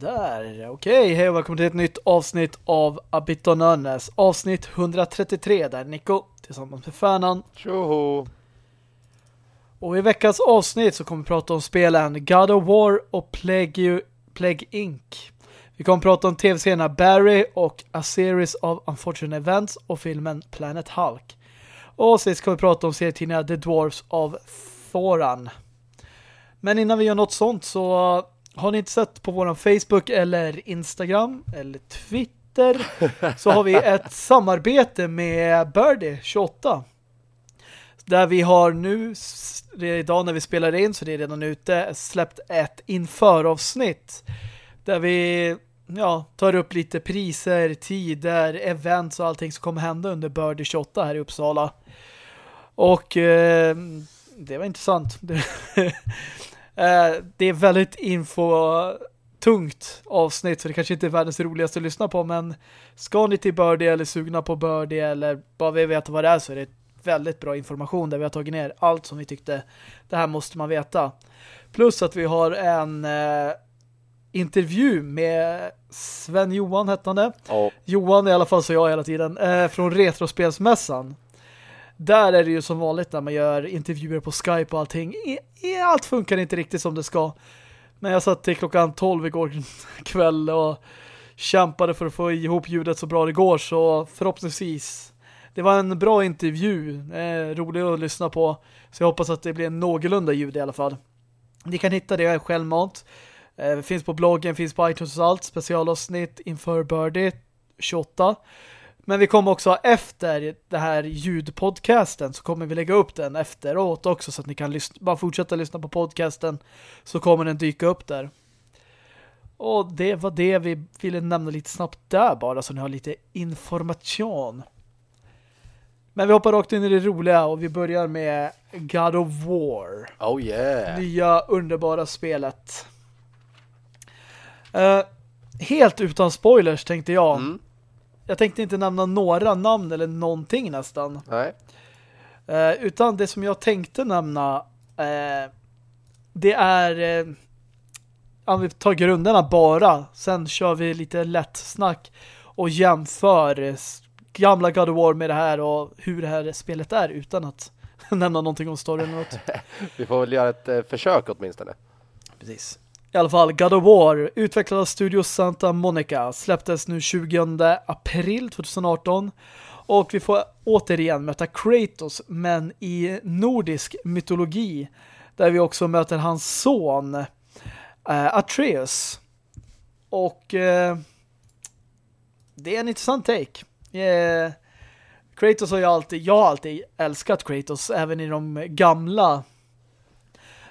Sådär, okej, hej och välkommen till ett nytt avsnitt av Abiton Nörnes. Avsnitt 133 där Nico tillsammans med Färnan. Tjoho! Och i veckans avsnitt så kommer vi prata om spelen God of War och Plague, Plague Inc. Vi kommer prata om tv-serierna Barry och A Series of Unfortunate Events och filmen Planet Hulk. Och sist kommer vi prata om serietidningarna The Dwarfs av Thoran. Men innan vi gör något sånt så har ni inte sett på vår Facebook eller Instagram eller Twitter så har vi ett samarbete med Birdie 28. Där vi har nu, idag när vi spelar in så det är redan ute, släppt ett införavsnitt. Där vi ja, tar upp lite priser, tider, events och allting som kommer hända under Birdie 28 här i Uppsala. Och eh, det var intressant. Eh, det är väldigt infotungt avsnitt så det kanske inte är världens roligaste att lyssna på men ska ni till Birdie eller sugna på Birdie eller bara vi vet vad det är så är det väldigt bra information där vi har tagit ner allt som vi tyckte det här måste man veta. Plus att vi har en eh, intervju med Sven Johan hette han det. Oh. Johan i alla fall så jag hela tiden eh, från Retrospelsmässan. Där är det ju som vanligt när man gör intervjuer på Skype och allting. Allt funkar inte riktigt som det ska. Men jag satt till klockan 12 igår kväll och kämpade för att få ihop ljudet så bra det går så förhoppningsvis det var en bra intervju eh, rolig att lyssna på så jag hoppas att det blir en någorlunda ljud i alla fall. Ni kan hitta det självmant. Eh, finns på bloggen, finns på iTunes och allt specialavsnitt inför Birdie 28 men vi kommer också efter det här ljudpodcasten så kommer vi lägga upp den efteråt också så att ni kan bara fortsätta lyssna på podcasten så kommer den dyka upp där. Och det var det vi ville nämna lite snabbt där bara så ni har lite information. Men vi hoppar rakt in i det roliga och vi börjar med God of War. Oh yeah. Nya underbara spelet. Uh, helt utan spoilers tänkte jag. Mm jag tänkte inte nämna några namn eller någonting nästan. Nej. Eh, utan det som jag tänkte nämna eh, det är eh, om vi tar grunderna bara. Sen kör vi lite lätt snack och jämför gamla God of War med det här och hur det här spelet är utan att nämna någonting om storyn eller något. vi får väl göra ett eh, försök åtminstone. Precis. I alla fall, God of War, utvecklad av Studio Santa Monica, släpptes nu 20 april 2018. Och vi får återigen möta Kratos, men i nordisk mytologi. Där vi också möter hans son, äh, Atreus. Och äh, det är en intressant take. Äh, Kratos har ju alltid, jag har alltid älskat Kratos, även i de gamla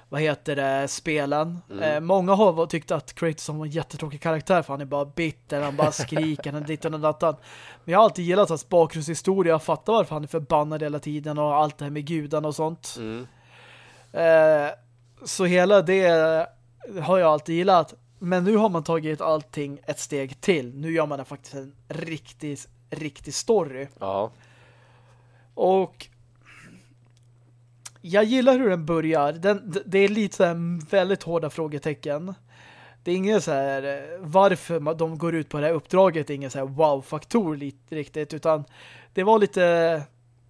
vad heter det, spelen. Mm. Eh, många har tyckt att Kratos var en jättetråkig karaktär för han är bara bitter, han bara skriker, han dittan och dattan. Men jag har alltid gillat hans bakgrundshistoria, jag fattar varför han är förbannad hela tiden och allt det här med gudarna och sånt. Mm. Eh, så hela det har jag alltid gillat. Men nu har man tagit allting ett steg till. Nu gör man faktiskt en riktig, riktig story. Ja. Och jag gillar hur den börjar. Den, det är lite så här väldigt hårda frågetecken. Det är ingen så här eh, varför de går ut på det här uppdraget. Det är ingen så här wow-faktor riktigt. Utan det var lite...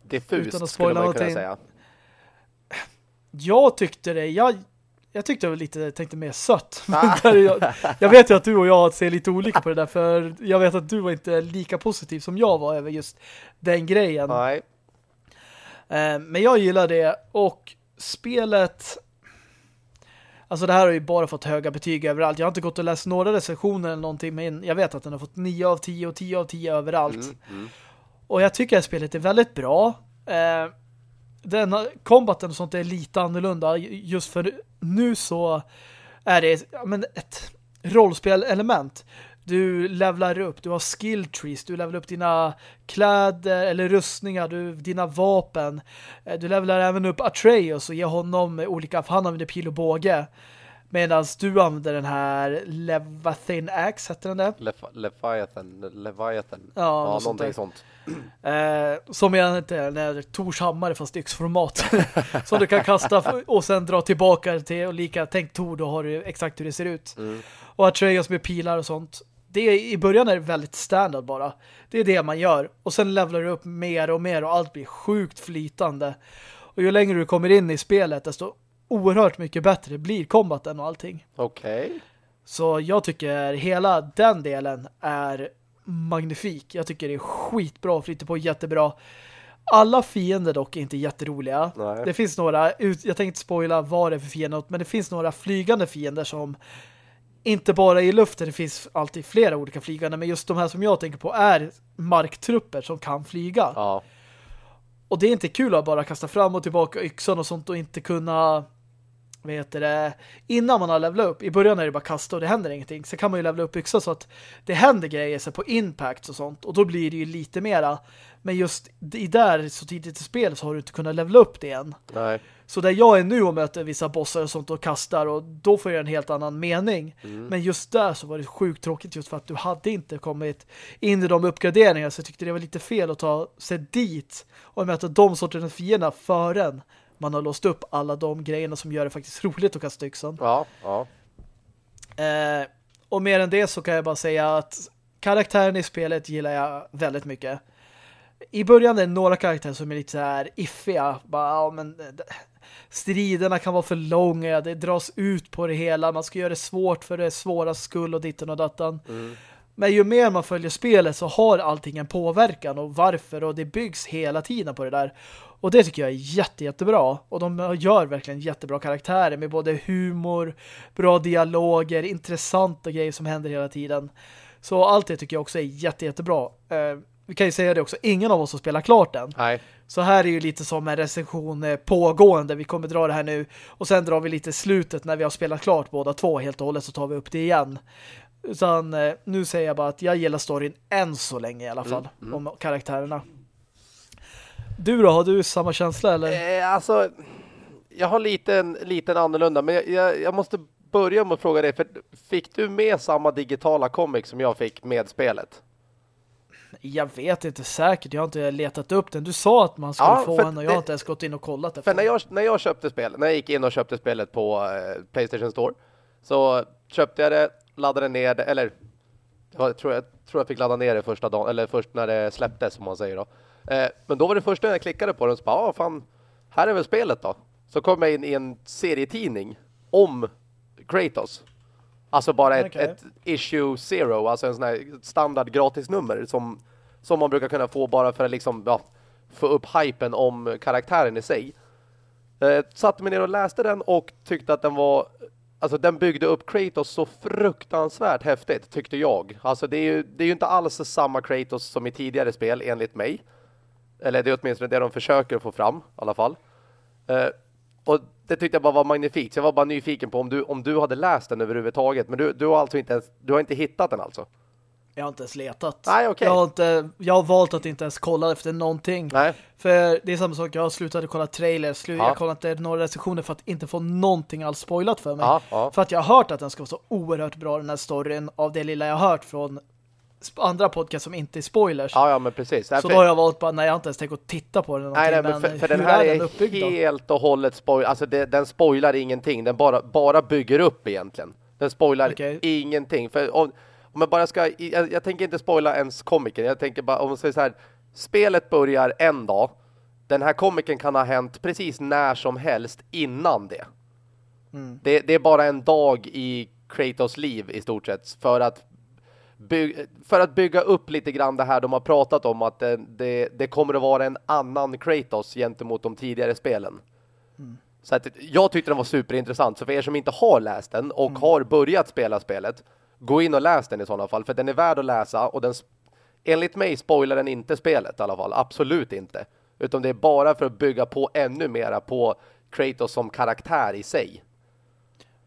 Diffust utan att skulle man kunna säga. Jag tyckte det. Jag, jag tyckte det var lite, tänkte mer sött. Ah. jag, jag, vet ju att du och jag ser lite olika på det där. För jag vet att du var inte lika positiv som jag var över just den grejen. Nej. Eh, men jag gillar det och spelet Alltså det här har ju bara fått höga betyg överallt. Jag har inte gått och läst några recensioner eller någonting men jag vet att den har fått 9 av 10 och 10 av 10 överallt. Mm, mm. Och jag tycker att spelet är väldigt bra. Eh, den combaten och sånt är lite annorlunda just för nu så är det men, ett rollspelelement du levlar upp, du har skill trees, du levlar upp dina kläder eller rustningar, du, dina vapen. Eh, du levlar även upp Atreus och ger honom olika, för han använder pil och båge. Medan du använder den här Leviathan Axe, heter den det? Lef Leviathan, Leviathan. Ja, ja någonting sånt. Eh, som egentligen är Tors hammare fast yxformat. som du kan kasta och sen dra tillbaka till och lika tänk Tor, då har du exakt hur det ser ut. Mm. Och Atreus med pilar och sånt. Det är, I början är det väldigt standard bara. Det är det man gör. Och sen levlar du upp mer och mer och allt blir sjukt flytande. Och ju längre du kommer in i spelet desto oerhört mycket bättre blir kombaten och allting. Okej. Okay. Så jag tycker hela den delen är magnifik. Jag tycker det är skitbra, flyter på jättebra. Alla fiender dock är inte jätteroliga. Nej. Det finns några, jag tänkte spoila vad det är för fiender, men det finns några flygande fiender som inte bara i luften, det finns alltid flera olika flygande, men just de här som jag tänker på är marktrupper som kan flyga. Ja. Och det är inte kul att bara kasta fram och tillbaka yxan och sånt och inte kunna vad heter det, innan man har levlat upp. I början är det bara kasta och det händer ingenting. Så kan man ju levla upp yxan så att det händer grejer så på impact och sånt. Och då blir det ju lite mera. Men just i där så tidigt i spelet så har du inte kunnat levla upp det än. Nej. Så där jag är nu och möter vissa bossar och sånt och kastar och då får jag en helt annan mening. Mm. Men just där så var det sjukt tråkigt just för att du hade inte kommit in i de uppgraderingarna så jag tyckte det var lite fel att ta sig dit och möta de sorterna fiender förrän man har låst upp alla de grejerna som gör det faktiskt roligt att kasta yxan. Ja, ja. Eh, och mer än det så kan jag bara säga att karaktären i spelet gillar jag väldigt mycket. I början är det några karaktärer som är lite så här iffiga. Bara, ja, men striderna kan vara för långa, det dras ut på det hela, man ska göra det svårt för det svåra skull och ditten och dattan. Mm. Men ju mer man följer spelet så har allting en påverkan och varför och det byggs hela tiden på det där. Och det tycker jag är jätte, jättebra. Och de gör verkligen jättebra karaktärer med både humor, bra dialoger, intressanta grejer som händer hela tiden. Så allt det tycker jag också är jätte, jättebra. Vi kan ju säga det också, ingen av oss har spelat klart den. Nej. Så här är ju lite som en recension eh, pågående. Vi kommer dra det här nu. Och sen drar vi lite slutet när vi har spelat klart båda två helt och hållet så tar vi upp det igen. Utan eh, nu säger jag bara att jag gillar storyn än så länge i alla fall. Mm, mm. Om karaktärerna. Du då, har du samma känsla eller? Eh, alltså, jag har lite liten annorlunda. Men jag, jag, jag, måste börja med att fråga dig. För fick du med samma digitala comic som jag fick med spelet? Jag vet inte säkert, jag har inte letat upp den. Du sa att man skulle ja, få en och jag har inte ens gått in och kollat. För när jag, när jag köpte spelet, när jag gick in och köpte spelet på eh, Playstation Store så köpte jag det, laddade ner det, eller jag tror jag, tror jag fick ladda ner det första dagen, eller först när det släpptes som man säger då. Eh, men då var det första när jag klickade på den så bara, ah, fan, här är väl spelet då. Så kom jag in i en serietidning om Kratos. Alltså bara ett, okay. ett issue zero, alltså en sån här standard gratisnummer som, som man brukar kunna få bara för att liksom, ja, få upp hypen om karaktären i sig. Eh, satte mig ner och läste den och tyckte att den var alltså den byggde upp Kratos så fruktansvärt häftigt tyckte jag. Alltså det är ju, det är ju inte alls samma Kratos som i tidigare spel enligt mig. Eller det är åtminstone det de försöker få fram i alla fall. Eh, och det tyckte jag bara var magnifikt. Så jag var bara nyfiken på om du, om du hade läst den överhuvudtaget. Men du, du har alltså inte ens, du har inte hittat den alltså? Jag har inte ens letat. Nej, okay. jag, har inte, jag har valt att inte ens kolla efter någonting. Nej. För det är samma sak, jag har slutat kolla trailers, slu ja. jag har kollat några recensioner för att inte få någonting alls spoilat för mig. Ja, ja. För att jag har hört att den ska vara så oerhört bra, den här storyn, av det lilla jag har hört från andra podcast som inte är spoilers. Ja, ja men precis. Så då har jag valt bara, nej jag har inte ens tänkt att titta på den. Nej, nej, men för, för den här är, är helt och hållet spoil, alltså det, den spoilar ingenting. Den bara, bara bygger upp egentligen. Den spoilar okay. ingenting. För om, om jag bara ska, jag, jag, tänker inte spoila ens komiken. Jag tänker bara, om man säger så här, spelet börjar en dag. Den här komiken kan ha hänt precis när som helst innan det. Mm. Det, det är bara en dag i Kratos liv i stort sett för att för att bygga upp lite grann det här de har pratat om att det, det, det kommer att vara en annan Kratos gentemot de tidigare spelen. Mm. Så att jag tyckte den var superintressant. Så för er som inte har läst den och mm. har börjat spela spelet, gå in och läs den i sådana fall. För den är värd att läsa och den, enligt mig spoilar den inte spelet i alla fall. Absolut inte. Utan det är bara för att bygga på ännu mera på Kratos som karaktär i sig.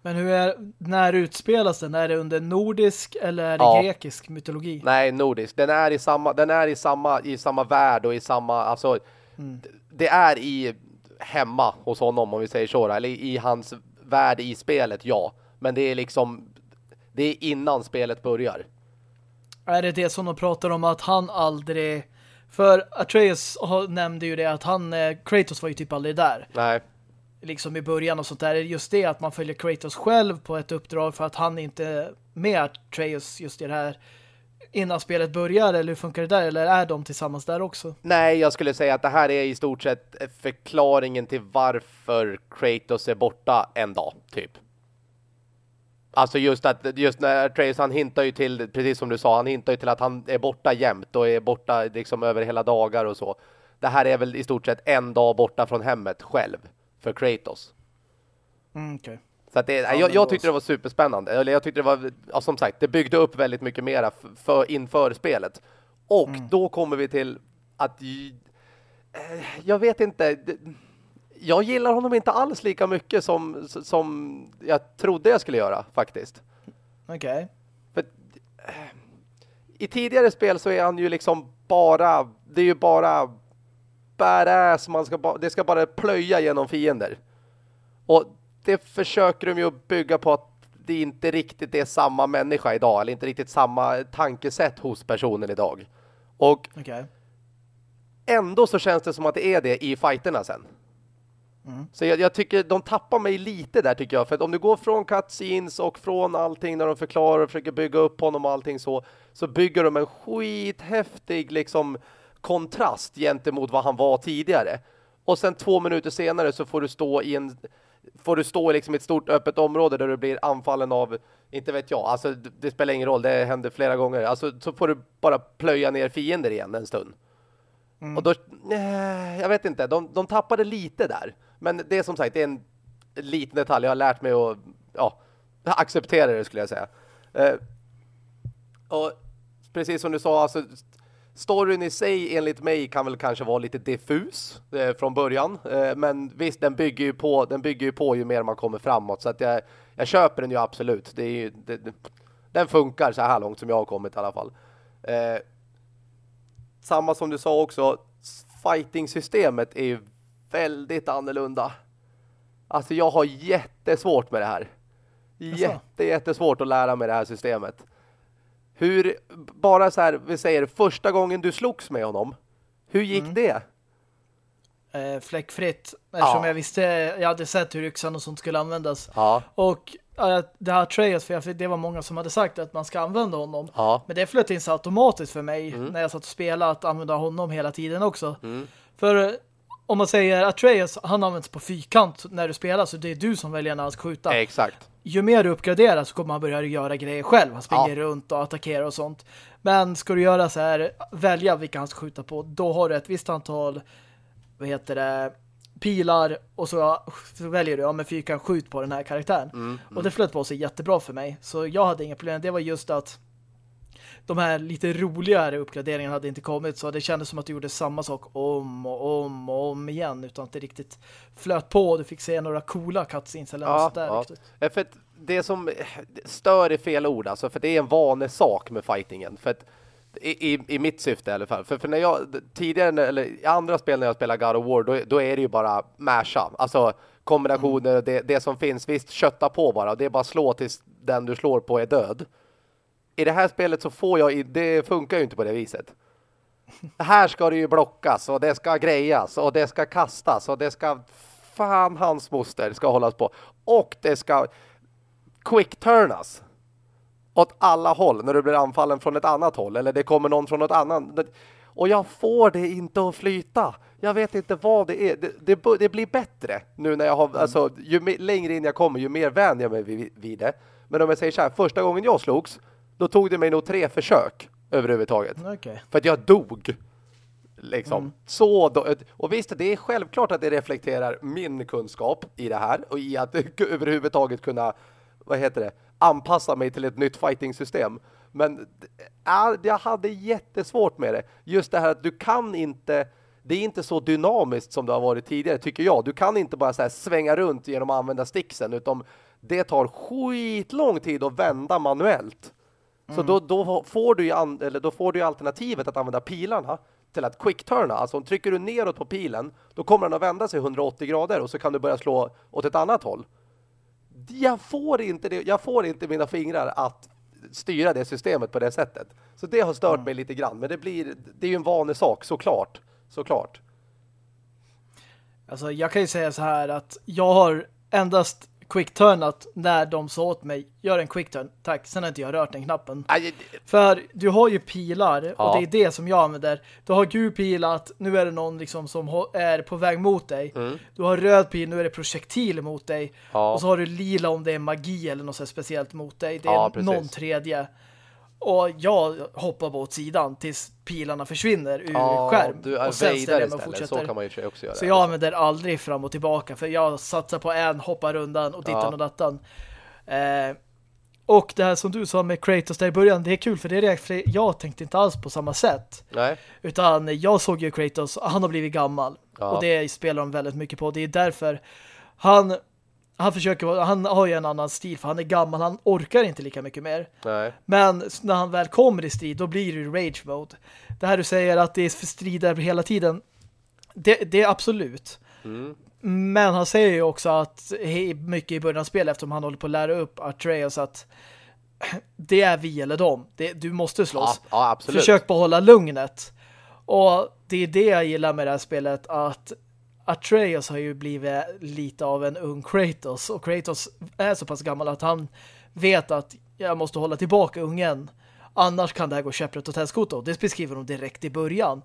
Men hur är, när utspelas den? Är det under nordisk eller är det ja. grekisk mytologi? Nej, nordisk. Den är i samma, den är i samma, i samma värld och i samma, alltså mm. det är i hemma hos honom om vi säger så, eller i hans värld i spelet, ja. Men det är liksom det är innan spelet börjar. Är det det som de pratar om att han aldrig... För Atreus nämnde ju det att han, eh, Kratos var ju typ aldrig där. Nej. Liksom i början och sånt där. Är det just det att man följer Kratos själv på ett uppdrag för att han inte är med Atreus just i det här innan spelet börjar eller hur funkar det där? Eller är de tillsammans där också? Nej, jag skulle säga att det här är i stort sett förklaringen till varför Kratos är borta en dag, typ. Alltså just att just när Atreus, han hintar ju till, precis som du sa, han hintar ju till att han är borta jämt och är borta liksom över hela dagar och så. Det här är väl i stort sett en dag borta från hemmet själv för Kratos. Mm, okay. Så att det, ja, jag, jag tyckte det var superspännande. Eller jag tyckte det var, ja, som sagt, det byggde upp väldigt mycket mera för, inför spelet. Och mm. då kommer vi till att eh, jag vet inte jag gillar honom inte alls lika mycket som, som jag trodde jag skulle göra faktiskt. Okej. Okay. I tidigare spel så är han ju liksom bara, det är ju bara badass, man ska det ska bara plöja genom fiender. Och det försöker de ju bygga på att det inte riktigt är samma människa idag, eller inte riktigt samma tankesätt hos personen idag. Och okay. ändå så känns det som att det är det i fighterna sen. Mm. Så jag, jag, tycker de tappar mig lite där tycker jag. För att om du går från cutscenes och från allting när de förklarar och försöker bygga upp honom och allting så, så bygger de en skithäftig liksom kontrast gentemot vad han var tidigare. Och sen två minuter senare så får du stå i en får du stå i liksom ett stort öppet område där du blir anfallen av, inte vet jag, alltså det spelar ingen roll, det händer flera gånger. Alltså så får du bara plöja ner fiender igen en stund. Mm. Och då, nej, jag vet inte, de, de tappade lite där. Men det är som sagt, det är en liten detalj. Jag har lärt mig att ja, acceptera det skulle jag säga. Eh, och precis som du sa, alltså, storyn i sig enligt mig kan väl kanske vara lite diffus eh, från början. Eh, men visst, den bygger ju på den bygger ju på ju mer man kommer framåt. Så att jag, jag köper den ju absolut. Det är ju, det, den funkar så här långt som jag har kommit i alla fall. Eh, samma som du sa också, fighting-systemet är ju väldigt annorlunda. Alltså jag har jättesvårt med det här. Jätte, jättesvårt att lära mig det här systemet. Hur, bara så här, vi säger första gången du slogs med honom, hur gick mm. det? Eh, fläckfritt. Eftersom ja. jag visste, jag hade sett hur yxan och sånt skulle användas. Ja. Och äh, det här Treyas, för det var många som hade sagt att man ska använda honom. Ja. Men det flöt in så automatiskt för mig mm. när jag satt och spelade att använda honom hela tiden också. Mm. För om man säger Atreus, han används på fyrkant när du spelar så det är du som väljer när han ska skjuta. Exakt. Ju mer du uppgraderar så kommer han börja göra grejer själv. Han springer ja. runt och attackerar och sånt. Men ska du göra så här, välja vilka han ska skjuta på, då har du ett visst antal vad heter det pilar och så, så väljer du, ja men fyrkant skjut på den här karaktären. Mm, mm. Och det flöt på sig jättebra för mig. Så jag hade inga problem. Det var just att de här lite roligare uppgraderingarna hade inte kommit så det kändes som att du gjorde samma sak om och om och om igen utan att det riktigt flöt på och du fick se några coola cutscenes eller ja, något där. Ja. Riktigt. För det som stör är fel ord alltså, för det är en vanesak med fightingen. För att i, i, i mitt syfte i alla fall. För, för när jag tidigare, eller i andra spel när jag spelar God of War, då, då är det ju bara masha. Alltså kombinationer, mm. det, det som finns, visst kötta på bara. Det är bara slå tills den du slår på är död i det här spelet så får jag, det funkar ju inte på det viset. Här ska det ju blockas och det ska grejas och det ska kastas och det ska fan hans moster ska hållas på. Och det ska quick-turnas åt alla håll när du blir anfallen från ett annat håll eller det kommer någon från något annat. Och jag får det inte att flyta. Jag vet inte vad det är. Det, det, det blir bättre nu när jag har, mm. alltså ju längre in jag kommer ju mer vänjer jag mig vid, vid det. Men om jag säger så här, första gången jag slogs då tog det mig nog tre försök överhuvudtaget. Okay. För att jag dog. Liksom. Mm. Så då, och visst, det är självklart att det reflekterar min kunskap i det här och i att överhuvudtaget kunna vad heter det, anpassa mig till ett nytt fighting-system. Men äh, jag hade jättesvårt med det. Just det här att du kan inte det är inte så dynamiskt som det har varit tidigare tycker jag. Du kan inte bara så svänga runt genom att använda sticksen utan det tar skitlång tid att vända manuellt. Så då, då, får du an, eller då får du alternativet att använda pilarna till att quick-turna. Alltså om trycker du neråt på pilen, då kommer den att vända sig 180 grader och så kan du börja slå åt ett annat håll. jag får inte det, jag får inte mina fingrar att styra det systemet på det sättet. Så det har stört mm. mig lite grann. Men det blir det är ju en vanlig sak, såklart. Såklart. Alltså jag kan ju säga så här att jag har endast quickturnat när de sa åt mig gör en quickturn, tack, sen har inte jag rört den knappen. Aj, För du har ju pilar ja. och det är det som jag använder. Du har gul pil att nu är det någon liksom som är på väg mot dig. Mm. Du har röd pil, nu är det projektil mot dig. Ja. Och så har du lila om det är magi eller något speciellt mot dig. Det är ja, någon tredje. Och jag hoppar bara åt sidan tills pilarna försvinner ur ja, skärm. Du är och sen ställer jag mig och fortsätter. Så kan man ju också göra. Så jag använder aldrig fram och tillbaka. För jag satsar på en, hoppar undan och tittar ja. och dattan. Eh, och det här som du sa med Kratos där i början, det är kul för det är det jag tänkte inte alls på samma sätt. Nej. Utan jag såg ju Kratos, han har blivit gammal. Ja. Och det spelar de väldigt mycket på. Det är därför han han försöker han har ju en annan stil för han är gammal, han orkar inte lika mycket mer. Nej. Men när han väl kommer i strid, då blir det rage mode. Det här du säger att det är för strider hela det, det är absolut. Mm. Men han säger ju också att mycket i början av spelet eftersom han håller på att lära upp Atreus att det är vi eller dem. Det, du måste slåss. Ja, ja, Försök behålla lugnet. Och det är det jag gillar med det här spelet att Atreus har ju blivit lite av en ung Kratos och Kratos är så pass gammal att han vet att jag måste hålla tillbaka ungen annars kan det här gå käpprätt och tändskoto. Det beskriver de direkt i början.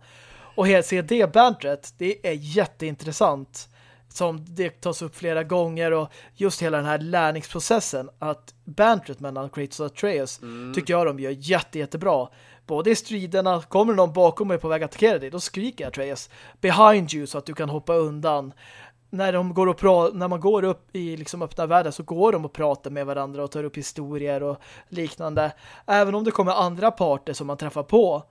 Och helt se det bantret, det är jätteintressant som det tas upp flera gånger och just hela den här lärningsprocessen att bantret mellan Kratos och Atreus mm. tycker jag de gör jätte, jättebra både i striderna, kommer någon bakom mig på väg att attackera dig, då skriker Atreus behind you så att du kan hoppa undan. När, de går och när man går upp i liksom öppna världen så går de och pratar med varandra och tar upp historier och liknande. Även om det kommer andra parter som man träffar på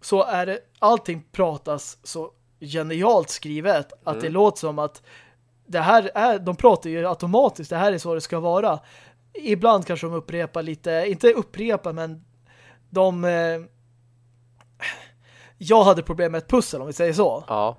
så är det, allting pratas så genialt skrivet att mm. det låter som att det här är, de pratar ju automatiskt, det här är så det ska vara. Ibland kanske de upprepar lite, inte upprepa men de... Eh, jag hade problem med ett pussel om vi säger så. Ja.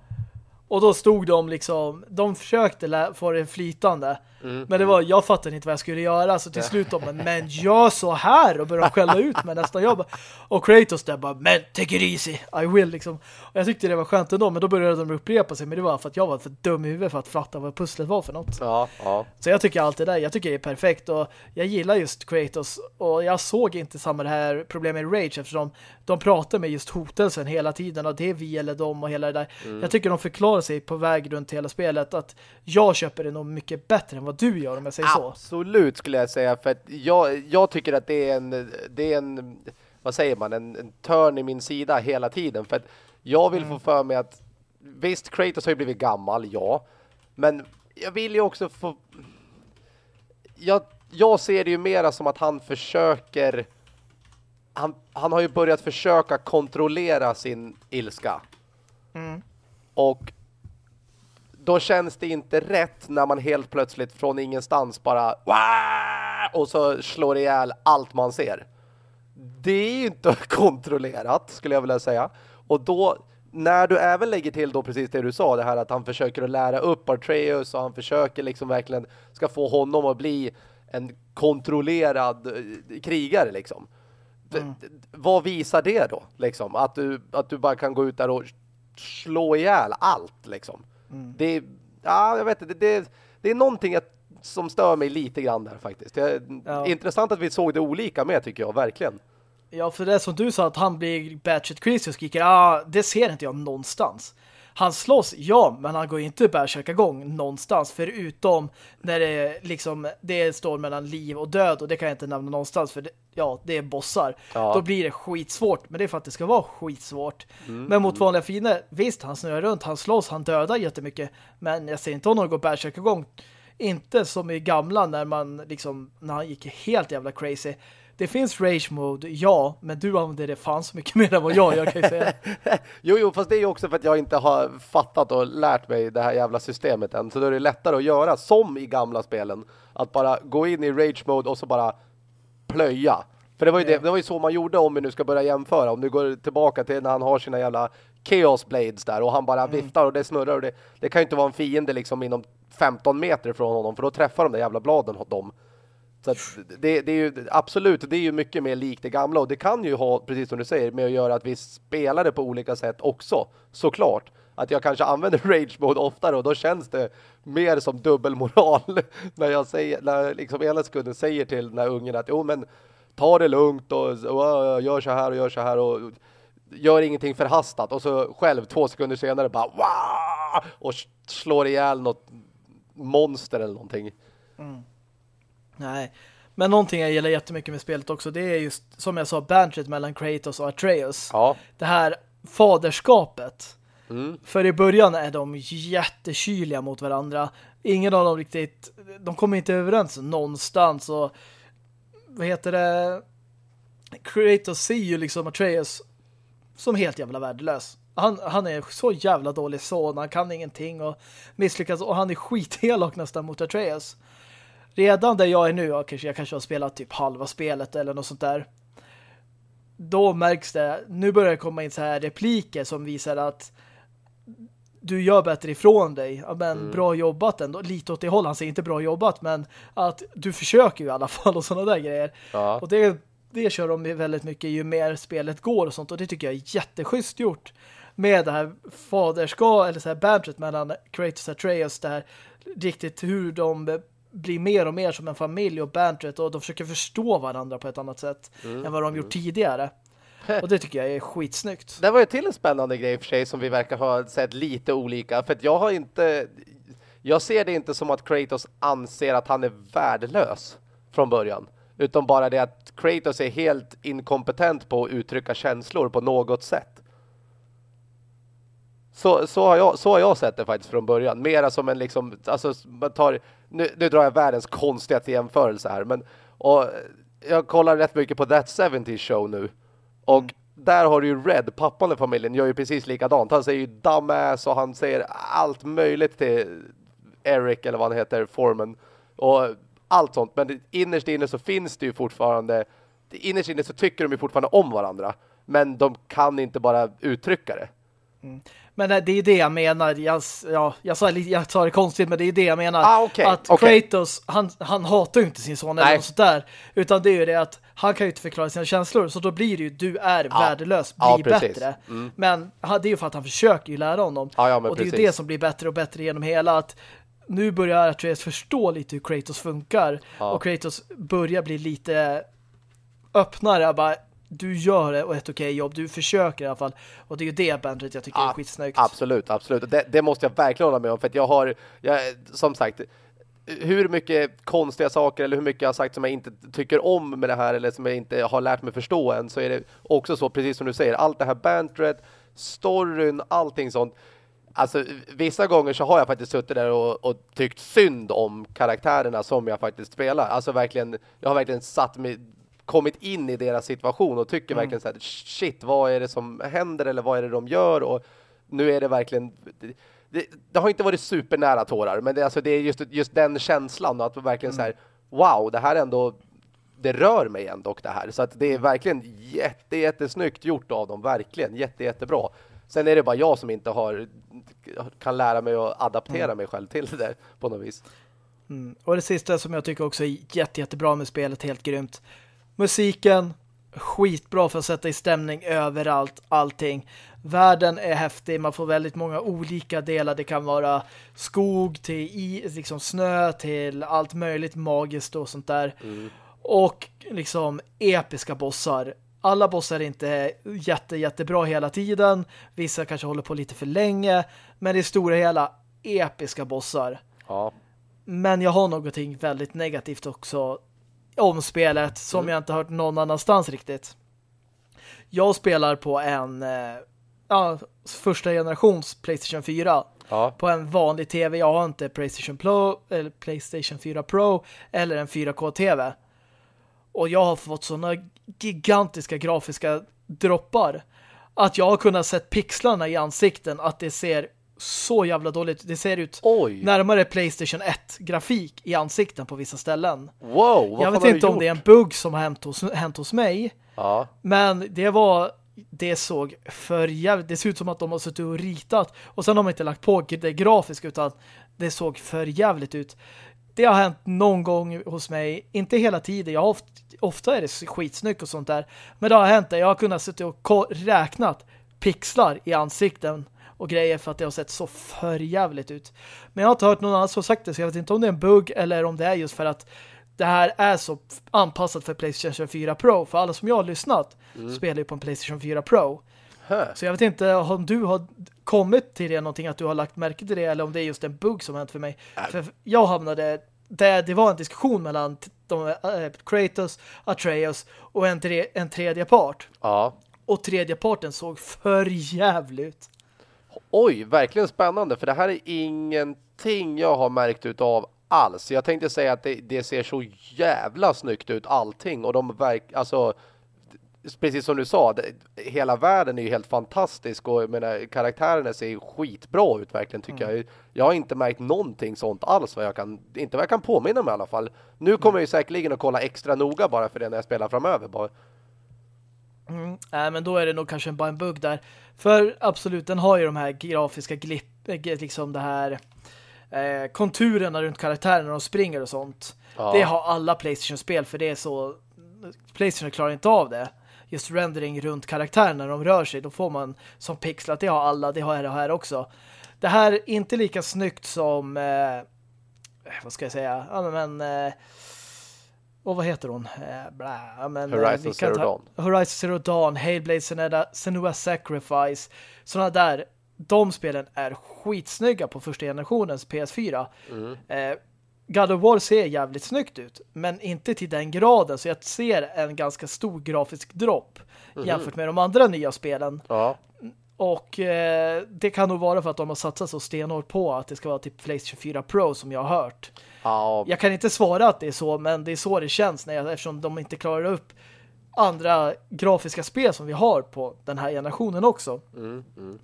Och då stod de liksom, de försökte få det flytande. Mm. Men det var, jag fattade inte vad jag skulle göra. Så till slut de men gör så här och började skälla ut mig nästan. Jag bara, och Kratos där bara, men take it easy, I will liksom. Och jag tyckte det var skönt ändå, men då började de upprepa sig. Men det var för att jag var för dum i huvudet för att fatta vad pusslet var för något. Ja, ja. Så jag tycker allt det där, jag tycker det är perfekt. Och jag gillar just Kratos. Och jag såg inte samma det här problemet i Rage eftersom de pratar med just hotelsen hela tiden. Och det är vi eller dem och hela det där. Mm. Jag tycker de förklarar sig på väg runt hela spelet att jag köper det nog mycket bättre än vad du gör om jag säger Absolut, så. Absolut skulle jag säga för att jag, jag tycker att det är en det är en vad säger man en, en törn i min sida hela tiden för att jag vill mm. få för mig att visst Kratos har ju blivit gammal, ja. Men jag vill ju också få jag, jag ser det ju mera som att han försöker han, han har ju börjat försöka kontrollera sin ilska. Mm. Och då känns det inte rätt när man helt plötsligt från ingenstans bara och så slår ihjäl allt man ser. Det är ju inte kontrollerat skulle jag vilja säga. Och då, när du även lägger till då precis det du sa, det här att han försöker att lära upp Artreus och han försöker liksom verkligen ska få honom att bli en kontrollerad eh, krigare liksom. Mm. Vad visar det då? Liksom? Att, du, att du bara kan gå ut där och slå ihjäl allt liksom. Mm. Det, ja, jag vet inte, det, det är någonting som stör mig lite grann där faktiskt. Det är ja. intressant att vi såg det olika med tycker jag, verkligen. Ja, för det som du sa att han blir batchet crazy och skriker, ah, det ser inte jag någonstans. Han slåss, ja, men han går inte gång någonstans förutom när det liksom det står mellan liv och död och det kan jag inte nämna någonstans för det, ja, det är bossar. Ja. Då blir det skitsvårt, men det är för att det ska vara skitsvårt. Mm. Men mot vanliga fiender, visst, han snurrar runt, han slåss, han dödar jättemycket, men jag ser inte honom gå gång. Inte som i gamla när man liksom, när han gick helt jävla crazy det finns rage mode, ja, men du använder det fan så mycket mer än vad jag gör kan jag säga. jo, jo, fast det är ju också för att jag inte har fattat och lärt mig det här jävla systemet än. Så då är det lättare att göra, som i gamla spelen. Att bara gå in i rage mode och så bara plöja. För det var ju, det, det var ju så man gjorde om vi nu ska börja jämföra. Om du går tillbaka till när han har sina jävla Chaos Blades där och han bara mm. viftar och det snurrar och det, det kan ju inte vara en fiende liksom inom 15 meter från honom för då träffar de där jävla bladen hos dem. Så det, det, är ju absolut, det är ju mycket mer likt det gamla och det kan ju ha, precis som du säger, med att göra att vi spelar det på olika sätt också, såklart. Att jag kanske använder rage mode oftare och då känns det mer som dubbelmoral när jag säger, när liksom ena sekunden säger till den här ungen att jo men ta det lugnt och, och, och gör så här och gör så här och gör ingenting förhastat och så själv två sekunder senare bara Wah! och slår ihjäl något monster eller någonting. Mm. Nej, men någonting jag gillar jättemycket med spelet också det är just, som jag sa, bantret mellan Kratos och Atreus. Ja. Det här faderskapet. Mm. För i början är de jättekyliga mot varandra. Ingen av dem riktigt, de kommer inte överens någonstans och vad heter det Kratos ser ju liksom Atreus som helt jävla värdelös. Han, han är så jävla dålig son, han kan ingenting och misslyckas och han är skitelak nästan mot Atreus. Redan där jag är nu, jag kanske, jag kanske har spelat typ halva spelet eller något sånt där. Då märks det, nu börjar det komma in så här repliker som visar att du gör bättre ifrån dig. Ja, men mm. bra jobbat ändå. Lite åt det hållet. Han säger inte bra jobbat, men att du försöker ju i alla fall och sådana där grejer. Ja. Och det, det kör de väldigt mycket ju mer spelet går och sånt. Och det tycker jag är jätteschysst gjort. Med det här faderskap eller så här bantret mellan Kratos och Atreus där riktigt hur de blir mer och mer som en familj och bantret och de försöker förstå varandra på ett annat sätt mm. än vad de gjort tidigare. Och det tycker jag är skitsnyggt. Det var ju till en spännande grej för sig som vi verkar ha sett lite olika. För att jag har inte... Jag ser det inte som att Kratos anser att han är värdelös från början. Utan bara det att Kratos är helt inkompetent på att uttrycka känslor på något sätt. Så, så, har jag, så har jag sett det faktiskt från början. Mera som en liksom... Alltså, man tar, nu, nu drar jag världens konstigaste jämförelse här. Men, och jag kollar rätt mycket på That 70 Show nu. Och mm. där har du ju Red, pappan i familjen, gör ju precis likadant. Han säger ju dumbass och han säger allt möjligt till Eric eller vad han heter, Foreman. Och allt sånt. Men innerst inne så finns det ju fortfarande, innerst inne så tycker de ju fortfarande om varandra. Men de kan inte bara uttrycka det. Mm. Men det är det jag menar. Jag, ja, jag, sa, jag sa det konstigt, men det är det jag menar. Ah, okay, att okay. Kratos, han, han hatar ju inte sin son eller något sådär. Utan det är ju det att han kan ju inte förklara sina känslor. Så då blir det ju, du är ja. värdelös, bli ja, bättre. Mm. Men det är ju för att han försöker ju lära honom. Ja, och det är ju det som blir bättre och bättre genom hela. Att nu börjar Atreus förstå lite hur Kratos funkar. Och Kratos börjar bli lite öppnare. Bara, du gör ett okej okay jobb, du försöker i alla fall. Och det är ju det bandet jag tycker är skitsnyggt. Absolut, absolut. Det, det, måste jag verkligen hålla med om. För att jag har, jag, som sagt, hur mycket konstiga saker eller hur mycket jag har sagt som jag inte tycker om med det här eller som jag inte har lärt mig förstå än så är det också så, precis som du säger, allt det här bantret, storyn, allting sånt. Alltså vissa gånger så har jag faktiskt suttit där och, och, tyckt synd om karaktärerna som jag faktiskt spelar. Alltså verkligen, jag har verkligen satt mig kommit in i deras situation och tycker mm. verkligen så här, shit, vad är det som händer eller vad är det de gör och nu är det verkligen det, det har inte varit supernära tårar men det, alltså, det är just, just den känslan att verkligen mm. så här, wow, det här ändå det rör mig ändå det här så att det är verkligen jätte, jättesnyggt gjort av dem, verkligen jätte, jättebra. Sen är det bara jag som inte har kan lära mig att adaptera mm. mig själv till det på något vis. Mm. Och det sista som jag tycker också är jätte, jättebra med spelet, helt grymt. Musiken, skitbra för att sätta i stämning överallt, allting. Världen är häftig, man får väldigt många olika delar. Det kan vara skog till i, liksom snö till allt möjligt magiskt och sånt där. Mm. Och liksom episka bossar. Alla bossar är inte jätte, jättebra hela tiden. Vissa kanske håller på lite för länge. Men det stora hela episka bossar. Ja. Men jag har någonting väldigt negativt också om spelet som mm. jag inte hört någon annanstans riktigt. Jag spelar på en eh, ja, första generations Playstation 4 ja. på en vanlig tv. Jag har inte Playstation Pro eller Playstation 4 Pro eller en 4K-tv. Och jag har fått sådana gigantiska grafiska droppar att jag har kunnat sett pixlarna i ansikten att det ser så jävla dåligt. Det ser ut Oj. närmare Playstation 1-grafik i ansikten på vissa ställen. Wow, Jag vet inte om det är en bugg som har hänt hos, hänt hos mig. Ja. Men det var det såg för jävligt. Det ser ut som att de har suttit och ritat och sen har de inte lagt på det grafiska utan det såg för jävligt ut. Det har hänt någon gång hos mig, inte hela tiden. Jag ofta, ofta är det skitsnyggt och sånt där. Men det har hänt där jag har kunnat sitta och räknat pixlar i ansikten och grejer för att det har sett så för jävligt ut. Men jag har inte hört någon annan som sagt det så jag vet inte om det är en bugg eller om det är just för att det här är så anpassat för Playstation 4 Pro. För alla som jag har lyssnat mm. spelar ju på en Playstation 4 Pro. Huh. Så jag vet inte om du har kommit till det någonting att du har lagt märke till det eller om det är just en bugg som hänt för mig. Äh. För jag hamnade där det var en diskussion mellan de, äh, Kratos, Atreus och en, tre, en tredje part. Ja. Och tredje parten såg för jävligt. Oj, verkligen spännande för det här är ingenting jag har märkt ut av alls. Jag tänkte säga att det, det, ser så jävla snyggt ut allting och de verkar, alltså precis som du sa, det, hela världen är ju helt fantastisk och jag menar, karaktärerna ser skitbra ut verkligen tycker mm. jag. Jag har inte märkt någonting sånt alls vad jag kan, inte vad jag kan påminna mig i alla fall. Nu kommer mm. jag ju säkerligen att kolla extra noga bara för det när jag spelar framöver bara. Mm, äh, men då är det nog kanske bara en bugg där. För absolut, den har ju de här grafiska glipp, liksom det här eh, konturerna runt karaktären när de springer och sånt. Ja. Det har alla Playstation-spel för det är så Playstation klarar inte av det. Just rendering runt karaktären när de rör sig, då får man som pixlat. Det har alla, det har det här också. Det här är inte lika snyggt som eh, vad ska jag säga? Ja, men eh, och vad heter hon? Eh, blä, men, eh, Horizon Zero Dawn. Horizon Zero Dawn, Hellblade, Senua Sacrifice. Sådana där de spelen är skitsnygga på första generationens PS4. Mm. Eh, God of War ser jävligt snyggt ut, men inte till den graden så jag ser en ganska stor grafisk dropp mm. jämfört med de andra nya spelen. Ja. Och eh, det kan nog vara för att de har satsat så stenhårt på att det ska vara typ Playstation 4 Pro som jag har hört. Ja. Jag kan inte svara att det är så, men det är så det känns när jag, eftersom de inte klarar upp andra grafiska spel som vi har på den här generationen också. Mm, mm.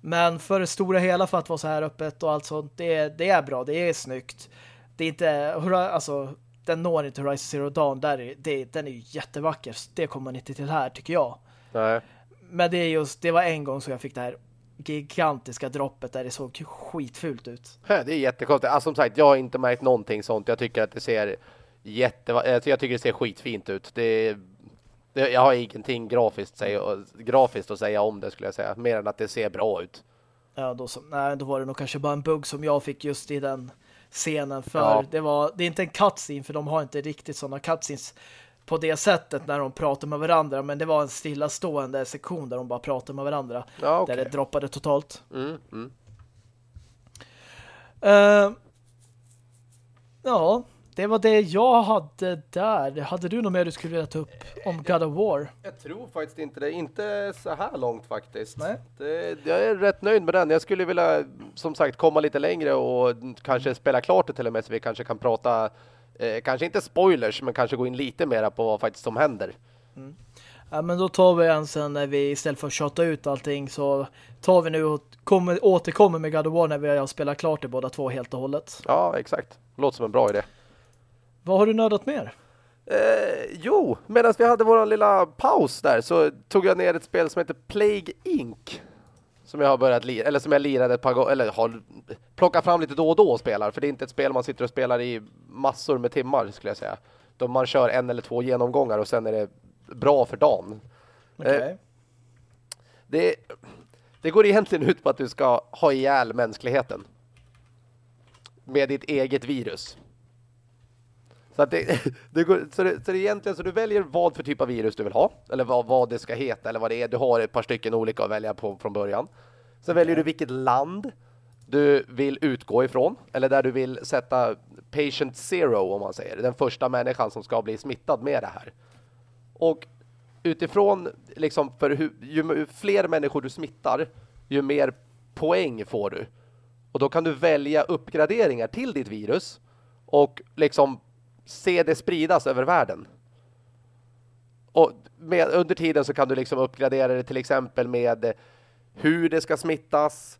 Men för det stora hela för att vara så här öppet och allt sånt, det, det är bra, det är snyggt. Det är inte, alltså, den når inte Horizon Zero Dawn, där det, den är ju jättevacker. Det kommer man inte till här, tycker jag. Nej. Men det är just, det var en gång som jag fick det här gigantiska droppet där det såg skitfult ut. Det är jättekonstigt. Alltså, som sagt, jag har inte märkt någonting sånt. Jag tycker att det ser jätte... Jag tycker det ser skitfint ut. Det jag har ingenting grafiskt, säga, grafiskt att säga om det skulle jag säga. Mer än att det ser bra ut. Ja, då, så, nej, då var det nog kanske bara en bugg som jag fick just i den scenen. För ja. det, var, det är inte en cutscene, för de har inte riktigt sådana cutscenes på det sättet när de pratar med varandra. Men det var en stillastående sektion där de bara pratade med varandra. Ja, okay. Där det droppade totalt. Mm, mm. Uh, ja, det var det jag hade där. Hade du något mer du skulle vilja ta upp om God of War? Jag tror faktiskt inte det. Inte så här långt faktiskt. Nej. Det, jag är rätt nöjd med den. Jag skulle vilja som sagt komma lite längre och kanske spela klart det till och med så vi kanske kan prata eh, kanske inte spoilers men kanske gå in lite mer på vad faktiskt som händer. Mm. Ja, men då tar vi en sen när vi istället för att tjata ut allting så tar vi nu och kommer, återkommer med God of War när vi har spelat klart det båda två helt och hållet. Ja, exakt. Låter som en bra idé. Vad har du nördat mer? Eh, jo, medan vi hade vår lilla paus där så tog jag ner ett spel som heter Plague Inc. Som jag har börjat lira, eller som jag lirade ett par gånger, eller har plockat fram lite då och då och spelar. För det är inte ett spel man sitter och spelar i massor med timmar skulle jag säga. Då man kör en eller två genomgångar och sen är det bra för dagen. Okay. Eh, det, det går egentligen ut på att du ska ha ihjäl mänskligheten. Med ditt eget virus. Så, att det, det går, så, det, så det egentligen så du väljer vad för typ av virus du vill ha. Eller vad, vad det ska heta eller vad det är. Du har ett par stycken olika att välja på från början. Sen väljer du vilket land du vill utgå ifrån. Eller där du vill sätta patient zero om man säger. Den första människan som ska bli smittad med det här. Och utifrån liksom för hur, ju fler människor du smittar ju mer poäng får du. Och då kan du välja uppgraderingar till ditt virus och liksom se det spridas över världen. Och med, under tiden så kan du liksom uppgradera det till exempel med hur det ska smittas,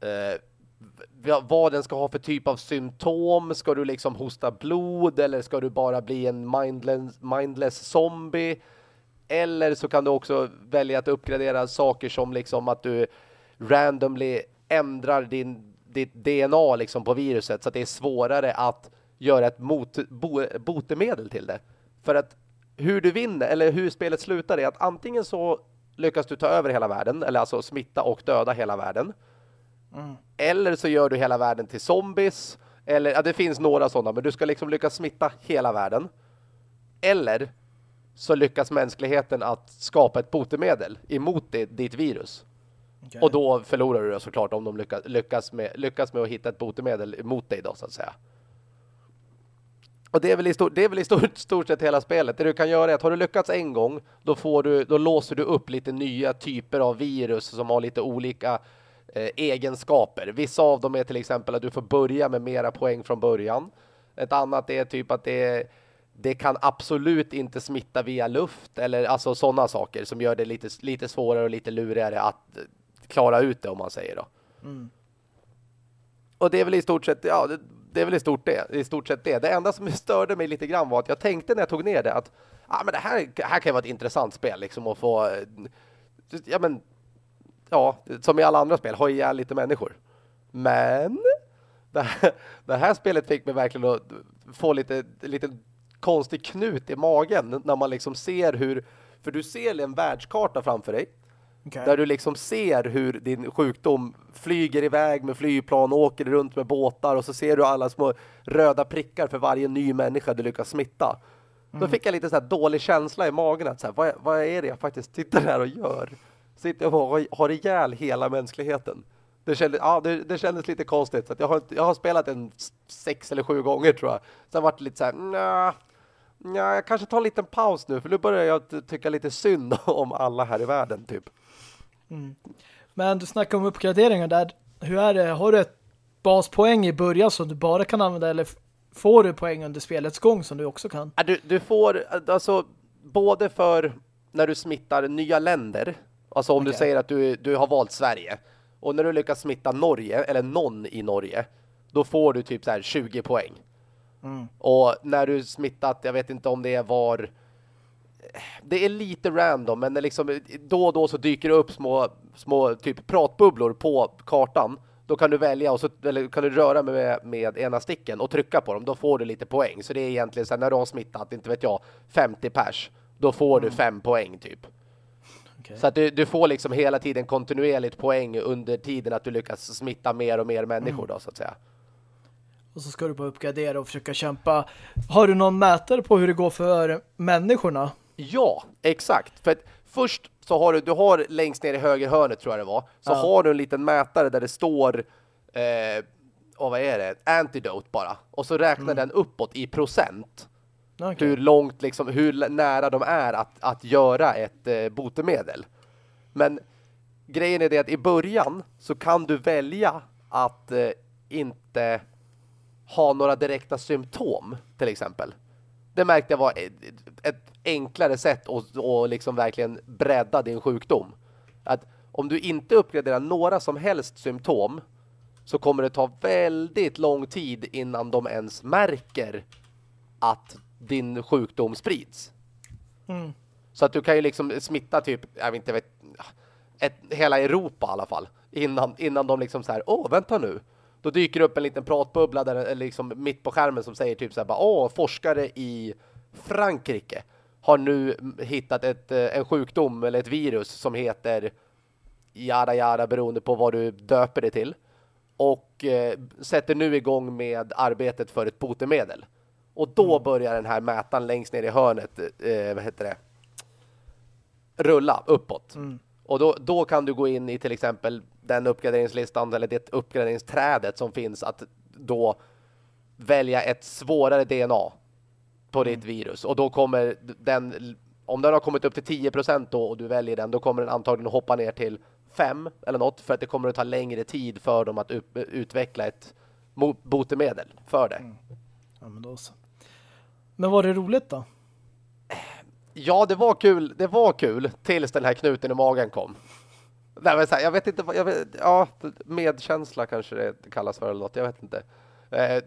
eh, vad den ska ha för typ av symptom. Ska du liksom hosta blod eller ska du bara bli en mindless, mindless zombie? Eller så kan du också välja att uppgradera saker som liksom att du randomly ändrar din, ditt DNA liksom på viruset så att det är svårare att göra ett mot, bo, botemedel till det. För att hur du vinner, eller hur spelet slutar är att antingen så lyckas du ta över hela världen, eller alltså smitta och döda hela världen. Mm. Eller så gör du hela världen till zombies. Eller, ja, det finns några sådana, men du ska liksom lyckas smitta hela världen. Eller så lyckas mänskligheten att skapa ett botemedel emot det, ditt virus. Okay. Och då förlorar du det såklart om de lyckas, lyckas, med, lyckas med att hitta ett botemedel emot dig då så att säga. Och det är väl i, stor, det är väl i stort, stort sett hela spelet. Det du kan göra är att har du lyckats en gång, då, får du, då låser du upp lite nya typer av virus som har lite olika eh, egenskaper. Vissa av dem är till exempel att du får börja med mera poäng från början. Ett annat är typ att det, det kan absolut inte smitta via luft eller alltså sådana saker som gör det lite, lite svårare och lite lurigare att klara ut det om man säger då. Mm. Och det är väl i stort sett, ja, det, det, är väl i stort, det, i stort sett det. Det enda som störde mig lite grann var att jag tänkte när jag tog ner det att ah, men det, här, här kan vara ett intressant spel liksom att få eh, ja men ja, som i alla andra spel, ha ihjäl lite människor. Men det här, det här spelet fick mig verkligen att få lite, lite konstig knut i magen när man liksom ser hur, för du ser en världskarta framför dig Okay. Där du liksom ser hur din sjukdom flyger iväg med flygplan och åker runt med båtar och så ser du alla små röda prickar för varje ny människa du lyckas smitta. Mm. Då fick jag lite så dålig känsla i magen att så här, vad, vad, är det jag faktiskt sitter här och gör? Sitter jag och har ihjäl hela mänskligheten? Det kändes, ja, det, det kändes lite konstigt. Så jag, har, jag har spelat en sex eller sju gånger tror jag. Sen var det lite så här, nja, nja, jag kanske tar en liten paus nu för nu börjar jag tycka lite synd om alla här i världen typ. Mm. Men du snackar om uppgraderingar där. Hur är det? Har du ett baspoäng i början som du bara kan använda eller får du poäng under spelets gång som du också kan? Du, du får alltså både för när du smittar nya länder. Alltså om okay. du säger att du, du har valt Sverige. Och när du lyckas smitta Norge, eller någon i Norge, då får du typ så här 20 poäng. Mm. Och när du smittat, jag vet inte om det var det är lite random men liksom, då och då så dyker det upp små, små typ pratbubblor på kartan. Då kan du välja och så eller kan du röra med, med ena sticken och trycka på dem. Då får du lite poäng. Så det är egentligen så här, när du har smittat, inte vet jag, 50 pers. Då får mm. du fem poäng typ. Okay. Så att du, du, får liksom hela tiden kontinuerligt poäng under tiden att du lyckas smitta mer och mer människor mm. då så att säga. Och så ska du bara uppgradera och försöka kämpa. Har du någon mätare på hur det går för människorna? Ja, exakt. För först så har du, du har längst ner i höger hörnet tror jag det var, så ja. har du en liten mätare där det står eh, och vad är det? Antidote bara. Och så räknar mm. den uppåt i procent. Okay. Hur långt liksom, hur nära de är att, att göra ett eh, botemedel. Men grejen är det att i början så kan du välja att eh, inte ha några direkta symptom till exempel. Det märkte jag var ett, enklare sätt att, att liksom verkligen bredda din sjukdom. Att om du inte uppgraderar några som helst symptom så kommer det ta väldigt lång tid innan de ens märker att din sjukdom sprids. Mm. Så att du kan ju liksom smitta typ, jag vet inte, vet, ett, hela Europa i alla fall. Innan, innan de liksom så här, åh vänta nu. Då dyker det upp en liten pratbubbla där, liksom mitt på skärmen som säger typ så här, bara, åh forskare i Frankrike har nu hittat ett, eh, en sjukdom eller ett virus som heter jada jada beroende på vad du döper det till. Och eh, sätter nu igång med arbetet för ett botemedel. Och då mm. börjar den här mätaren längst ner i hörnet, eh, vad heter det? Rulla uppåt. Mm. Och då, då kan du gå in i till exempel den uppgraderingslistan eller det uppgraderingsträdet som finns att då välja ett svårare DNA på mm. ditt virus. Och då kommer den, om den har kommit upp till 10% då och du väljer den, då kommer den antagligen hoppa ner till 5 eller något för att det kommer att ta längre tid för dem att upp, utveckla ett botemedel för det. Mm. Ja, men då så. Men var det roligt då? Ja, det var kul. Det var kul tills den här knuten i magen kom. Nej, men så här, jag vet inte vad, jag vet, ja, medkänsla kanske det kallas för eller något, jag vet inte. Eh,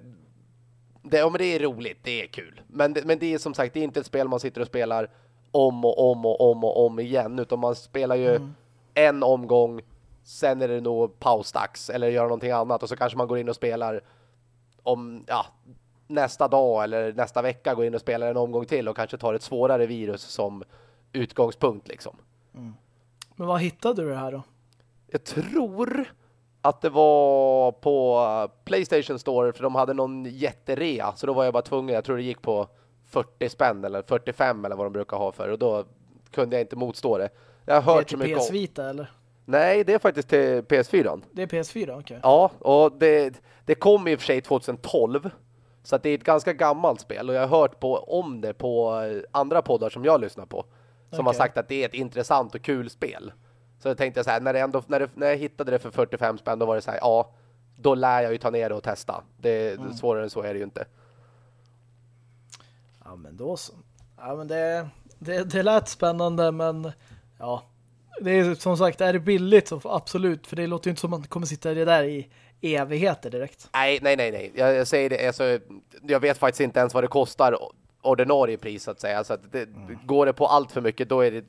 det, ja, men det är roligt, det är kul. Men det, men det är som sagt, det är inte ett spel man sitter och spelar om och om och om och om igen. Utan man spelar ju mm. en omgång, sen är det nog pausdags eller gör någonting annat. Och så kanske man går in och spelar om ja, nästa dag eller nästa vecka går in och spelar en omgång till och kanske tar ett svårare virus som utgångspunkt liksom. Men vad hittade du det här då? Jag tror att det var på Playstation Store för de hade någon jätterea så då var jag bara tvungen, jag tror det gick på 40 spänn eller 45 eller vad de brukar ha för och då kunde jag inte motstå det. Jag har hört det är till PS Vita eller? Nej, det är faktiskt till PS4. Det är PS4, okej. Okay. Ja, och det, det kom i och för sig 2012 så att det är ett ganska gammalt spel och jag har hört på, om det på andra poddar som jag lyssnar på som okay. har sagt att det är ett intressant och kul spel. Så jag tänkte så här, när, det ändå, när, det, när jag hittade det för 45 spänn då var det så här, ja, då lär jag ju ta ner det och testa. Det, mm. Svårare än så är det ju inte. Ja, men då så. Ja, men det, det, det lät spännande, men ja, det är som sagt, är det billigt så absolut, för det låter ju inte som att man kommer sitta det där i evigheter direkt. Nej, nej, nej, nej. Jag, jag säger det, alltså, jag vet faktiskt inte ens vad det kostar ordinarie pris så att säga. Så att det, mm. går det på allt för mycket då är det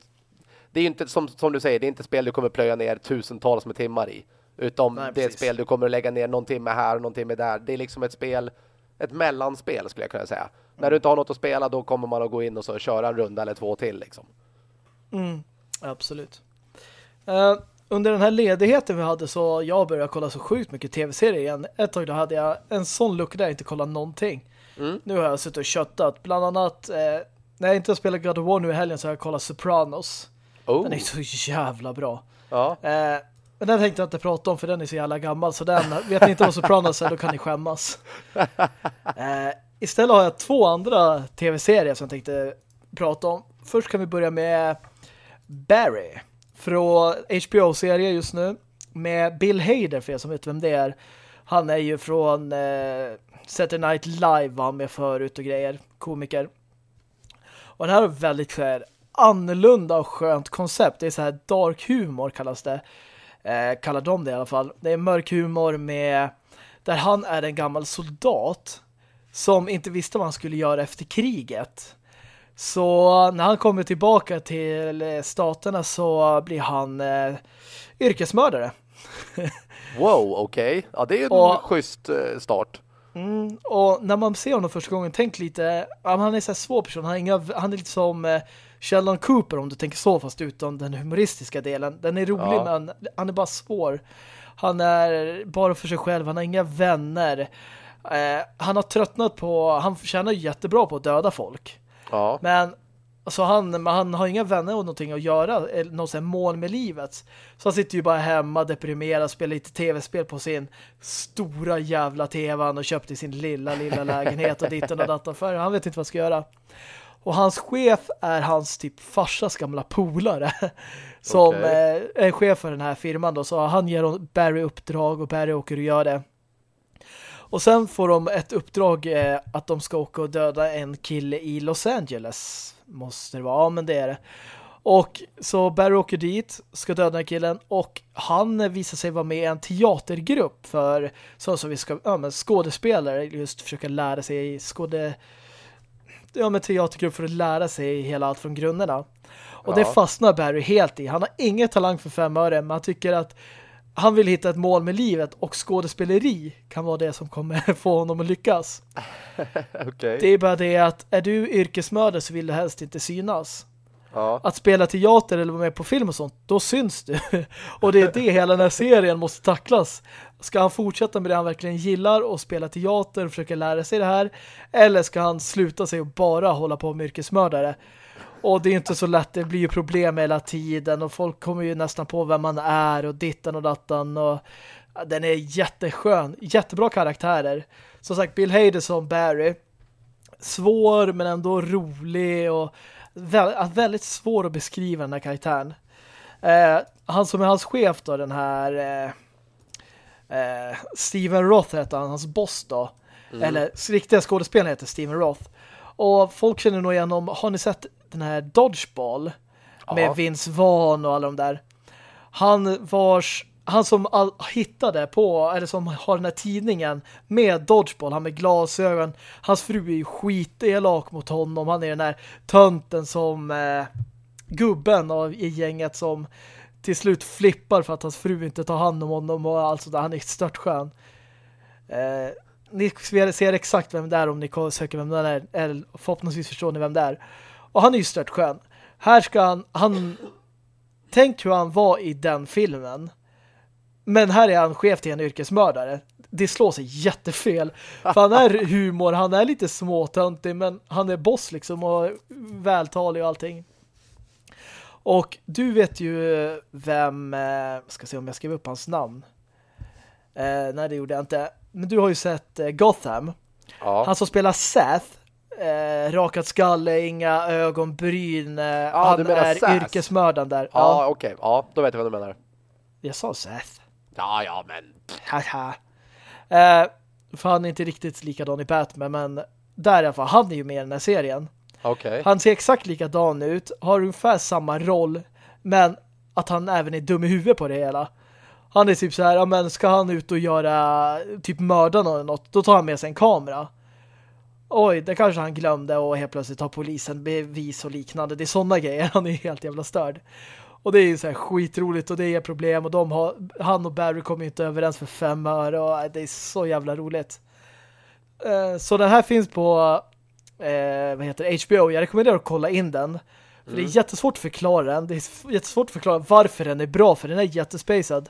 det är inte som, som du säger, det är inte spel du kommer plöja ner tusentals med timmar i. Utom Nej, det är ett spel du kommer att lägga ner någon timme här och någon timme där. Det är liksom ett spel, ett mellanspel skulle jag kunna säga. Mm. När du inte har något att spela då kommer man att gå in och så köra en runda eller två till liksom. Mm, absolut. Uh, under den här ledigheten vi hade så jag började kolla så sjukt mycket tv-serier igen. Ett tag då hade jag en sån lucka där jag inte kollade någonting. Mm. Nu har jag suttit och köttat. Bland annat, eh, när jag inte har spelat God of War nu i helgen så har jag kollat Sopranos. Oh. Den är så jävla bra. Ja. Eh, men den tänkte jag inte prata om för den är så jävla gammal. Så den, vet ni inte vad Sopranos är, då kan ni skämmas. Eh, istället har jag två andra tv-serier som jag tänkte prata om. Först kan vi börja med Barry. Från HBO-serie just nu. Med Bill Hader, för er som vet vem det är. Han är ju från eh, Saturday Night Live var med förut och grejer. Komiker. Och den här är väldigt skär annorlunda och skönt koncept. Det är så här dark humor kallas det. Eh, kallar de det i alla fall. Det är mörk humor med där han är en gammal soldat som inte visste vad han skulle göra efter kriget. Så när han kommer tillbaka till staterna så blir han eh, yrkesmördare. wow, okej. Okay. Ja, det är en och, schysst eh, start. Mm, och när man ser honom första gången, tänk lite, han är så svår person. Han är, inga, han är lite som eh, Sheldon Cooper om du tänker så fast utan den humoristiska delen. Den är rolig ja. men han är bara svår. Han är bara för sig själv, han har inga vänner. Eh, han har tröttnat på, han tjänar jättebra på att döda folk. Ja. Men alltså han, han har inga vänner och någonting att göra, något sånt mål med livet. Så han sitter ju bara hemma, deprimerad, spelar lite tv-spel på sin stora jävla tv han och köpte sin lilla, lilla lägenhet och dit och datorn för. Han vet inte vad han ska göra. Och hans chef är hans typ farsas gamla polare som okay. Eh, är chef för den här firman då. Så han ger Barry uppdrag och Barry åker och gör det. Och sen får de ett uppdrag eh, att de ska åka och döda en kille i Los Angeles. Måste det vara, ja men det är det. Och så Barry åker dit, ska döda den killen och han visar sig vara med i en teatergrupp för så som vi ska, ja men skådespelare just försöka lära sig skåde ja, med teatergrupp för att lära sig hela allt från grunderna. Och ja. det fastnar Barry helt i. Han har ingen talang för fem öre, men han tycker att han vill hitta ett mål med livet och skådespeleri kan vara det som kommer få honom att lyckas. okay. Det är bara det att är du yrkesmördare så vill du helst inte synas. Ja. Att spela teater eller vara med på film och sånt, då syns du. och det är det hela den här serien måste tacklas. Ska han fortsätta med det han verkligen gillar och spela teater och försöka lära sig det här? Eller ska han sluta sig och bara hålla på med yrkesmördare? Och det är inte så lätt, det blir ju problem hela tiden och folk kommer ju nästan på vem man är och dittan och dattan och den är jätteskön, jättebra karaktärer. Som sagt, Bill Hader som Barry svår men ändå rolig och väldigt svår att beskriva den här karaktären. Eh, han som är hans chef då, den här eh, eh, Steven Roth heter han, hans boss då. Mm. Eller riktiga skådespelaren heter Steven Roth. Och folk känner nog igen om, har ni sett den här Dodgeball? Ja. Med Vince Vaughn och alla de där. Han vars han som all, hittade på, eller som har den här tidningen med Dodgeball, han med glasögon. Hans fru är ju skitelak mot honom. Han är den här tönten som eh, gubben av, i gänget som till slut flippar för att hans fru inte tar hand om honom och alltså han är störtskön. Eh, ni ser exakt vem det är om ni söker vem det är eller förhoppningsvis förstår ni vem det är. Och han är ju störtskön. Här ska han, han tänk hur han var i den filmen. Men här är han chef till en yrkesmördare. Det slår sig jättefel. För han är humor, han är lite småtöntig men han är boss liksom och vältalig och allting. Och du vet ju vem, eh, ska se om jag skrev upp hans namn. Eh, nej, det gjorde jag inte. Men du har ju sett eh, Gotham. Ja. Han som spelar Seth, eh, rakat skalle, inga ögonbryn. Eh, ja, han är Seth. yrkesmördaren där. Ja, ja. okej. Okay. Ja, då vet jag vad du menar. Jag sa Seth. Ja, ja, men... Haha. eh, för han är inte riktigt likadan i Batman, men där i alla fall, han är ju med i den här serien. Okay. Han ser exakt likadan ut, har ungefär samma roll, men att han även är dum i huvudet på det hela. Han är typ så här, ja men ska han ut och göra typ mörda eller något, då tar han med sig en kamera. Oj, det kanske han glömde och helt plötsligt har polisen bevis och liknande. Det är sådana grejer, han är helt jävla störd. Och det är ju så här skitroligt och det är problem och de har, han och Barry kommer inte överens för fem år och det är så jävla roligt. Eh, så den här finns på eh, vad heter HBO. Jag rekommenderar att kolla in den. För mm. det är mm. jättesvårt att förklara den. Det är jättesvårt att förklara varför den är bra, för den är jättespacad.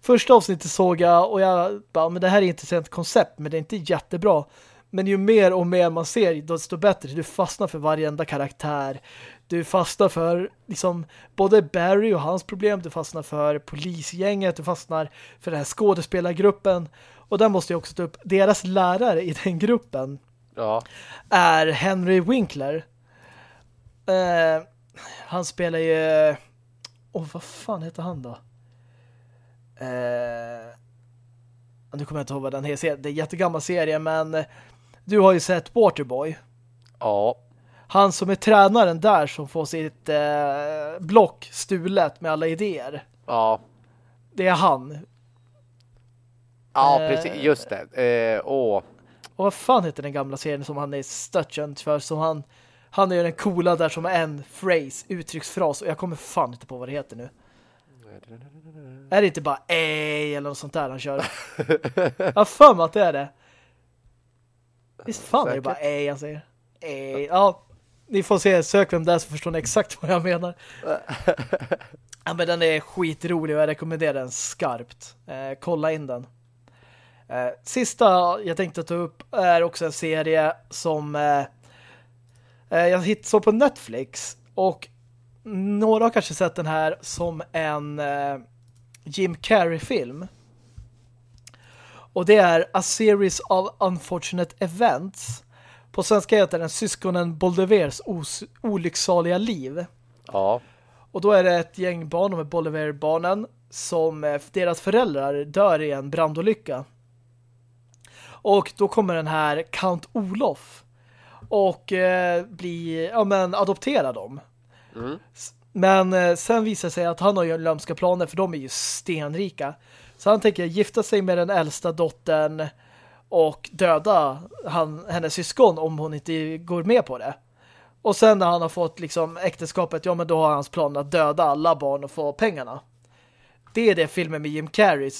Första avsnittet såg jag och jag bara, men det här är ett intressant koncept, men det är inte jättebra. Men ju mer och mer man ser, desto bättre. Du fastnar för varenda karaktär. Du fastnar för liksom både Barry och hans problem. Du fastnar för polisgänget. Du fastnar för den här skådespelargruppen. Och där måste jag också ta upp deras lärare i den gruppen. Ja. Är Henry Winkler. Eh, han spelar ju... Åh, oh, vad fan heter han då? Eh, nu kommer jag inte ihåg vad den heter. Det är en jättegammal serie, men du har ju sett Waterboy. Ja. Han som är tränaren där som får sitt eh, block stulet med alla idéer. Ja. Det är han. Ja, eh, precis. Just det. Eh, åh. Och vad fan heter den gamla serien som han är störtkänd för? Som han, han är ju den coola där som en phrase, uttrycksfras. Och jag kommer fan inte på vad det heter nu. Är det inte bara ej eller något sånt där han kör? jag har för mig att det är det. Visst fan Säkert. är det bara ej han säger. Ej. Ja, ni får se, sök vem det är så förstår ni exakt vad jag menar. ja, men den är skitrolig och jag rekommenderar den skarpt. Eh, kolla in den. Eh, sista jag tänkte ta upp är också en serie som eh, eh jag hittade på Netflix och några har kanske sett den här som en eh, Jim Carrey-film. Och det är A Series of Unfortunate Events. På svenska heter den Syskonen Boldevers olycksaliga liv. Ja. Och då är det ett gäng barn, med Bolivar-barnen, som eh, deras föräldrar dör i en brandolycka. Och då kommer den här Count Olof och eh, bli, ja men adoptera dem. Mm. Men eh, sen visar sig att han har ju lömska planer för de är ju stenrika. Så han tänker gifta sig med den äldsta dottern och döda han, hennes syskon om hon inte går med på det. Och sen när han har fått liksom äktenskapet, ja men då har hans plan att döda alla barn och få pengarna. Det är det filmen med Jim Carrey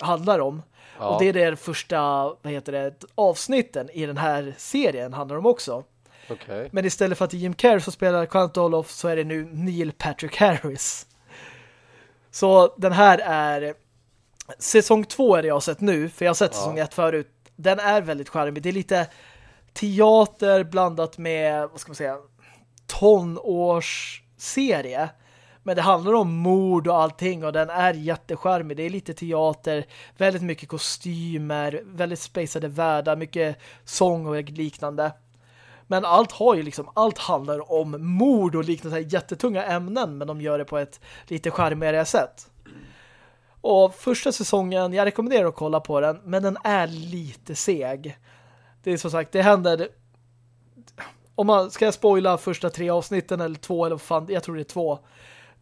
handlar om. Ja. Och det är det första vad heter det, avsnitten i den här serien handlar om också. Okay. Men istället för att det är Jim Carrey som spelar Count Olof så är det nu Neil Patrick Harris. Så den här är säsong två är det jag har sett nu, för jag har sett ja. säsong ett förut. Den är väldigt charmig. Det är lite teater blandat med, vad ska man säga, tonårsserie. Men det handlar om mord och allting och den är jättecharmig. Det är lite teater, väldigt mycket kostymer, väldigt spacade världar, mycket sång och liknande. Men allt har ju liksom, allt handlar om mord och liknande jättetunga ämnen men de gör det på ett lite charmigare sätt. Och första säsongen, jag rekommenderar att kolla på den, men den är lite seg. Det är som sagt, det händer om man ska jag spoila första tre avsnitten eller två eller fan, jag tror det är två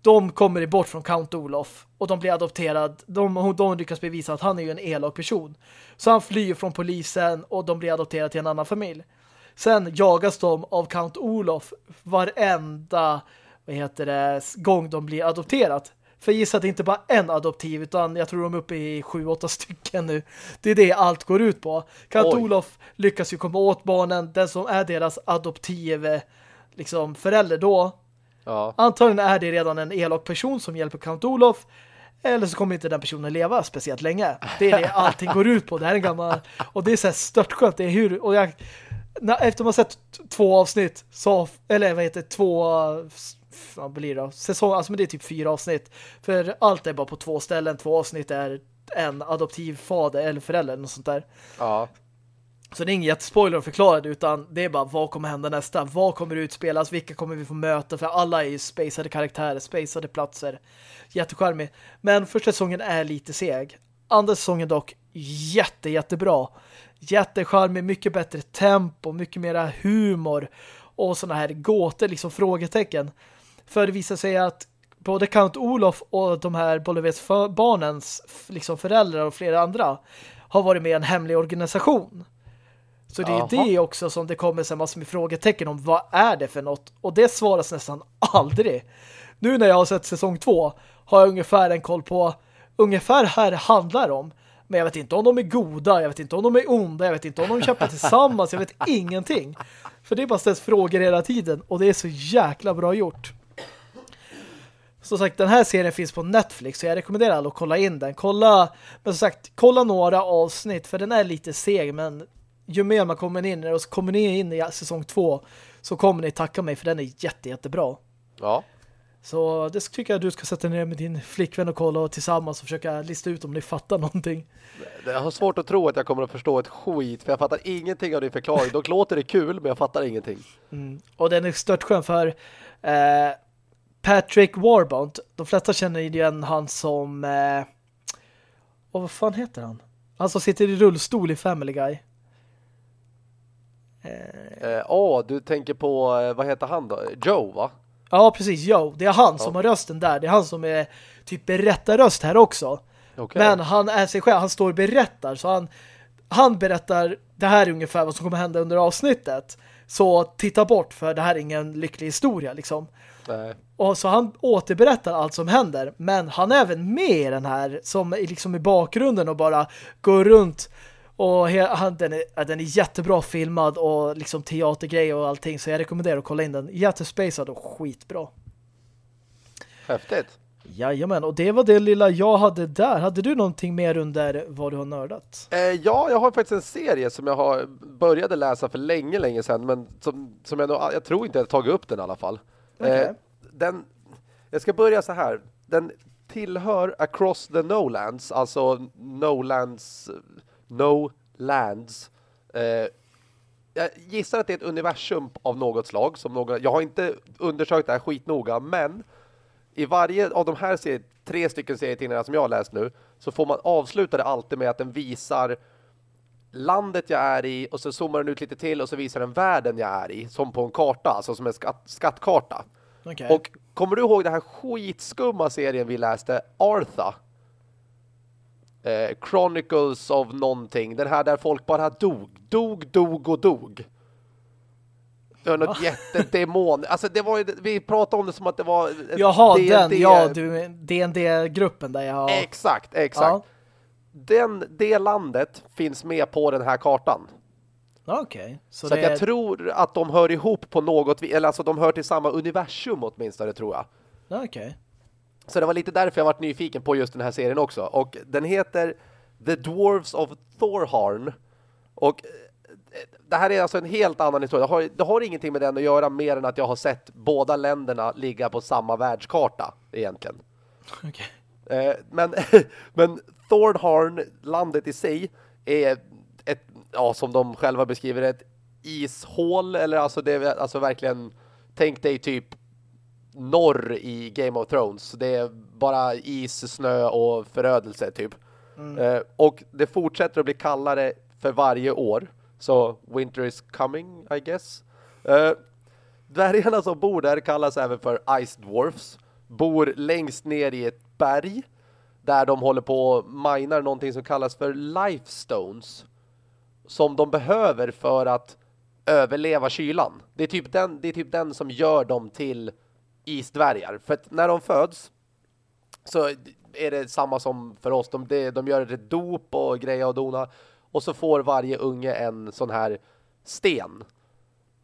de kommer bort från Count Olof och de blir adopterade. De, de lyckas bevisa att han är ju en elak person. Så han flyr från polisen och de blir adopterade till en annan familj. Sen jagas de av Count Olof varenda vad heter det, gång de blir adopterat. För gissa att det inte bara en adoptiv utan jag tror de är uppe i sju, åtta stycken nu. Det är det allt går ut på. Count Oj. Olof lyckas ju komma åt barnen. Den som är deras adoptiv liksom förälder då. Ja. Antagligen är det redan en elak person som hjälper Count Olof. Eller så kommer inte den personen leva speciellt länge. Det är det allting går ut på. Det här är en gammal... Och det är så här störtskönt. Det är hur... Och jag, när, efter man sett två avsnitt så, eller vad heter två vad blir det? Säsong, alltså men det är typ fyra avsnitt. För allt är bara på två ställen. Två avsnitt är en adoptiv fader eller förälder något sånt där. Ja. Så det är ingen jättespoiler att förklara det utan det är bara vad kommer hända nästa? Vad kommer utspelas? Vilka kommer vi få möta? För alla är ju spacade karaktärer, spacade platser. Jättecharmig. Men första säsongen är lite seg. Andra säsongen dock jätte, jättebra. Jättecharmig, mycket bättre tempo, mycket mera humor och såna här gåtor, liksom frågetecken. För det visar sig att både Count Olof och de här Bolivets barnens liksom föräldrar och flera andra har varit med i en hemlig organisation. Så det är Aha. det också som det kommer så massor med frågetecken om vad är det för något? Och det svaras nästan aldrig. Nu när jag har sett säsong två har jag ungefär en koll på ungefär här handlar om. Men jag vet inte om de är goda, jag vet inte om de är onda, jag vet inte om de kämpar tillsammans, jag vet ingenting. För det är bara ställs frågor hela tiden och det är så jäkla bra gjort. Som sagt, den här serien finns på Netflix så jag rekommenderar alla att kolla in den. Kolla, men som sagt, kolla några avsnitt för den är lite seg men ju mer man kommer in och så kommer ni in i säsong två så kommer ni tacka mig för den är jätte, jättebra. Ja. Så det tycker jag du ska sätta ner med din flickvän och kolla och tillsammans och försöka lista ut om ni fattar någonting. Jag har svårt att tro att jag kommer att förstå ett skit för jag fattar ingenting av din förklaring. Dock låter det kul men jag fattar ingenting. Mm. Och den är stört skön för eh, Patrick Warbound. De flesta känner igen han som eh, och vad fan heter han? Han som sitter i rullstol i Family Guy. Ja, eh, oh, du tänker på, eh, vad heter han då? Joe, va? Ja, precis. Joe. Det är han som har rösten där. Det är han som är typ berättarröst här också. Okay. Men han är sig själv. Han står och berättar. Så han, han berättar, det här är ungefär vad som kommer hända under avsnittet. Så titta bort för det här är ingen lycklig historia liksom. Nej. Och så han återberättar allt som händer. Men han är även med i den här som liksom i bakgrunden och bara går runt och han, den, är, den är jättebra filmad och liksom teatergrej och allting. Så jag rekommenderar att kolla in den. Jättespacad och skitbra. Häftigt. Jajamän, och det var det lilla jag hade där. Hade du någonting mer under vad du har nördat? Eh, ja, jag har faktiskt en serie som jag har började läsa för länge, länge sedan. Men som, som jag, nog, jag tror inte jag har tagit upp den i alla fall. Okay. Eh, den, jag ska börja så här. Den tillhör Across the Nolands, alltså Nolands No Lands. Eh, jag gissar att det är ett universum av något slag. Som någon, jag har inte undersökt det här skitnoga, men i varje av de här serier, tre stycken serietidningar som jag har läst nu så får man avsluta det alltid med att den visar landet jag är i och så zoomar den ut lite till och så visar den världen jag är i som på en karta, alltså som en skatt, skattkarta. Okay. Och kommer du ihåg den här skitskumma serien vi läste, Artha? Eh, Chronicles of någonting. Den här där folk bara dog. Dog, dog och dog. Det var något jättedemon. Alltså det var vi pratade om det som att det var Jaha, den, ja, du D&D-gruppen där jag Exakt, exakt. Ja. Den, det landet finns med på den här kartan. Okej. Okay. Så, så att jag tror att de hör ihop på något eller alltså de hör till samma universum åtminstone tror jag. Okej. Okay. Så det var lite därför jag varit nyfiken på just den här serien också. Och den heter The Dwarves of Thorharn. Och eh, det här är alltså en helt annan historia. Det har, det har ingenting med den att göra mer än att jag har sett båda länderna ligga på samma världskarta egentligen. Okay. Eh, men, men Thornharn, landet i sig, är ett, ja, som de själva beskriver ett ishål. Eller alltså det är alltså verkligen, tänk dig typ norr i Game of Thrones. Det är bara is, snö och förödelse typ. Mm. Eh, och det fortsätter att bli kallare för varje år. Så winter is coming, I guess. Eh, dvärgarna som bor där kallas även för Ice Dwarfs. bor längst ner i ett berg där de håller på och minar någonting som kallas för lifestones som de behöver för att överleva kylan. Det är typ den, det är typ den som gör dem till isdvärgar. För att när de föds så är det samma som för oss. De, de gör ett dop och grejer och dona. Och så får varje unge en sån här sten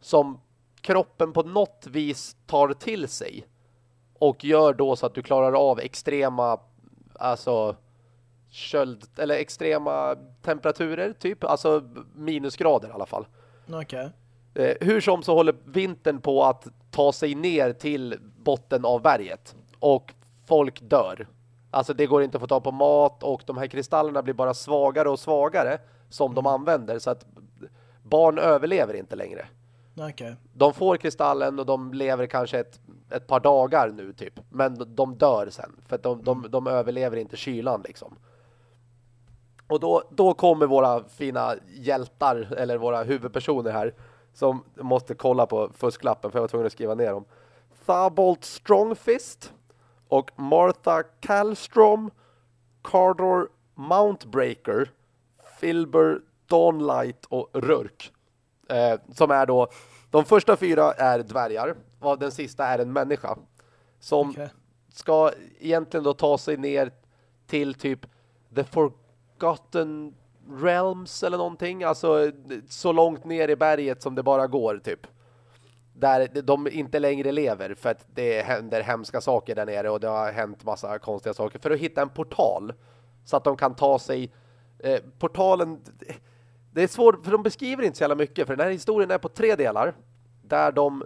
som kroppen på något vis tar till sig och gör då så att du klarar av extrema alltså köld eller extrema temperaturer typ, alltså minusgrader i alla fall. Okej. Okay. Eh, hur som så håller vintern på att ta sig ner till botten av berget och folk dör. Alltså det går inte att få ta på mat och de här kristallerna blir bara svagare och svagare som mm. de använder så att barn överlever inte längre. Okay. De får kristallen och de lever kanske ett, ett par dagar nu typ. Men de dör sen. För att de, de, mm. de överlever inte kylan liksom. Och då, då kommer våra fina hjältar, eller våra huvudpersoner här, som måste kolla på fusklappen för jag var tvungen att skriva ner dem. Thabolt Strongfist och Martha Kallstrom, Cardor Mountbreaker, Filber Dawnlight och Rurk. Eh, som är då, de första fyra är dvärgar, och den sista är en människa. Som okay. ska egentligen då ta sig ner till typ The Forgotten Realms eller någonting. Alltså så långt ner i berget som det bara går typ. Där de inte längre lever för att det händer hemska saker där nere och det har hänt massa konstiga saker. För att hitta en portal så att de kan ta sig... Eh, portalen det är svårt, för de beskriver inte så jävla mycket. För den här historien är på tre delar. Där de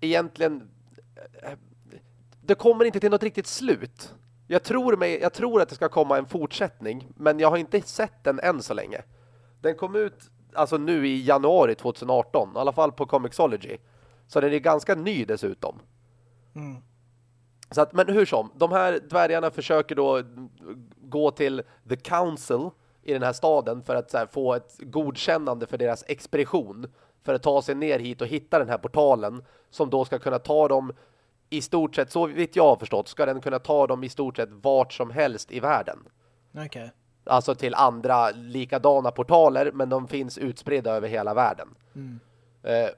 egentligen... Eh, det kommer inte till något riktigt slut. Jag tror, mig, jag tror att det ska komma en fortsättning. Men jag har inte sett den än så länge. Den kom ut alltså nu i januari 2018. I alla fall på Comixology. Så den är ganska ny dessutom. Mm. Så att, men hur som, de här dvärgarna försöker då gå till The Council i den här staden för att här, få ett godkännande för deras expedition för att ta sig ner hit och hitta den här portalen som då ska kunna ta dem i stort sett, så vitt jag har förstått, ska den kunna ta dem i stort sett vart som helst i världen. Okej. Okay. Alltså till andra likadana portaler, men de finns utspridda över hela världen. Mm. Eh,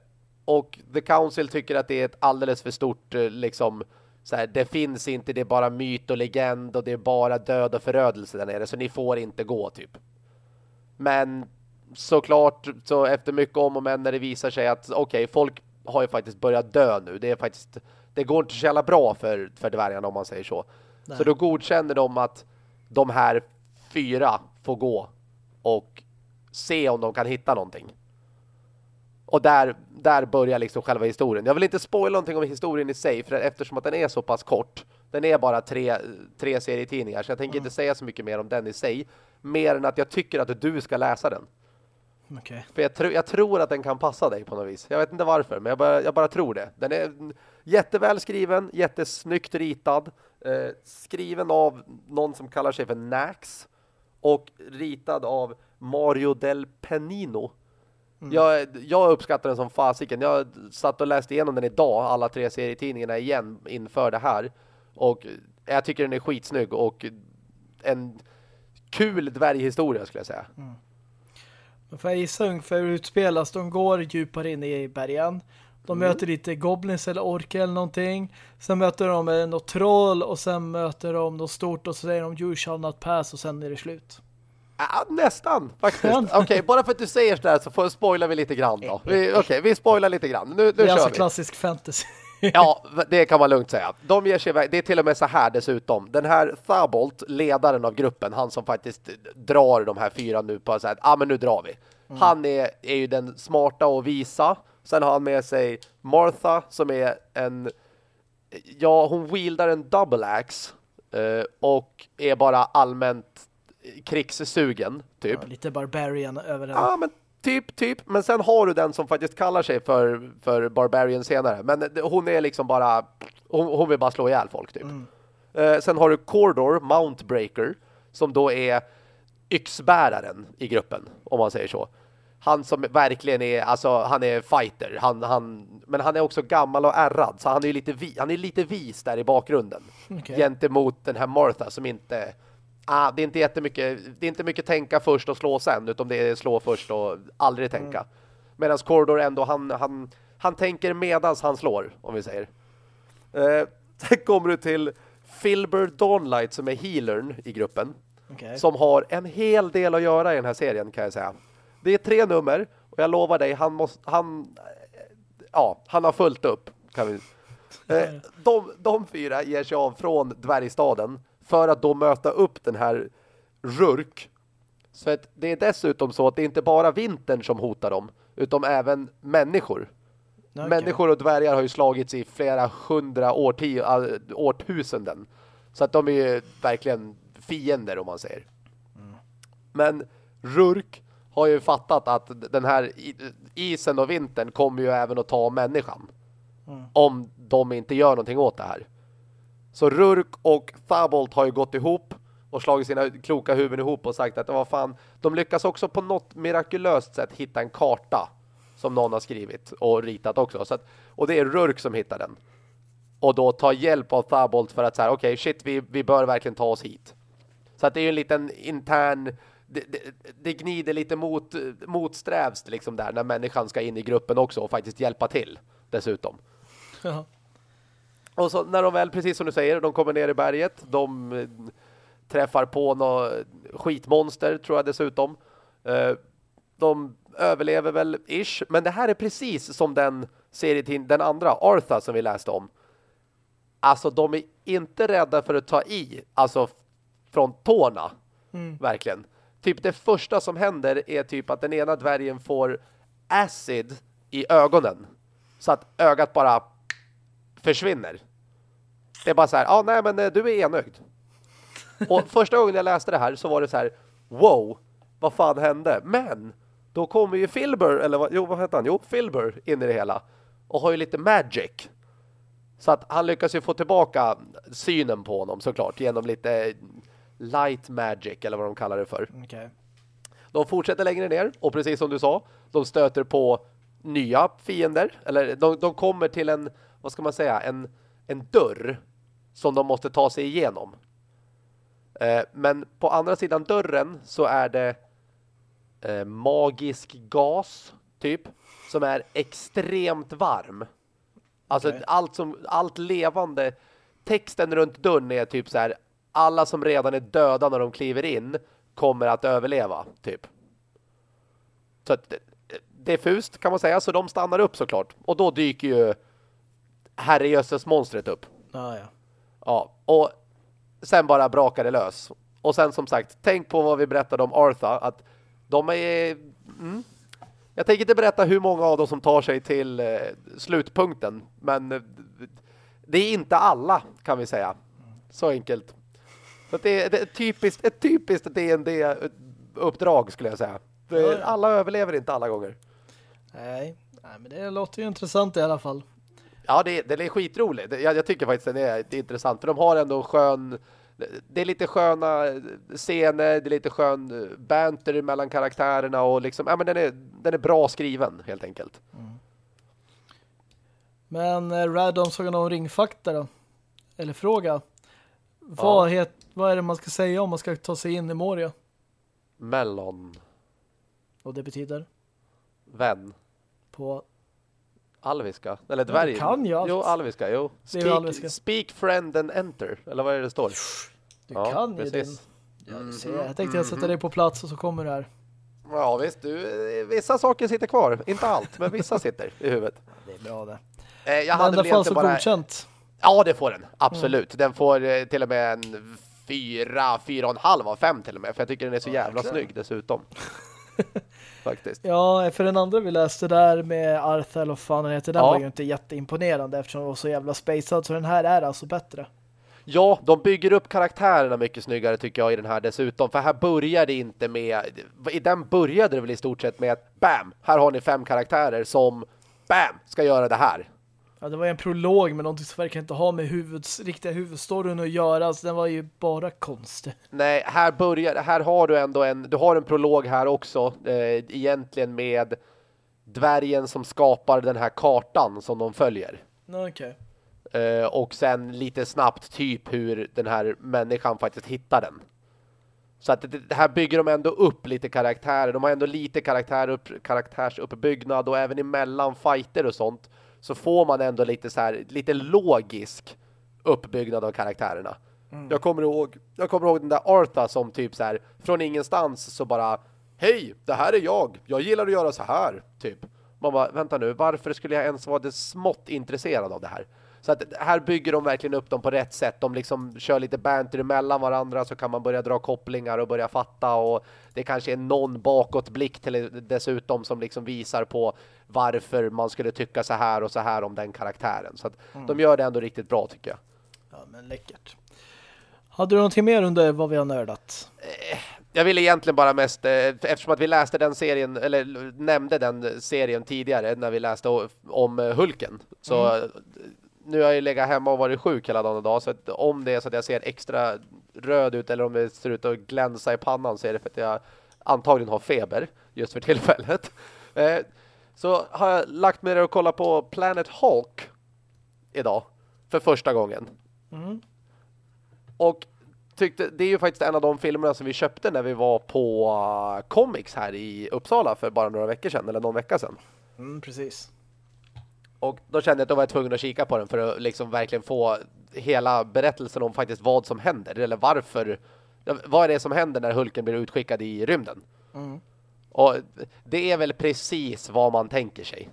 och The Council tycker att det är ett alldeles för stort eh, liksom så här, det finns inte, det är bara myt och legend och det är bara död och förödelse där nere så ni får inte gå typ. Men såklart så efter mycket om och men när det visar sig att okej, okay, folk har ju faktiskt börjat dö nu. Det är faktiskt det går inte så jävla bra för, för dvärgarna om man säger så. Nej. Så då godkänner de att de här fyra får gå och se om de kan hitta någonting. Och där, där börjar liksom själva historien. Jag vill inte spoila någonting om historien i sig för eftersom att den är så pass kort. Den är bara tre, tre serietidningar så jag tänker mm. inte säga så mycket mer om den i sig. Mer än att jag tycker att du ska läsa den. Okay. För jag, tr jag tror att den kan passa dig på något vis. Jag vet inte varför, men jag bara, jag bara tror det. Den är jätteväl skriven, jättesnyggt ritad. Eh, skriven av någon som kallar sig för Nax. Och ritad av Mario del Penino. Mm. Jag, jag uppskattar den som fasiken. Jag satt och läste igenom den idag, alla tre serietidningarna igen inför det här. Och jag tycker den är skitsnygg och en kul dvärghistoria skulle jag säga. Mm. För jag gissa ungefär hur utspelas. De går djupare in i bergen. De mm. möter lite goblins eller orker eller någonting. Sen möter de något troll och sen möter de något stort och så säger de you shall not pass och sen är det slut. Ja, nästan, faktiskt. Okej, okay, bara för att du säger sådär så får spoilar vi lite grann då. Okej, okay, vi spoilar lite grann. Nu, nu det är kör alltså vi. klassisk fantasy. ja, det kan man lugnt säga. De ger sig iväg. Det är till och med så här dessutom. Den här Thabolt, ledaren av gruppen, han som faktiskt drar de här fyra nu på så här, ja ah, men nu drar vi. Mm. Han är, är ju den smarta och visa. Sen har han med sig Martha som är en ja, hon wieldar en double axe eh, och är bara allmänt krigssugen, typ. Ja, lite barbarian över den. Ja, men typ, typ. Men sen har du den som faktiskt kallar sig för, för barbarian senare. Men hon är liksom bara... Hon, hon vill bara slå ihjäl folk, typ. Mm. Eh, sen har du Cordor, Mountbreaker, som då är yxbäraren i gruppen, om man säger så. Han som verkligen är, alltså han är fighter. Han, han Men han är också gammal och ärrad. Så han är lite, vi, han är lite vis där i bakgrunden. Okay. Gentemot den här Martha som inte... Ah, det är inte jättemycket... Det är inte mycket tänka först och slå sen. Utan det är slå först och aldrig tänka. Mm. Medan Corridor ändå, han, han, han tänker medans han slår, om vi säger. Eh, sen kommer du till Filber Dawnlight som är healern i gruppen. Okay. Som har en hel del att göra i den här serien kan jag säga. Det är tre nummer och jag lovar dig, han måste... Han, ja, han har fullt upp. Kan vi. Eh, de, de fyra ger sig av från dvärgstaden för att då möta upp den här Rurk. Så att det är dessutom så att det är inte bara vintern som hotar dem utan även människor. Okay. Människor och dvärgar har ju slagits i flera hundra årtusenden. Så att de är ju verkligen fiender om man säger. Mm. Men Rurk har ju fattat att den här isen och vintern kommer ju även att ta människan. Mm. Om de inte gör någonting åt det här. Så Rurk och Thabolt har ju gått ihop och slagit sina kloka huvuden ihop och sagt att det var fan, de lyckas också på något mirakulöst sätt hitta en karta som någon har skrivit och ritat också. Så att, och det är Rurk som hittar den. Och då tar hjälp av Thabolt för att säga okej, okay, shit, vi, vi bör verkligen ta oss hit. Så att det är ju en liten intern det, det, det, gnider lite mot motsträvst liksom där när människan ska in i gruppen också och faktiskt hjälpa till dessutom. Ja. Och så när de väl, precis som du säger, de kommer ner i berget, de eh, träffar på något skitmonster tror jag dessutom. Eh, de överlever väl ish, men det här är precis som den serien, den andra, Artha som vi läste om. Alltså de är inte rädda för att ta i, alltså från tårna. Mm. Verkligen. Typ det första som händer är typ att den ena dvärgen får acid i ögonen. Så att ögat bara försvinner. Det är bara så här, ja ah, nej men eh, du är enögd. Och första gången jag läste det här så var det så här, wow, vad fan hände? Men då kommer ju Filber, eller vad, jo, vad heter han? Jo, Filber in i det hela. Och har ju lite magic. Så att han lyckas ju få tillbaka synen på honom såklart genom lite light magic eller vad de kallar det för. Okay. De fortsätter längre ner och precis som du sa, de stöter på nya fiender. Eller de, de kommer till en, vad ska man säga, en, en dörr som de måste ta sig igenom. Eh, men på andra sidan dörren så är det eh, magisk gas typ som är extremt varm. Alltså okay. allt som allt levande texten runt dörren är typ så här alla som redan är döda när de kliver in kommer att överleva, typ. Så att, det är fust kan man säga, så de stannar upp såklart. Och då dyker ju herrejösses monstret upp. Ah, ja. Ja, och sen bara brakar det lös. Och sen som sagt, tänk på vad vi berättade om Artha, att de är... Mm, jag tänker inte berätta hur många av dem som tar sig till eh, slutpunkten, men eh, det är inte alla, kan vi säga. Så enkelt. Så det är, det är typiskt, ett typiskt D&D-uppdrag skulle jag säga. Är, alla överlever inte alla gånger. Nej. Nej, men det låter ju intressant i alla fall. Ja, det, det är skitroligt. Jag, jag tycker faktiskt det är, det är intressant. För de har ändå skön... Det är lite sköna scener, det är lite skön banter mellan karaktärerna och liksom, ja men den är, den är bra skriven helt enkelt. Mm. Men eh, Radon såg någon ringfakta då? Eller fråga? Vad, ja. het, vad är det man ska säga om man ska ta sig in i Moria? Mellon. Och det betyder? Vän. På? Alviska. Eller dvärg. kan ju allt. Jo, alviska. Jo. Speak, alviska. speak friend and enter. Eller vad är det det står? Du ja, kan precis. ju din. Du ser. Jag tänkte jag sätta dig på plats och så kommer det här. Ja visst, du, vissa saker sitter kvar. Inte allt, men vissa sitter i huvudet. Det är bra det. Eh, jag men hade den får så bara... godkänt. Ja, det får den. Absolut. Mm. Den får eh, till och med en fyra, fyra och en halv av fem till och med. För jag tycker den är så jävla snygg dessutom. Faktiskt. Ja, för den andra vi läste där med Arthel och fan den heter, den ja. var ju inte jätteimponerande eftersom den var så jävla spacad. Så den här är alltså bättre. Ja, de bygger upp karaktärerna mycket snyggare tycker jag i den här dessutom. För här börjar det inte med... I den började det väl i stort sett med att bam, här har ni fem karaktärer som bam, ska göra det här. Ja, det var en prolog med någonting som verkar inte ha med huvuds, riktiga huvudstoryn att göra. Alltså, den var ju bara konstig. Nej, här börjar här har du ändå en du har en prolog här också eh, egentligen med dvärgen som skapar den här kartan som de följer. Okej. Eh, och sen lite snabbt typ hur den här människan faktiskt hittar den. Så att det, det här bygger de ändå upp lite karaktärer. De har ändå lite karaktär upp, karaktärsuppbyggnad och även emellan fighter och sånt så får man ändå lite så här lite logisk uppbyggnad av karaktärerna. Mm. Jag kommer ihåg jag kommer ihåg den där Artha som typ så här från ingenstans så bara Hej, det här är jag. Jag gillar att göra så här, typ. Man bara, vänta nu, varför skulle jag ens vara det smått intresserad av det här? Så att här bygger de verkligen upp dem på rätt sätt. De liksom kör lite banter emellan varandra så kan man börja dra kopplingar och börja fatta och det kanske är någon bakåtblick till dessutom som liksom visar på varför man skulle tycka så här och så här om den karaktären. Så att mm. de gör det ändå riktigt bra tycker jag. Ja, men läckert. Hade du någonting mer under vad vi har nördat? Eh, jag ville egentligen bara mest, eh, eftersom att vi läste den serien, eller nämnde den serien tidigare när vi läste om Hulken. Så mm nu har jag legat hemma och varit sjuk hela dagen och dag så att om det är så att jag ser extra röd ut eller om det ser ut att glänsa i pannan så är det för att jag antagligen har feber just för tillfället. Eh, så har jag lagt mig och kollat på Planet Hulk idag för första gången. Mm. Och tyckte, det är ju faktiskt en av de filmerna som vi köpte när vi var på uh, Comics här i Uppsala för bara några veckor sedan, eller någon vecka sedan. Mm, precis. Och då kände jag att då var jag tvungen att kika på den för att liksom verkligen få hela berättelsen om faktiskt vad som händer. Eller varför, vad är det som händer när Hulken blir utskickad i rymden? Mm. Och det är väl precis vad man tänker sig.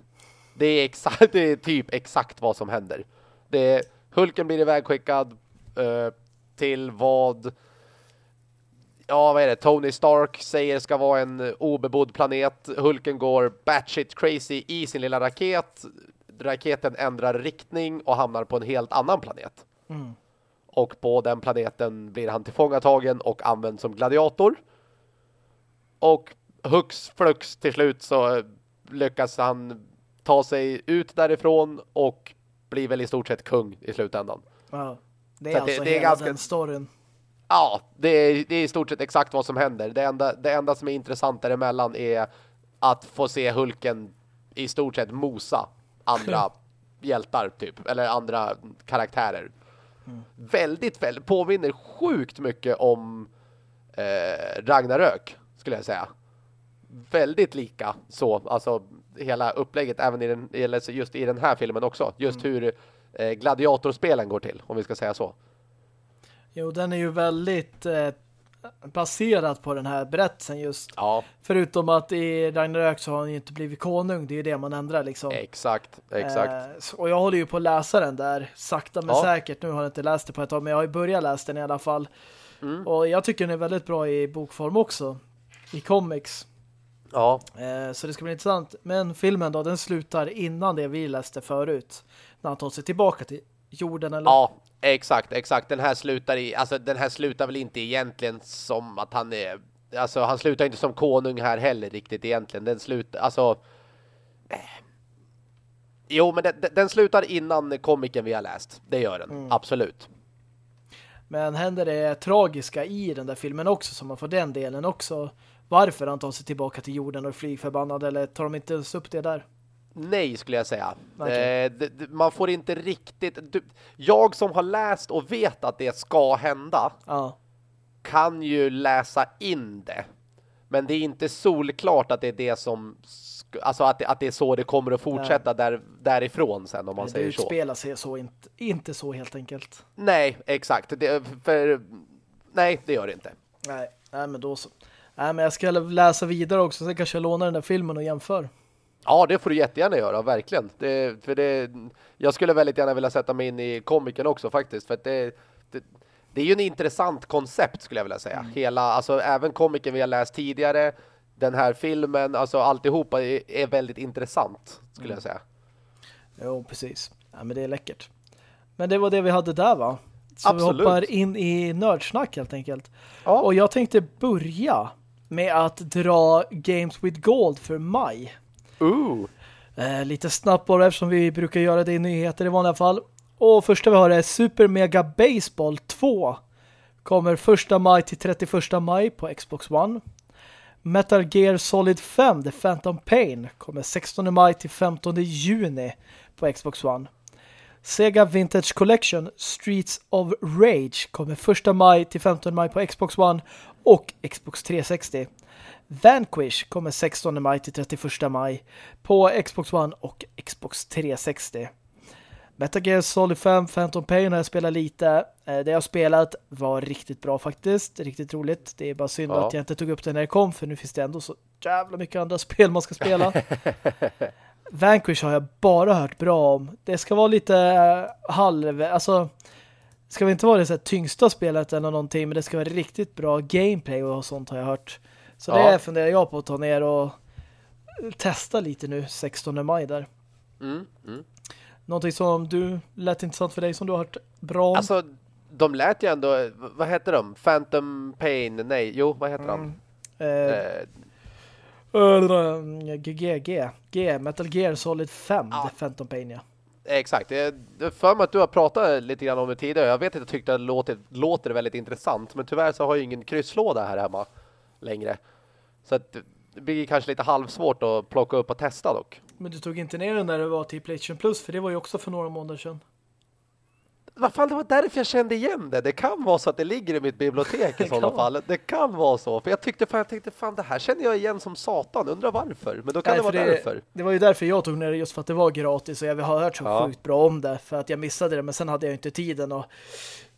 Det är, exakt, det är typ exakt vad som händer. Det Hulken blir ivägskickad uh, till vad ja vad är det, Tony Stark säger ska vara en obebodd planet. Hulken går batshit crazy i sin lilla raket raketen ändrar riktning och hamnar på en helt annan planet. Mm. Och på den planeten blir han tillfångatagen och använd som gladiator. Och hux flux till slut så lyckas han ta sig ut därifrån och blir väl i stort sett kung i slutändan. Ja, det är så alltså det, det är ganska... den storyn. Ja, det är, det är i stort sett exakt vad som händer. Det enda, det enda som är intressant däremellan är att få se Hulken i stort sett mosa andra hjältar typ, eller andra karaktärer. Mm. Väldigt, väldigt, påminner sjukt mycket om eh, Ragnarök, skulle jag säga. Väldigt lika så, alltså hela upplägget även i den, just i den här filmen också. Just mm. hur eh, gladiatorspelen går till, om vi ska säga så. Jo, den är ju väldigt eh, baserat på den här berättelsen just. Ja. Förutom att i Ragnarök så har han ju inte blivit konung. Det är ju det man ändrar liksom. Exakt, exakt. Eh, och jag håller ju på att läsa den där sakta men ja. säkert. Nu har jag inte läst det på ett tag men jag har ju börjat läsa den i alla fall. Mm. Och jag tycker den är väldigt bra i bokform också. I comics. Ja. Eh, så det ska bli intressant. Men filmen då, den slutar innan det vi läste förut. När han tar sig tillbaka till jorden eller? Ja, exakt, exakt. Den här slutar i, alltså den här slutar väl inte egentligen som att han är, alltså han slutar inte som konung här heller riktigt egentligen. Den slutar, alltså eh, Jo, men den, den slutar innan komiken vi har läst. Det gör den, mm. absolut. Men händer det tragiska i den där filmen också, som man får den delen också? Varför han tar sig tillbaka till jorden och flyg förbannad, eller tar de inte ens upp det där? Nej skulle jag säga. Okay. Eh, man får inte riktigt... Du, jag som har läst och vet att det ska hända ja. kan ju läsa in det. Men det är inte solklart att det är det som... Alltså att det, att det är så det kommer att fortsätta där, därifrån sen om man det säger så. Det utspelar sig så, inte, inte så helt enkelt. Nej, exakt. Det, för, nej, det gör det inte. Nej, nej men då så. Nej, men jag ska läsa vidare också. Sen kanske jag lånar den där filmen och jämför. Ja, det får du jättegärna göra, verkligen. Det, för det, jag skulle väldigt gärna vilja sätta mig in i komiken också faktiskt, för att det, det, det är ju en intressant koncept skulle jag vilja säga. Mm. Hela, alltså även komiken vi har läst tidigare, den här filmen, alltså alltihopa är, är väldigt intressant skulle mm. jag säga. Jo, precis. Ja, men det är läckert. Men det var det vi hade där va? Så Absolut. vi hoppar in i nördsnack helt enkelt. Ja. Och jag tänkte börja med att dra Games with Gold för maj. Ooh. Eh, lite snabbt bara eftersom vi brukar göra det i nyheter i vanliga fall. Och första vi har är Super Mega Baseball 2. Kommer 1 maj till 31 maj på Xbox One. Metal Gear Solid 5 The Phantom Pain kommer 16 maj till 15 juni på Xbox One. Sega Vintage Collection Streets of Rage kommer 1 maj till 15 maj på Xbox One och Xbox 360. Vanquish kommer 16 maj till 31 maj på Xbox One och Xbox 360. Metal Gear Solid 5 Phantom Pain har jag spelat lite. Eh, det jag spelat var riktigt bra faktiskt. Riktigt roligt. Det är bara synd ja. att jag inte tog upp det när det kom för nu finns det ändå så jävla mycket andra spel man ska spela. Vanquish har jag bara hört bra om. Det ska vara lite uh, halv... Alltså, det ska väl inte vara det så tyngsta spelet eller någonting men det ska vara riktigt bra gameplay och sånt har jag hört. Så ja. det funderar jag på att ta ner och testa lite nu 16 maj där. Mm, mm. Någonting som du lät intressant för dig som du har hört bra om? Alltså, de lät ju ändå, vad heter de? Phantom Pain, nej, jo, vad heter mm. han? Eh, GG, G, G, Metal Gear Solid 5, ja. Phantom Pain, ja. Exakt, jag för mig att du har pratat lite grann om det tidigare. Jag vet att jag tyckte att det låter, låter väldigt intressant, men tyvärr så har jag ingen krysslåda här hemma längre. Så att det blir kanske lite halvsvårt att plocka upp och testa dock. Men du tog inte ner den när det var till PlayStation Plus, för det var ju också för några månader sedan. Vad fan, det var därför jag kände igen det. Det kan vara så att det ligger i mitt bibliotek i sådana fall. Det kan vara så. För jag tyckte, fan, jag tänkte, fan det här känner jag igen som satan. Undrar varför. Men då kan Nej, det vara det, därför. Det var ju därför jag tog ner det, just för att det var gratis. Och jag har hört så ja. sjukt bra om det. För att jag missade det, men sen hade jag inte tiden. Och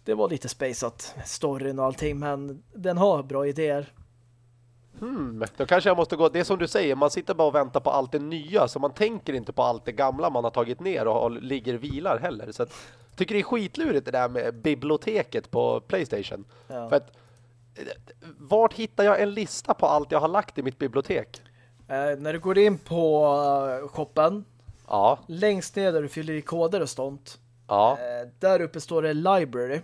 det var lite spaceat, storyn och allting. Men den har bra idéer. Hmm, då kanske jag måste gå... Det är som du säger, man sitter bara och väntar på allt det nya. Så man tänker inte på allt det gamla man har tagit ner och, och ligger vilar heller. Så att, tycker det är skitlurigt det där med biblioteket på Playstation. Ja. För att, vart hittar jag en lista på allt jag har lagt i mitt bibliotek? Eh, när du går in på uh, shoppen, ja. längst ner där du fyller i koder och sånt, ja. eh, där uppe står det library.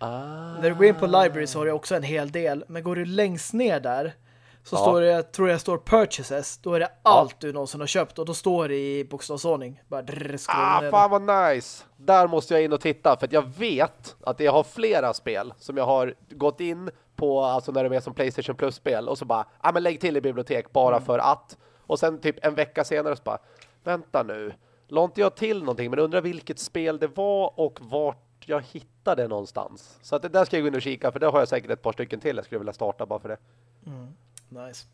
Ah. När du går in på library så har du också en hel del. Men går du längst ner där så ja. står det, tror jag står purchases. Då är det allt ja. du någonsin har köpt. Och då står det i bokstavsordning. Bara drr, ah, ner. fan vad nice. Där måste jag in och titta. För att jag vet att jag har flera spel som jag har gått in på, alltså när det är som Playstation Plus-spel. Och så bara, ah, men lägg till i bibliotek bara mm. för att. Och sen typ en vecka senare så bara, vänta nu. La inte jag till någonting men undrar vilket spel det var och vart jag hittade det någonstans. Så att det där ska jag gå in och kika för det har jag säkert ett par stycken till jag skulle vilja starta bara för det. Mm, nice.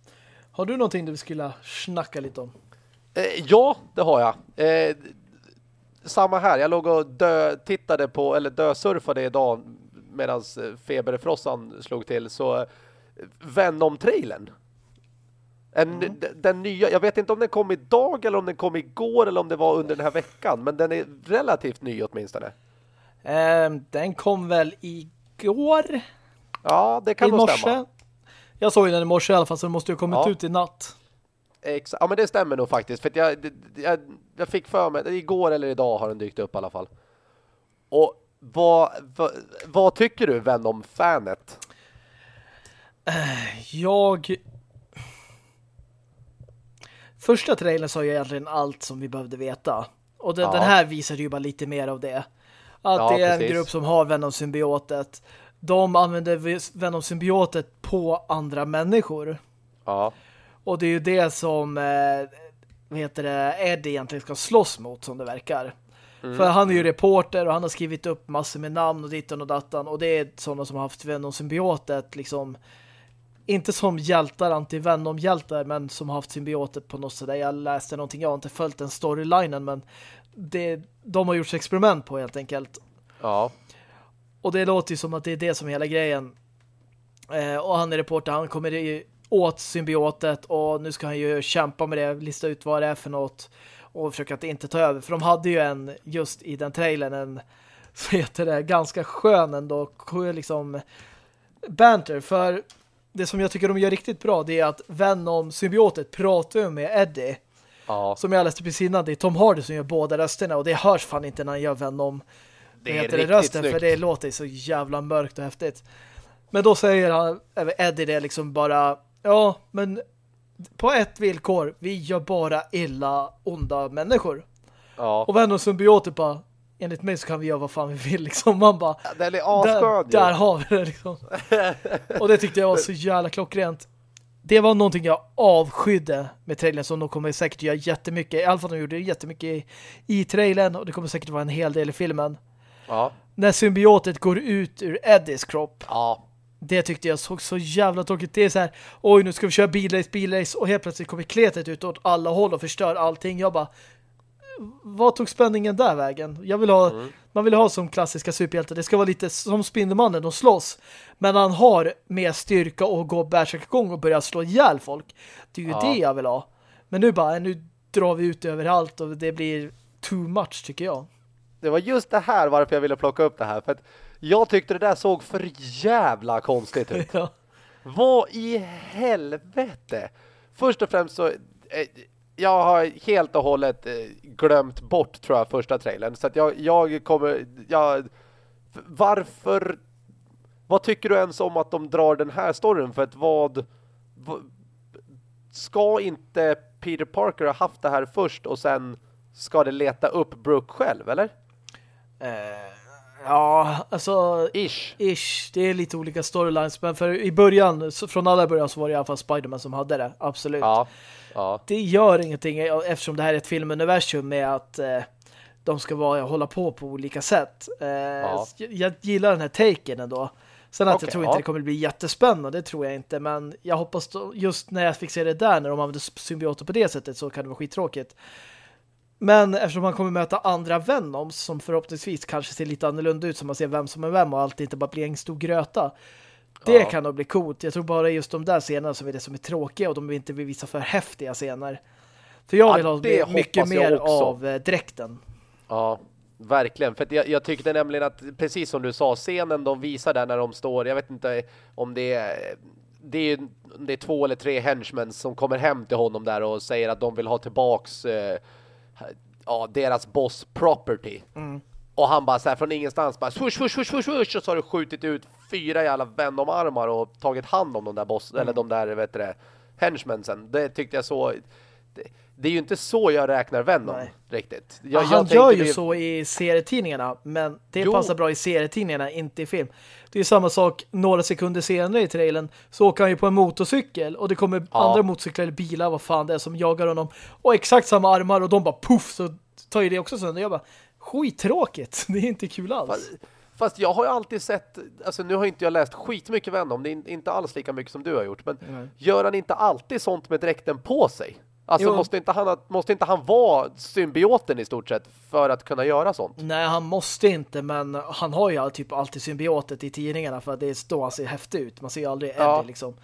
Har du någonting du skulle snacka lite om? Eh, ja, det har jag. Eh, samma här. Jag låg och dö, tittade på, eller dösurfade idag medan eh, feberfrossan slog till. Så eh, Venom-trailen. mm. Den nya, jag vet inte om den kom idag eller om den kom igår eller om det var under den här veckan. Men den är relativt ny åtminstone. Eh, den kom väl igår? Ja, det kan nog stämma. Jag såg den i morse i alla fall så den måste ju ha kommit ja. ut i natt. Exakt. Ja, men det stämmer nog faktiskt. För jag, jag, jag fick för mig, igår eller idag har den dykt upp i alla fall. Och vad, vad, vad tycker du, vän om fanet? Eh, jag... Första trailern sa ju egentligen allt som vi behövde veta. Och den, ja. den här visade ju bara lite mer av det. Att ja, det är precis. en grupp som har Venom-symbiotet. De använder Venom-symbiotet på andra människor. Ja. Och det är ju det som eh, heter det, Ed egentligen ska slåss mot som det verkar. Mm. För han är ju reporter och han har skrivit upp massor med namn och dittan och dattan. Och det är sådana som har haft Venom-symbiotet liksom inte som hjältar, anti-Venom-hjältar men som har haft symbiotet på något sätt. Jag läste någonting, jag har inte följt den storylinen men det de har gjort experiment på helt enkelt. Ja. Och det låter ju som att det är det som är hela grejen. Eh, och han är reporter, han kommer ju åt symbiotet och nu ska han ju kämpa med det, lista ut vad det är för något och försöka att inte ta över. För de hade ju en, just i den trailern, en så heter det, ganska skön ändå liksom banter. För det som jag tycker de gör riktigt bra det är att Venom-symbiotet pratar med Eddie Ja. Som jag läste precis innan, det är Tom Hardy som gör båda rösterna och det hörs fan inte när han gör Venom det är riktigt rösten, snyggt. för det låter så jävla mörkt och häftigt. Men då säger han, Eddie det liksom bara, ja, men på ett villkor, vi gör bara illa onda människor. Ja. Och Venom symbioter bara, enligt mig så kan vi göra vad fan vi vill liksom. Man bara, ja, den är där, där har vi det liksom. och det tyckte jag var så jävla klockrent. Det var någonting jag avskydde med trailern som de kommer säkert göra jättemycket. I alla fall de gjorde jättemycket i, i trailern och det kommer säkert vara en hel del i filmen. Ja. När symbiotet går ut ur Eddies kropp. Ja. Det tyckte jag såg så jävla tråkigt. Det är så här, oj nu ska vi köra billace, billace och helt plötsligt kommer kletet ut åt alla håll och förstör allting. Jag bara, vad tog spänningen där vägen? Jag vill ha, mm. man vill ha som klassiska superhjältar. Det ska vara lite som Spindelmannen, de slåss. Men han har mer styrka och går bärsakgång och börjar slå ihjäl folk. Det är ju ja. det jag vill ha. Men nu bara, nu drar vi ut överallt och det blir too much tycker jag. Det var just det här varför jag ville plocka upp det här. För att jag tyckte det där såg för jävla konstigt ut. ja. Vad i helvete? Först och främst så... Jag har helt och hållet eh, glömt bort, tror jag, första trailern. Så att jag, jag kommer... Jag, varför... Vad tycker du ens om att de drar den här storyn? För att vad... vad ska inte Peter Parker ha haft det här först och sen ska det leta upp Brooke själv, eller? Eh, ja, alltså... Ish. Ish. Det är lite olika storylines. Men för i början, från alla början så var det i alla fall Spiderman som hade det. Absolut. Ja. Ja. Det gör ingenting eftersom det här är ett filmuniversum med att eh, de ska vara, hålla på på olika sätt. Eh, ja. Jag gillar den här taken ändå. Sen att okay, jag tror inte det kommer bli jättespännande, det tror jag inte. Men jag hoppas då, just när jag fick se det där, när de använder symbioter på det sättet så kan det vara skittråkigt. Men eftersom man kommer möta andra Venoms som förhoppningsvis kanske ser lite annorlunda ut som man ser vem som är vem och allt inte bara blir en stor gröta. Det ja. kan nog bli coolt. Jag tror bara just de där scenerna som är det som är tråkiga och de vill inte visa för häftiga scener. För jag vill ja, ha mycket mer av eh, dräkten. Ja, verkligen. För jag, jag tyckte nämligen att, precis som du sa, scenen de visar där när de står, jag vet inte om det är det är, det är två eller tre henchmen som kommer hem till honom där och säger att de vill ha tillbaks eh, ja, deras boss property. Mm. Och han bara så här från ingenstans bara swish, swish, swish, swish och så har du skjutit ut fyra jävla Venom-armar och tagit hand om de där boss, mm. eller de där, vet du det, henchmensen. Det tyckte jag så... Det, det är ju inte så jag räknar Venom Nej. riktigt. Jag, ja, han gör ju det... så i serietidningarna, men det jo. passar bra i serietidningarna, inte i film. Det är samma sak några sekunder senare i trailern så åker han ju på en motorcykel och det kommer ja. andra motorcyklar eller bilar, vad fan det är, som jagar honom. Och exakt samma armar och de bara puff så tar ju det också sönder. Jag bara, skittråkigt. Det är inte kul alls. Fast, fast jag har ju alltid sett, alltså nu har inte jag läst skitmycket Venom, det är inte alls lika mycket som du har gjort, men mm. gör han inte alltid sånt med dräkten på sig? Alltså måste inte, han, måste inte han vara symbioten i stort sett för att kunna göra sånt? Nej, han måste inte, men han har ju typ alltid symbiotet i tidningarna för att det är då han ser häftig ut. Man ser ju aldrig ja. Eddie liksom.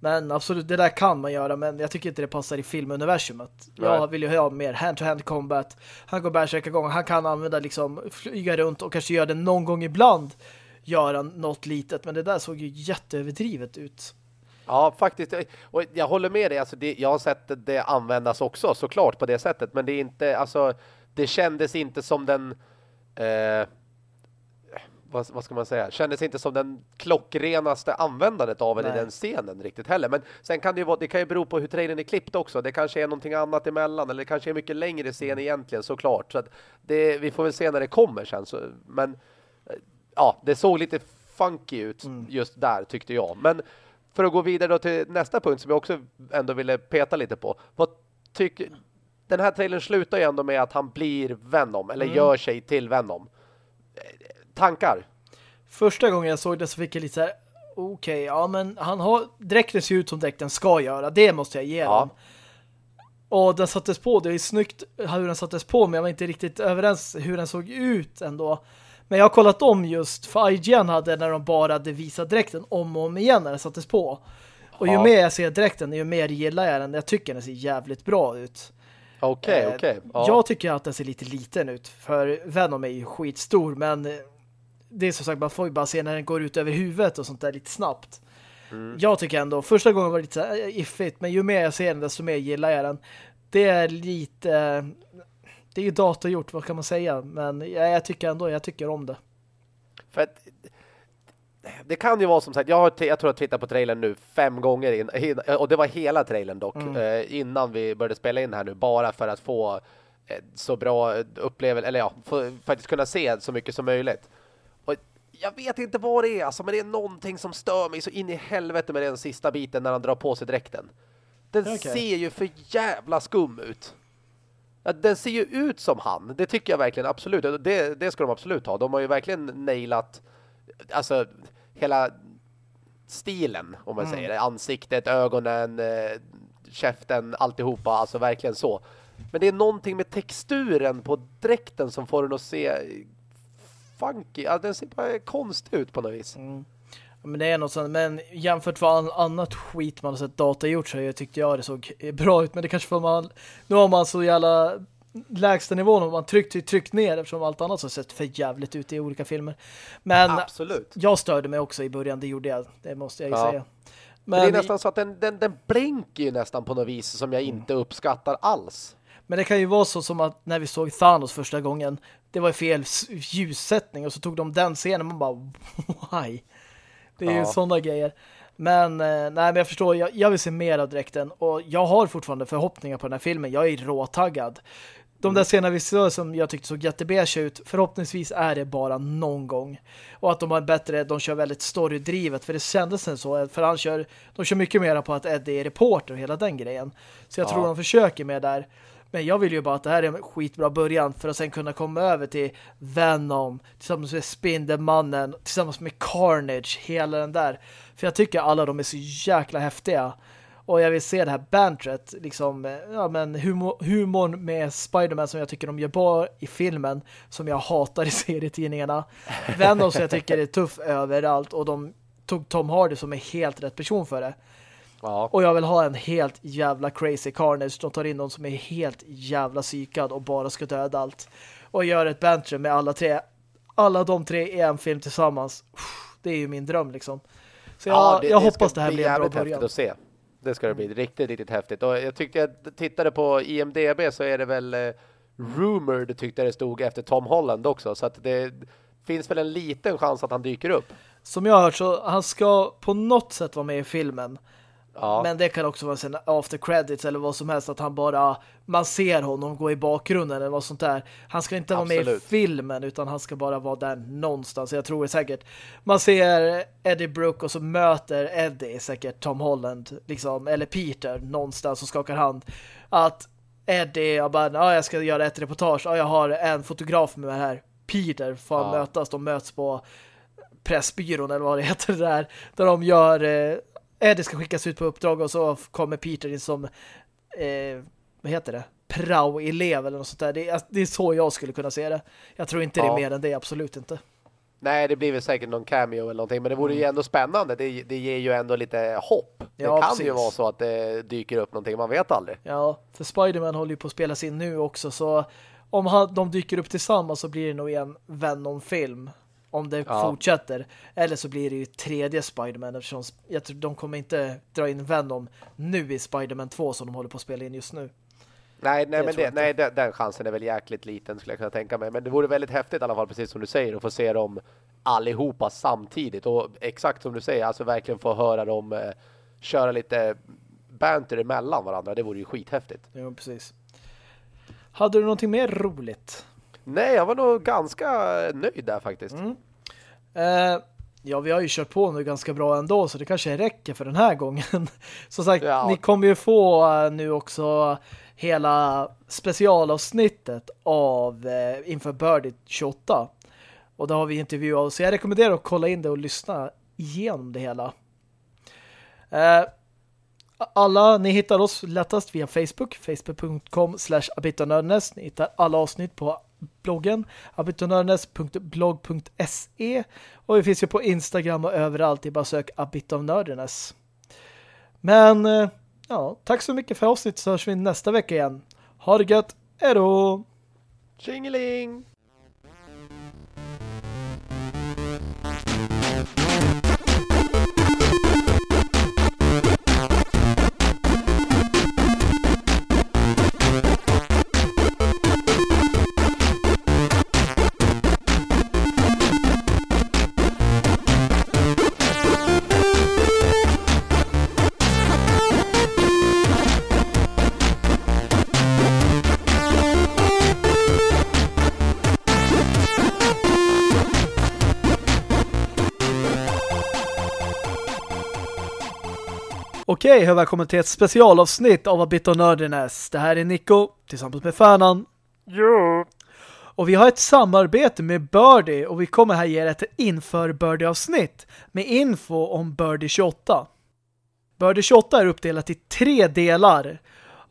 Men absolut, det där kan man göra, men jag tycker inte det passar i filmuniversumet. Jag vill ju ha mer hand-to-hand -hand combat. Han går bärsärka gånger, han kan använda liksom flyga runt och kanske göra det någon gång ibland göra något litet, men det där såg ju jätteöverdrivet ut. Ja, faktiskt. Och jag håller med dig. Alltså det, jag har sett det användas också, såklart, på det sättet. Men det är inte, alltså, det kändes inte som den... Eh, vad, vad, ska man säga? Kändes inte som den klockrenaste användandet av den i den scenen riktigt heller. Men sen kan det ju vara, det kan ju bero på hur trailern är klippt också. Det kanske är någonting annat emellan. Eller det kanske är mycket längre scen egentligen, såklart. Så att det, vi får väl se när det kommer sen. Så, men eh, ja, det såg lite funky ut mm. just där tyckte jag. Men för att gå vidare till nästa punkt som jag också ändå ville peta lite på. Vad tycker den här trailern slutar ju ändå med att han blir Venom eller mm. gör sig till Venom. Tankar? Första gången jag såg det så fick jag lite så här okej, okay, ja men han har dräkten ser ut som dräkten ska göra. Det måste jag ge ja. dem. Och den sattes på, det är snyggt hur den sattes på men jag var inte riktigt överens hur den såg ut ändå. Men jag har kollat om just, för IGN hade när de bara hade visat dräkten om och om igen när den sattes på. Och ju ja. mer jag ser dräkten, ju mer gillar jag den. Jag tycker den ser jävligt bra ut. Okej, okay, okej. Okay. Ja. Jag tycker att den ser lite liten ut. För Venom är ju skitstor, men det är som sagt, man får ju bara se när den går ut över huvudet och sånt där lite snabbt. Mm. Jag tycker ändå, första gången var det lite så här iffigt, men ju mer jag ser den, desto mer gillar jag den. Det är lite det är ju datorgjort, vad kan man säga? Men jag, jag tycker ändå, jag tycker om det. För att det kan ju vara som sagt, jag, har, jag tror jag tittat på trailern nu fem gånger in, in, och det var hela trailern dock mm. eh, innan vi började spela in här nu bara för att få eh, så bra upplevelse eller ja, få, faktiskt kunna se så mycket som möjligt. Jag vet inte vad det är alltså, men det är någonting som stör mig så in i helvete med den sista biten när han drar på sig dräkten. Den okay. ser ju för jävla skum ut. Den ser ju ut som han. Det tycker jag verkligen absolut. Det, det ska de absolut ha. De har ju verkligen nailat alltså hela stilen om man mm. säger det. Ansiktet, ögonen, eh, käften, alltihopa. Alltså verkligen så. Men det är någonting med texturen på dräkten som får den att se funky. Ja, den ser bara konstig ut på något vis. Mm. Men det är något sånt. Men jämfört med annat skit man har sett data gjort så jag tyckte jag det såg bra ut. Men det kanske för man nu har man så jävla lägsta nivån och man tryckt, tryckt ner eftersom allt annat har sett för jävligt ut i olika filmer. Men Absolut. jag störde mig också i början, det gjorde jag. Det måste jag ju ja. säga. Men det är nästan så att den, den, den blänker ju nästan på något vis som jag inte mm. uppskattar alls. Men det kan ju vara så som att när vi såg Thanos första gången, det var fel ljussättning och så tog de den scenen och man bara, why? Det är ja. ju sådana grejer. Men, eh, nej, men jag förstår, jag, jag, vill se mer av dräkten och jag har fortfarande förhoppningar på den här filmen. Jag är råtaggad. De där mm. scenerna vi såg som jag tyckte såg jättebeige ut, förhoppningsvis är det bara någon gång. Och att de har bättre, de kör väldigt storydrivet, för det kändes så, för han kör, de kör mycket mer på att Eddie är reporter och hela den grejen. Så jag ja. tror de försöker med där. Men jag vill ju bara att det här är en skitbra början för att sen kunna komma över till Venom tillsammans med Spindelmannen tillsammans med Carnage, hela den där. För jag tycker alla de är så jäkla häftiga. Och jag vill se det här bantret, liksom, ja men humor, humorn med Spiderman som jag tycker de gör bra i filmen, som jag hatar i serietidningarna. Venom som jag tycker är tuff överallt och de tog Tom Hardy som är helt rätt person för det. Ja. Och jag vill ha en helt jävla crazy carnage. De tar in någon som är helt jävla psykad och bara ska döda allt. Och gör ett banter med alla tre. Alla de tre i en film tillsammans. Det är ju min dröm liksom. Så jag, ja, det, jag det hoppas det här blir en bra början. Att se. Det ska det bli riktigt, riktigt häftigt. Och jag tyckte jag tittade på IMDB så är det väl eh, rumored tyckte det stod efter Tom Holland också. Så att det finns väl en liten chans att han dyker upp. Som jag har hört så han ska på något sätt vara med i filmen. Ja. Men det kan också vara sen after credits eller vad som helst att han bara, man ser honom gå i bakgrunden eller vad sånt där. Han ska inte Absolut. vara med i filmen utan han ska bara vara där någonstans. Jag tror det säkert. Man ser Eddie Brooke och så möter Eddie säkert Tom Holland liksom, eller Peter någonstans och skakar hand. Att Eddie, jag bara, ja, jag ska göra ett reportage. Ja, jag har en fotograf med mig här. Peter får ja. mötas. De möts på Pressbyrån eller vad det heter där. Där de gör eh, Eddie ska skickas ut på uppdrag och så kommer Peter in som eh, vad heter det? Prao-elev eller något sånt där. Det är, det är, så jag skulle kunna se det. Jag tror inte ja. det är mer än det, absolut inte. Nej, det blir väl säkert någon cameo eller någonting. Men det vore mm. ju ändå spännande. Det, det ger ju ändå lite hopp. Det ja, kan precis. ju vara så att det dyker upp någonting. Man vet aldrig. Ja, för Spiderman håller ju på att spelas in nu också. Så om han, de dyker upp tillsammans så blir det nog en Venom-film om det ja. fortsätter. Eller så blir det ju tredje Spiderman eftersom jag tror de kommer inte dra in Venom nu i Spiderman 2 som de håller på att spela in just nu. Nej, nej, det men det, nej den, den, chansen är väl jäkligt liten skulle jag kunna tänka mig. Men det vore väldigt häftigt i alla fall, precis som du säger, att få se dem allihopa samtidigt. Och exakt som du säger, alltså verkligen få höra dem eh, köra lite banter emellan varandra. Det vore ju skithäftigt. Ja, precis. Hade du någonting mer roligt? Nej, jag var nog ganska nöjd där faktiskt. Mm. Eh, ja, vi har ju kört på nu ganska bra ändå så det kanske räcker för den här gången. Som sagt, ja. ni kommer ju få uh, nu också hela specialavsnittet av uh, inför Birdie 28. Och då har vi intervjuat så jag rekommenderar att kolla in det och lyssna igenom det hela. Uh, alla, ni hittar oss lättast via Facebook, facebook.com slash. Ni hittar alla avsnitt på bloggen abitonördenes.blog.se och vi finns ju på Instagram och överallt i bara sök abitonördenes. Men eh, ja, tack så mycket för avsnittet så hörs vi nästa vecka igen. Ha det gött, hejdå! Tjingeling! Okej, hej välkommen till ett specialavsnitt av A Bit of Nerdiness. Det här är Nico tillsammans med Färnan. Jo. Och vi har ett samarbete med Birdie och vi kommer här ge ett inför Birdie-avsnitt med info om Birdie 28. Birdie 28 är uppdelat i tre delar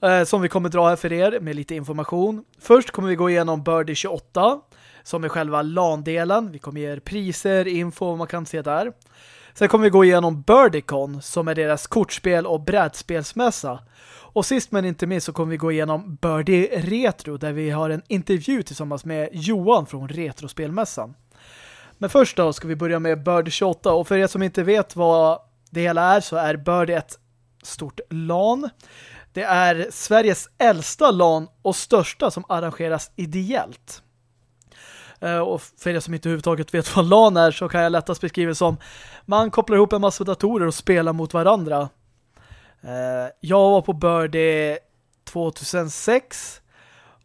eh, som vi kommer dra här för er med lite information. Först kommer vi gå igenom Birdie 28 som är själva LAN-delen. Vi kommer ge er priser, info och man kan se där. Sen kommer vi gå igenom Birdiecon som är deras kortspel och brädspelsmässa. Och sist men inte minst så kommer vi gå igenom Birdie Retro där vi har en intervju tillsammans med Johan från Retrospelmässan. Men först då ska vi börja med Birdie 28 och för er som inte vet vad det hela är så är Birdie ett stort LAN. Det är Sveriges äldsta LAN och största som arrangeras ideellt. Eh, och för er som inte överhuvudtaget vet vad LAN är så kan jag lättast beskriva det som man kopplar ihop en massa datorer och spelar mot varandra. Eh, jag var på Birdie 2006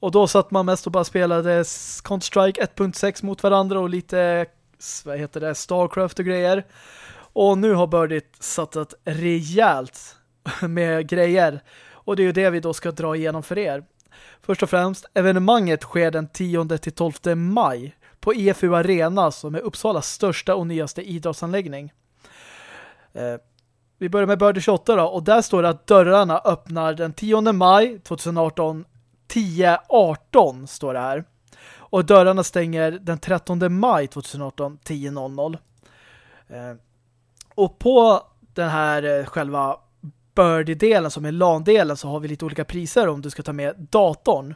och då satt man mest och bara spelade Counter-Strike 1.6 mot varandra och lite vad heter det, Starcraft och grejer. Och nu har Birdie satsat rejält med grejer. Och det är ju det vi då ska dra igenom för er. Först och främst, evenemanget sker den 10-12 maj på EFU Arena som är Uppsalas största och nyaste idrottsanläggning. Eh, vi börjar med Birdie 28 då och där står det att dörrarna öppnar den 10 maj 2018 10.18 står det här. Och dörrarna stänger den 13 maj 2018 10.00. Eh, och på den här eh, själva Birdie-delen som är LAN-delen så har vi lite olika priser om du ska ta med datorn.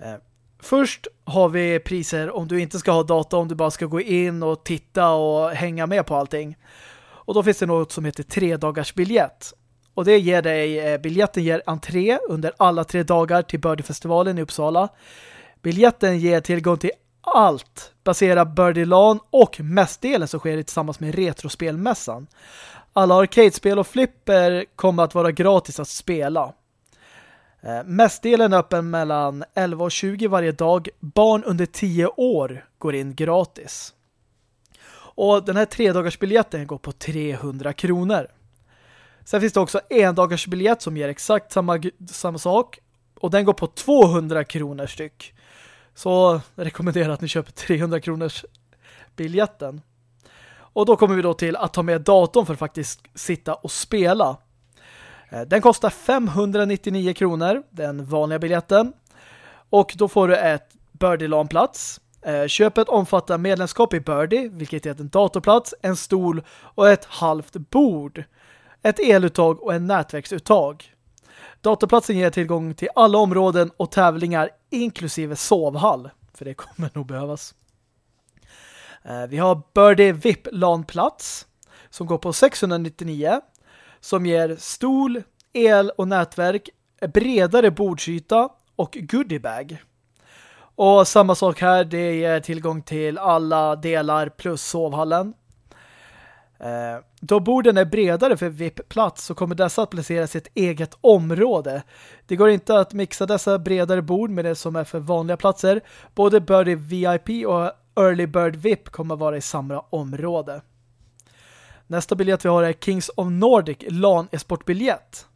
Eh, först har vi priser om du inte ska ha dator, om du bara ska gå in och titta och hänga med på allting. Och då finns det något som heter tre dagars biljett. Och det ger dig, eh, biljetten ger entré under alla tre dagar till Birdie-festivalen i Uppsala. Biljetten ger tillgång till allt baserat Birdie LAN och mestdelen som sker tillsammans med Retrospelmässan. Alla arcade-spel och flipper kommer att vara gratis att spela. Eh, mestdelen är öppen mellan 11 och 20 varje dag. Barn under 10 år går in gratis. Och den här tre går på 300 kronor. Sen finns det också en dagars biljett som ger exakt samma, samma sak. Och den går på 200 kronor styck. Så jag rekommenderar att ni köper 300 kronors biljetten. Och då kommer vi då till att ta med datorn för att faktiskt sitta och spela. Eh, den kostar 599 kronor, den vanliga biljetten. Och då får du ett Birdie-LAN-plats. Eh, köpet omfattar medlemskap i Birdie, vilket är en datorplats, en stol och ett halvt bord. Ett eluttag och en nätverksuttag. Datorplatsen ger tillgång till alla områden och tävlingar inklusive sovhall. För det kommer nog behövas. Eh, vi har Birdie VIP LAN-plats som går på 699 som ger stol, el och nätverk, bredare bordsyta och goodiebag. Och samma sak här, det ger tillgång till alla delar plus sovhallen. Eh, då borden är bredare för VIP-plats så kommer dessa att placeras i ett eget område. Det går inte att mixa dessa bredare bord med det som är för vanliga platser. Både Birdie VIP och Early Bird VIP kommer vara i samma område. Nästa biljett vi har är Kings of Nordic LAN e-sportbiljett.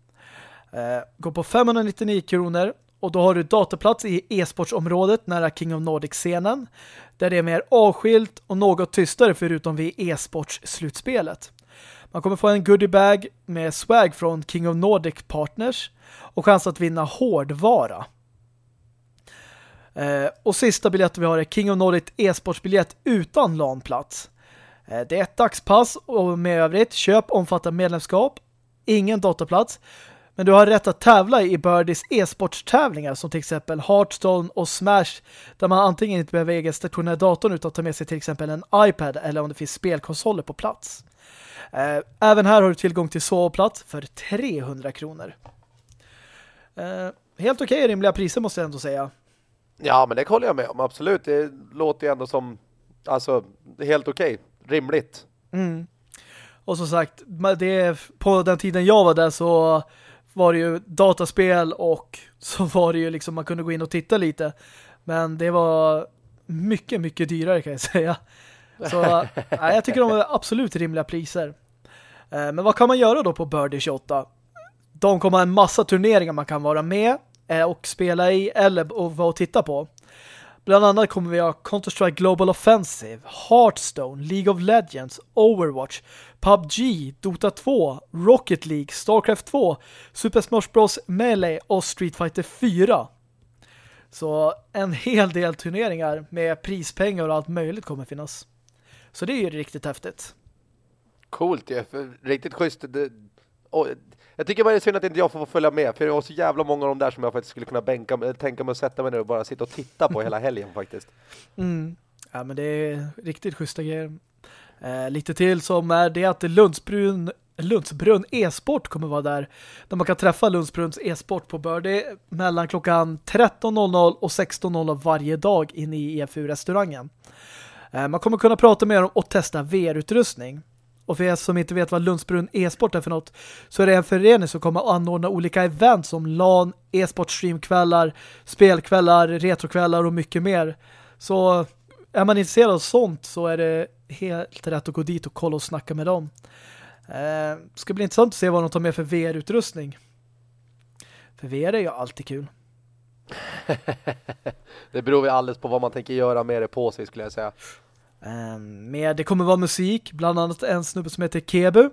Eh, går på 599 kronor och då har du dataplats i e-sportsområdet nära King of Nordic-scenen där det är mer avskilt och något tystare förutom vid e-sports-slutspelet. Man kommer få en goodiebag med swag från King of Nordic Partners och chans att vinna hårdvara. Eh, och sista biljetten vi har är King of Nordic e-sportsbiljett utan LAN-plats. Eh, det är ett dagspass och med övrigt köp omfattar medlemskap, ingen dataplats, men du har rätt att tävla i Birdies e-sportstävlingar som till exempel Hearthstone och Smash där man antingen inte behöver egen stationär datorn utan ta med sig till exempel en iPad eller om det finns spelkonsoler på plats. Eh, även här har du tillgång till sovplats för 300 kronor. Eh, helt okej okay, rimliga priser måste jag ändå säga. Ja, men det håller jag med om. Absolut. Det låter ju ändå som alltså, helt okej. Okay. Rimligt. Mm. Och som sagt, det, på den tiden jag var där så var det ju dataspel och så var det ju liksom man kunde gå in och titta lite. Men det var mycket, mycket dyrare kan jag säga. Så ja, jag tycker de var absolut rimliga priser. Eh, men vad kan man göra då på Birdie 28? De kommer ha en massa turneringar man kan vara med Eh, och spela i eller och vara och titta på. Bland annat kommer vi ha Counter-Strike Global Offensive, Hearthstone, League of Legends, Overwatch, PubG, Dota 2, Rocket League, Starcraft 2, Super Smash Bros. Melee och Street Fighter 4. Så en hel del turneringar med prispengar och allt möjligt kommer finnas. Så det är ju riktigt häftigt. Coolt ju, riktigt schysst. Det, och, jag tycker bara det är synd att inte jag får följa med, för det var så jävla många av dem där som jag faktiskt skulle kunna bänka, tänka mig att sätta mig ner och bara sitta och titta på hela helgen faktiskt. Mm. Ja, men det är riktigt schyssta grejer. Eh, lite till som är det att Lundsbrun Lundsbrunn e-sport kommer vara där. Där man kan träffa Lundsbrunns e-sport på Birdie mellan klockan 13.00 och 16.00 varje dag inne i EFU-restaurangen. Eh, man kommer kunna prata med dem och testa VR-utrustning. Och för er som inte vet vad Lundsbrunn e-sport är för något så är det en förening som kommer att anordna olika event som LAN, e-sportstreamkvällar, spelkvällar, retrokvällar och mycket mer. Så är man intresserad av sånt så är det helt rätt att gå dit och kolla och snacka med dem. Eh, ska bli intressant att se vad de tar med för VR-utrustning. För VR är ju alltid kul. det beror ju alldeles på vad man tänker göra med det på sig skulle jag säga. Eh, men det kommer vara musik, bland annat en snubbe som heter Kebu.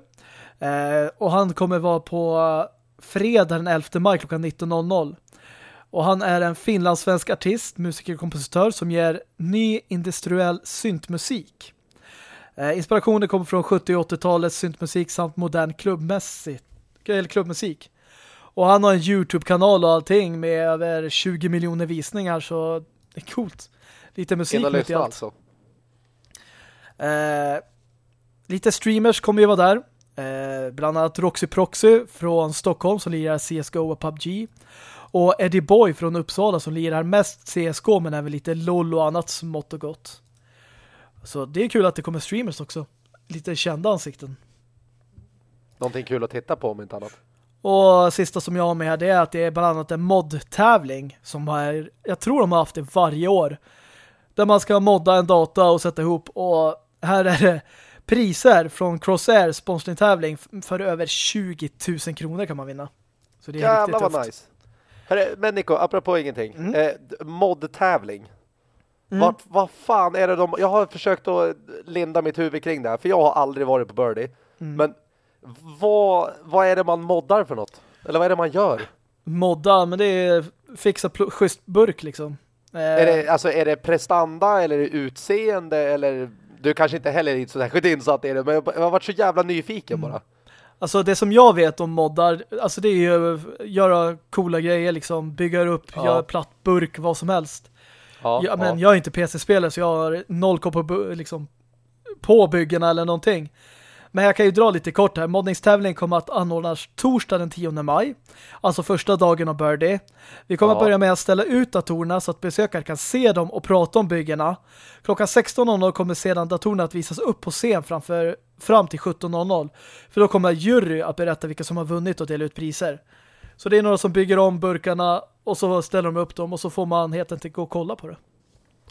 Eh, och han kommer vara på fredag den 11 maj klockan 19.00. Och han är en finlandssvensk artist, musiker och kompositör som ger ny industriell syntmusik. Eh, inspirationen kommer från 70- och 80-talets syntmusik samt modern klubbmusik. Och han har en Youtube-kanal och allting med över 20 miljoner visningar så det är coolt. Lite musik mitt i allt. Alltså. Eh, lite streamers kommer ju vara där. Eh, bland annat Roxy Proxy från Stockholm som lirar CSGO och PubG. Och Eddie Boy från Uppsala som lirar mest CSGO men även lite LOL och annat smått och gott. Så det är kul att det kommer streamers också. Lite kända ansikten. Någonting kul att titta på om inte annat. Och sista som jag har med här det är att det är bland annat en mod-tävling som har, jag tror de har haft det varje år. Där man ska modda en data och sätta ihop och här är det priser från Crossair sponsring-tävling för över 20 000 kronor kan man vinna. Så det är Jävlar riktigt vad nice. Hörru, men Nico, apropå ingenting. Mm. Eh, mod-tävling. Mm. Vart, vad fan är det de... Jag har försökt att linda mitt huvud kring det här. För jag har aldrig varit på Birdie. Mm. Men vad, vad är det man moddar för något? Eller vad är det man gör? Modda, men det är fixa schysst burk liksom. Är det, eh. alltså, är det prestanda eller är det utseende eller... Du kanske inte heller är så särskilt insatt i det, men jag har varit så jävla nyfiken mm. bara. Alltså det som jag vet om moddar, alltså det är ju göra coola grejer liksom, bygga upp, ja. göra platt burk, vad som helst. Ja, ja, men jag är inte PC-spelare så jag har noll koll på, liksom, på byggena eller någonting. Men jag kan ju dra lite kort här. Moddningstävlingen kommer att anordnas torsdag den 10 maj. Alltså första dagen av Birdie. Vi kommer ja. att börja med att ställa ut datorerna så att besökare kan se dem och prata om byggena. Klockan 16.00 kommer sedan datorerna att visas upp på scen framför, fram till 17.00. För då kommer jury att berätta vilka som har vunnit och dela ut priser. Så det är några som bygger om burkarna och så ställer de upp dem och så får man helt enkelt gå och kolla på det.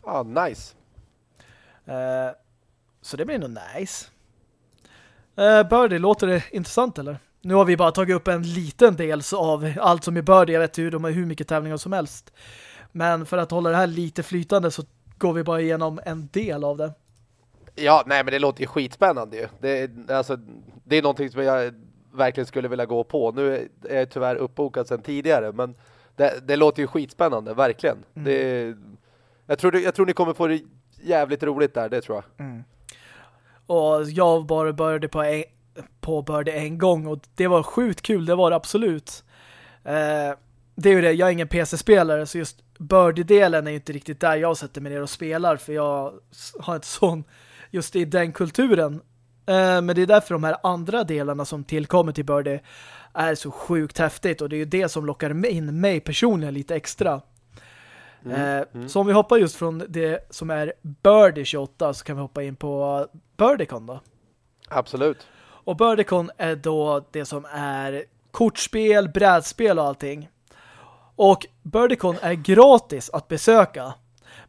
Ja, ah, nice. Uh, så det blir nog nice. Uh, Birdie, låter det intressant eller? Nu har vi bara tagit upp en liten del av allt som är Birdie. Jag vet hur de har hur mycket tävlingar som helst. Men för att hålla det här lite flytande så går vi bara igenom en del av det. Ja, nej men det låter ju skitspännande ju. Det, alltså, det är någonting som jag verkligen skulle vilja gå på. Nu är jag tyvärr uppbokad sedan tidigare, men det, det låter ju skitspännande, verkligen. Mm. Det, jag, tror, jag tror ni kommer få det jävligt roligt där, det tror jag. Mm. Och jag bara började på, en, påbörjade en gång och det var sjukt kul, det var det absolut. Eh, det är ju det, jag är ingen PC-spelare så just birdie-delen är ju inte riktigt där jag sätter mig ner och spelar för jag har ett sån just i den kulturen. Eh, men det är därför de här andra delarna som tillkommer till birdie är så sjukt häftigt och det är ju det som lockar in mig personligen lite extra. Mm, eh, mm. Så om vi hoppar just från det som är Birdie 28 så kan vi hoppa in på Birdiecon då. Absolut. Och Birdiecon är då det som är kortspel, brädspel och allting. Och Birdiecon är gratis att besöka.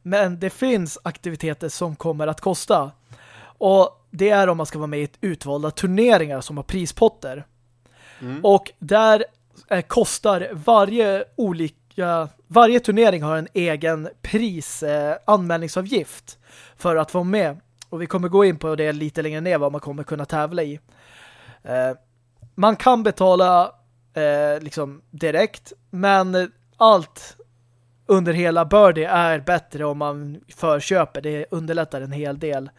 Men det finns aktiviteter som kommer att kosta. Och det är om man ska vara med i utvalda turneringar som har prispotter. Mm. Och där kostar varje olika varje turnering har en egen pris eh, anmälningsavgift för att vara med. Och vi kommer gå in på det lite längre ner vad man kommer kunna tävla i. Eh, man kan betala eh, liksom direkt men allt under hela Birdie är bättre om man förköper. Det underlättar en hel del.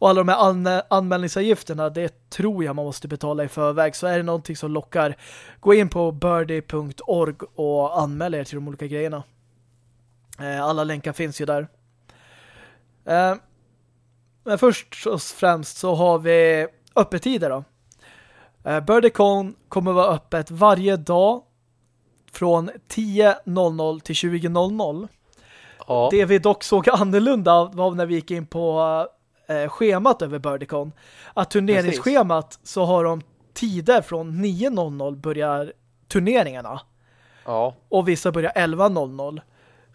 Och alla de här an anmälningsavgifterna, det tror jag man måste betala i förväg. Så är det någonting som lockar, gå in på birdie.org och anmäl er till de olika grejerna. Eh, alla länkar finns ju där. Eh, men först och främst så har vi öppettider då. Eh, BirdieCon kommer vara öppet varje dag från 10.00 till 20.00. Ja. Det vi dock såg annorlunda var när vi gick in på eh, schemat över BirdieCon. Att turneringsschemat så har de tider från 9.00 börjar turneringarna. ja. Och vissa börjar 11.00.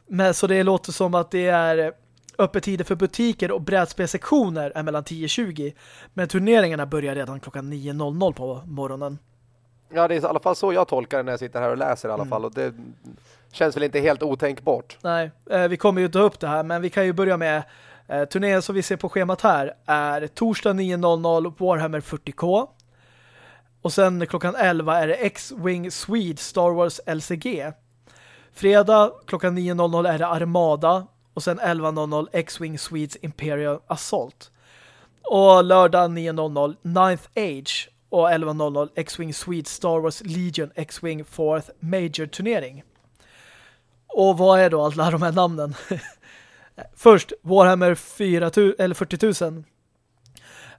Men så det låter som att det är öppettider för butiker och brädspelsektioner är mellan 10.20. Men turneringarna börjar redan klockan 9.00 på morgonen. Ja, det är i alla fall så jag tolkar det när jag sitter här och läser i alla Mm. fall. Och det känns väl inte helt otänkbart. Nej, eh, vi kommer ju ta upp det här men vi kan ju börja med eh, turneringen som vi ser på schemat här är torsdag 9.00 Warhammer 40K och sen klockan 11 är det X-Wing Swede Star Wars LCG. Fredag klockan 9.00 är det Armada och sen 11.00 X-Wing Swedes Imperial Assault. Och lördag 9.00 Ninth Age och 11.00 X-Wing Swede Star Wars Legion X-Wing 4th Major turnering. Och vad är då alla de här namnen? Först, Warhammer 4 000, eller 40 000.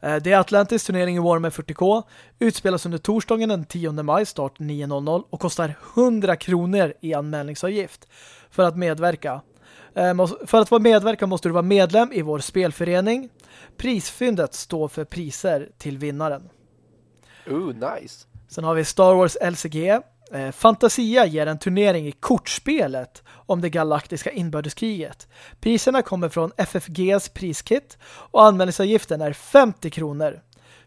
Eh, Det är Atlantis turnering i Warhammer 40K. Utspelas under torsdagen den 10 maj, start 9.00 och kostar 100 kronor i anmälningsavgift för att medverka. Eh, För att vara medverka måste du vara medlem i vår spelförening. Prisfyndet står för priser till vinnaren. Ooh, nice. Sen har vi Star Wars LCG. Eh, Fantasia ger en turnering i kortspelet om det galaktiska inbördeskriget. Priserna kommer från FFGs priskit och anmälningsavgiften är 50 kronor.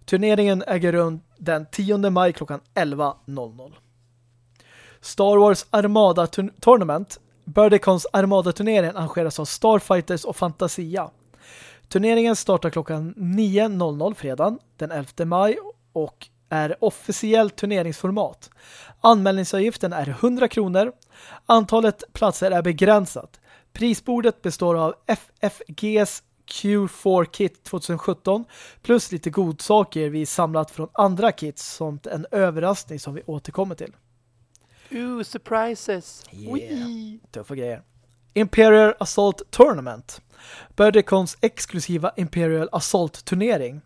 Turneringen äger rum den 10 maj klockan 11.00. Star Wars Armada Tournament Birdicons Armada-turneringen arrangeras av Starfighters och Fantasia. Turneringen startar klockan 9.00 fredagen den 11 maj och är officiellt turneringsformat. Anmälningsavgiften är 100 kronor. Antalet platser är begränsat. Prisbordet består av FFGs Q4 Kit 2017 plus lite godsaker vi samlat från andra kits som en överraskning som vi återkommer till. Ooh, surprises. Yeah. Wee. Tuffa grejer. Imperial Assault Tournament. Birdicons exklusiva Imperial Assault-turnering.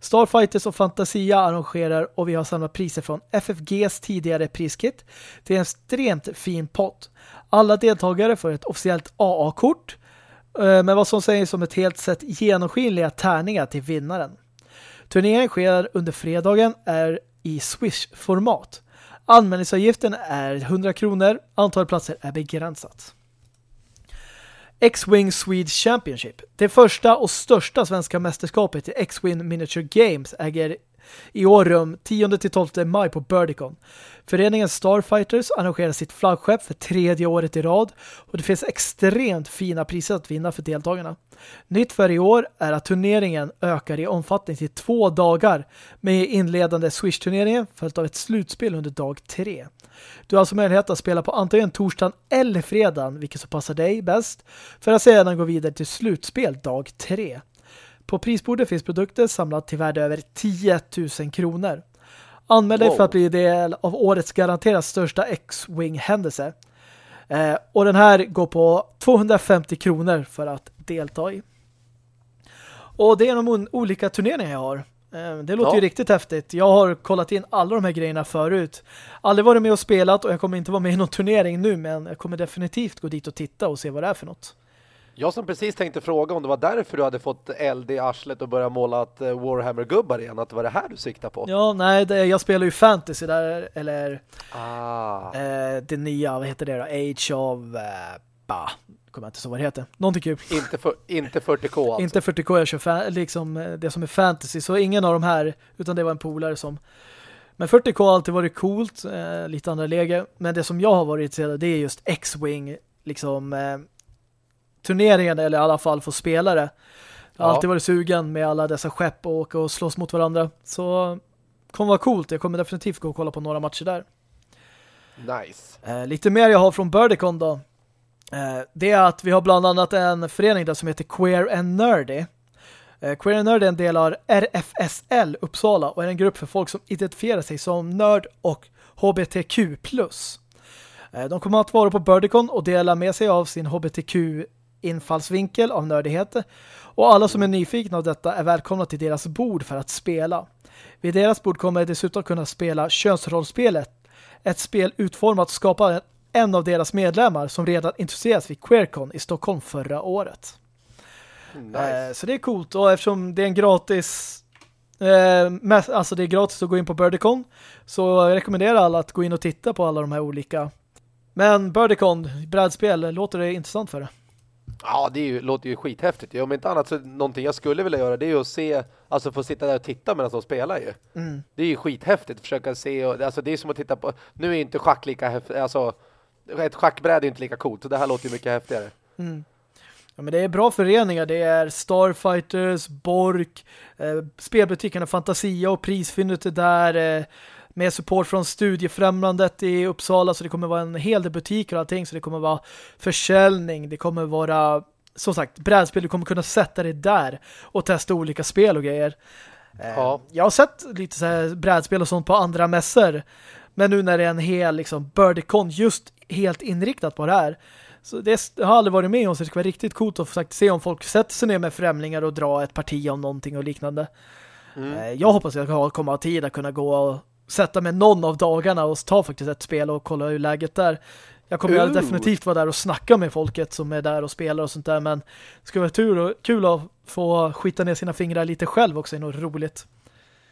Starfighters och Fantasia arrangerar och vi har samlat priser från FFGs tidigare priskit. Det är en extremt fin pott. Alla deltagare får ett officiellt AA-kort eh, men med vad som sägs som ett helt sett genomskinliga tärningar till vinnaren. Turneringen sker under fredagen är i Swish-format. Anmälningsavgiften är 100 kronor. Antalet platser är begränsat. X-Wing Swede Championship. Det första och största svenska mästerskapet i X-Wing Miniature Games äger i år rum 10-12 maj på Birdicon. Föreningen Starfighters arrangerar sitt flaggskepp för tredje året i rad och det finns extremt fina priser att vinna för deltagarna. Nytt för i år är att turneringen ökar i omfattning till två dagar med inledande Swish-turneringen följt av ett slutspel under dag tre. Du har alltså möjlighet att spela på antingen torsdagen eller fredagen, vilket så passar dig bäst, för att sedan gå vidare till slutspel dag tre. På prisbordet finns produkter samlat till värde över 10 000 kronor. Anmäl dig Wow. för att bli del av årets garanterat största X-Wing-händelse. Eh, och den här går på 250 kronor för att delta i. Och det är de olika turneringar jag har. Eh, det låter Ja. ju riktigt häftigt. Jag har kollat in alla de här grejerna förut. Aldrig varit med och spelat och jag kommer inte vara med i någon turnering nu men jag kommer definitivt gå dit och titta och se vad det är för något. Jag som precis tänkte fråga om det var därför du hade fått eld i arslet och börjat måla att eh, Warhammer-gubbar igen, att det var det här du siktar på. Ja, nej, det, jag spelar ju fantasy där, eller Ah. eh, det nya, vad heter det då? Age of... Eh, bah, kommer jag inte så vad det heter. Någonting kul. Inte, för, inte 40K alltså. Inte 40K, jag kör liksom eh, det som är fantasy. Så ingen av de här, utan det var en polare som... Men 40K har alltid varit coolt, eh, lite andra läge. Men det som jag har varit intresserad av det är just X-Wing, liksom eh, turneringen eller i alla fall få spela det. Jag har ja. alltid varit sugen med alla dessa skepp och åka och slåss mot varandra. Så kommer vara coolt. Jag kommer definitivt gå och kolla på några matcher där. Nice. Eh, lite mer jag har från Birdicon då. Eh, det är att vi har bland annat en förening där som heter Queer and Nerdy. Eh, Queer and Nerdy är en del av RFSL Uppsala och är en grupp för folk som identifierar sig som nörd och HBTQ+. Eh, de kommer att vara på Birdicon och dela med sig av sin HBTQ-infallsvinkel av nördighet. Och alla som är nyfikna av detta är välkomna till deras bord för att spela. Vid deras bord kommer dessutom kunna spela könsrollspelet. Ett spel utformat att skapa en av deras medlemmar som redan intresserats vid Queercon i Stockholm förra året. Nice. Eh, så det är coolt och eftersom det är en gratis eh, alltså det är gratis att gå in på Birdicon så jag rekommenderar alla att gå in och titta på alla de här olika men Birdicon, brädspel, låter det intressant för det? Ja, det ju, låter ju skithäftigt. Om inte annat så någonting jag skulle vilja göra det är ju att se, alltså få sitta där och titta medan de spelar ju. Mm. Det är ju skithäftigt att försöka se, och, alltså det är som att titta på, nu är inte schack lika häftigt, alltså ett schackbräd är inte lika coolt, så det här låter ju mycket häftigare. Mm. Ja, men det är bra föreningar. Det är Starfighters, Bork, eh, spelbutikerna Fantasia och prisfyndet är där. Eh, med support från studiefrämjandet i Uppsala så det kommer vara en hel del butiker och allting så det kommer vara försäljning, det kommer vara som sagt brädspel, du kommer kunna sätta dig där och testa olika spel och grejer. Eh, ja. Jag har sett lite så brädspel och sånt på andra mässor men nu när det är en hel liksom Birdicon just helt inriktat på det här så det har aldrig varit med om så det ska vara riktigt coolt att sagt, se om folk sätter sig ner med främlingar och dra ett parti om någonting och liknande. Mm. Eh, jag hoppas att jag kommer ha tid att kunna gå och sätta mig någon av dagarna och ta faktiskt ett spel och kolla hur läget är. Jag kommer uh. definitivt vara där och snacka med folket som är där och spelar och sånt där men det ska vara tur och, kul att få skita ner sina fingrar lite själv också, är nog roligt.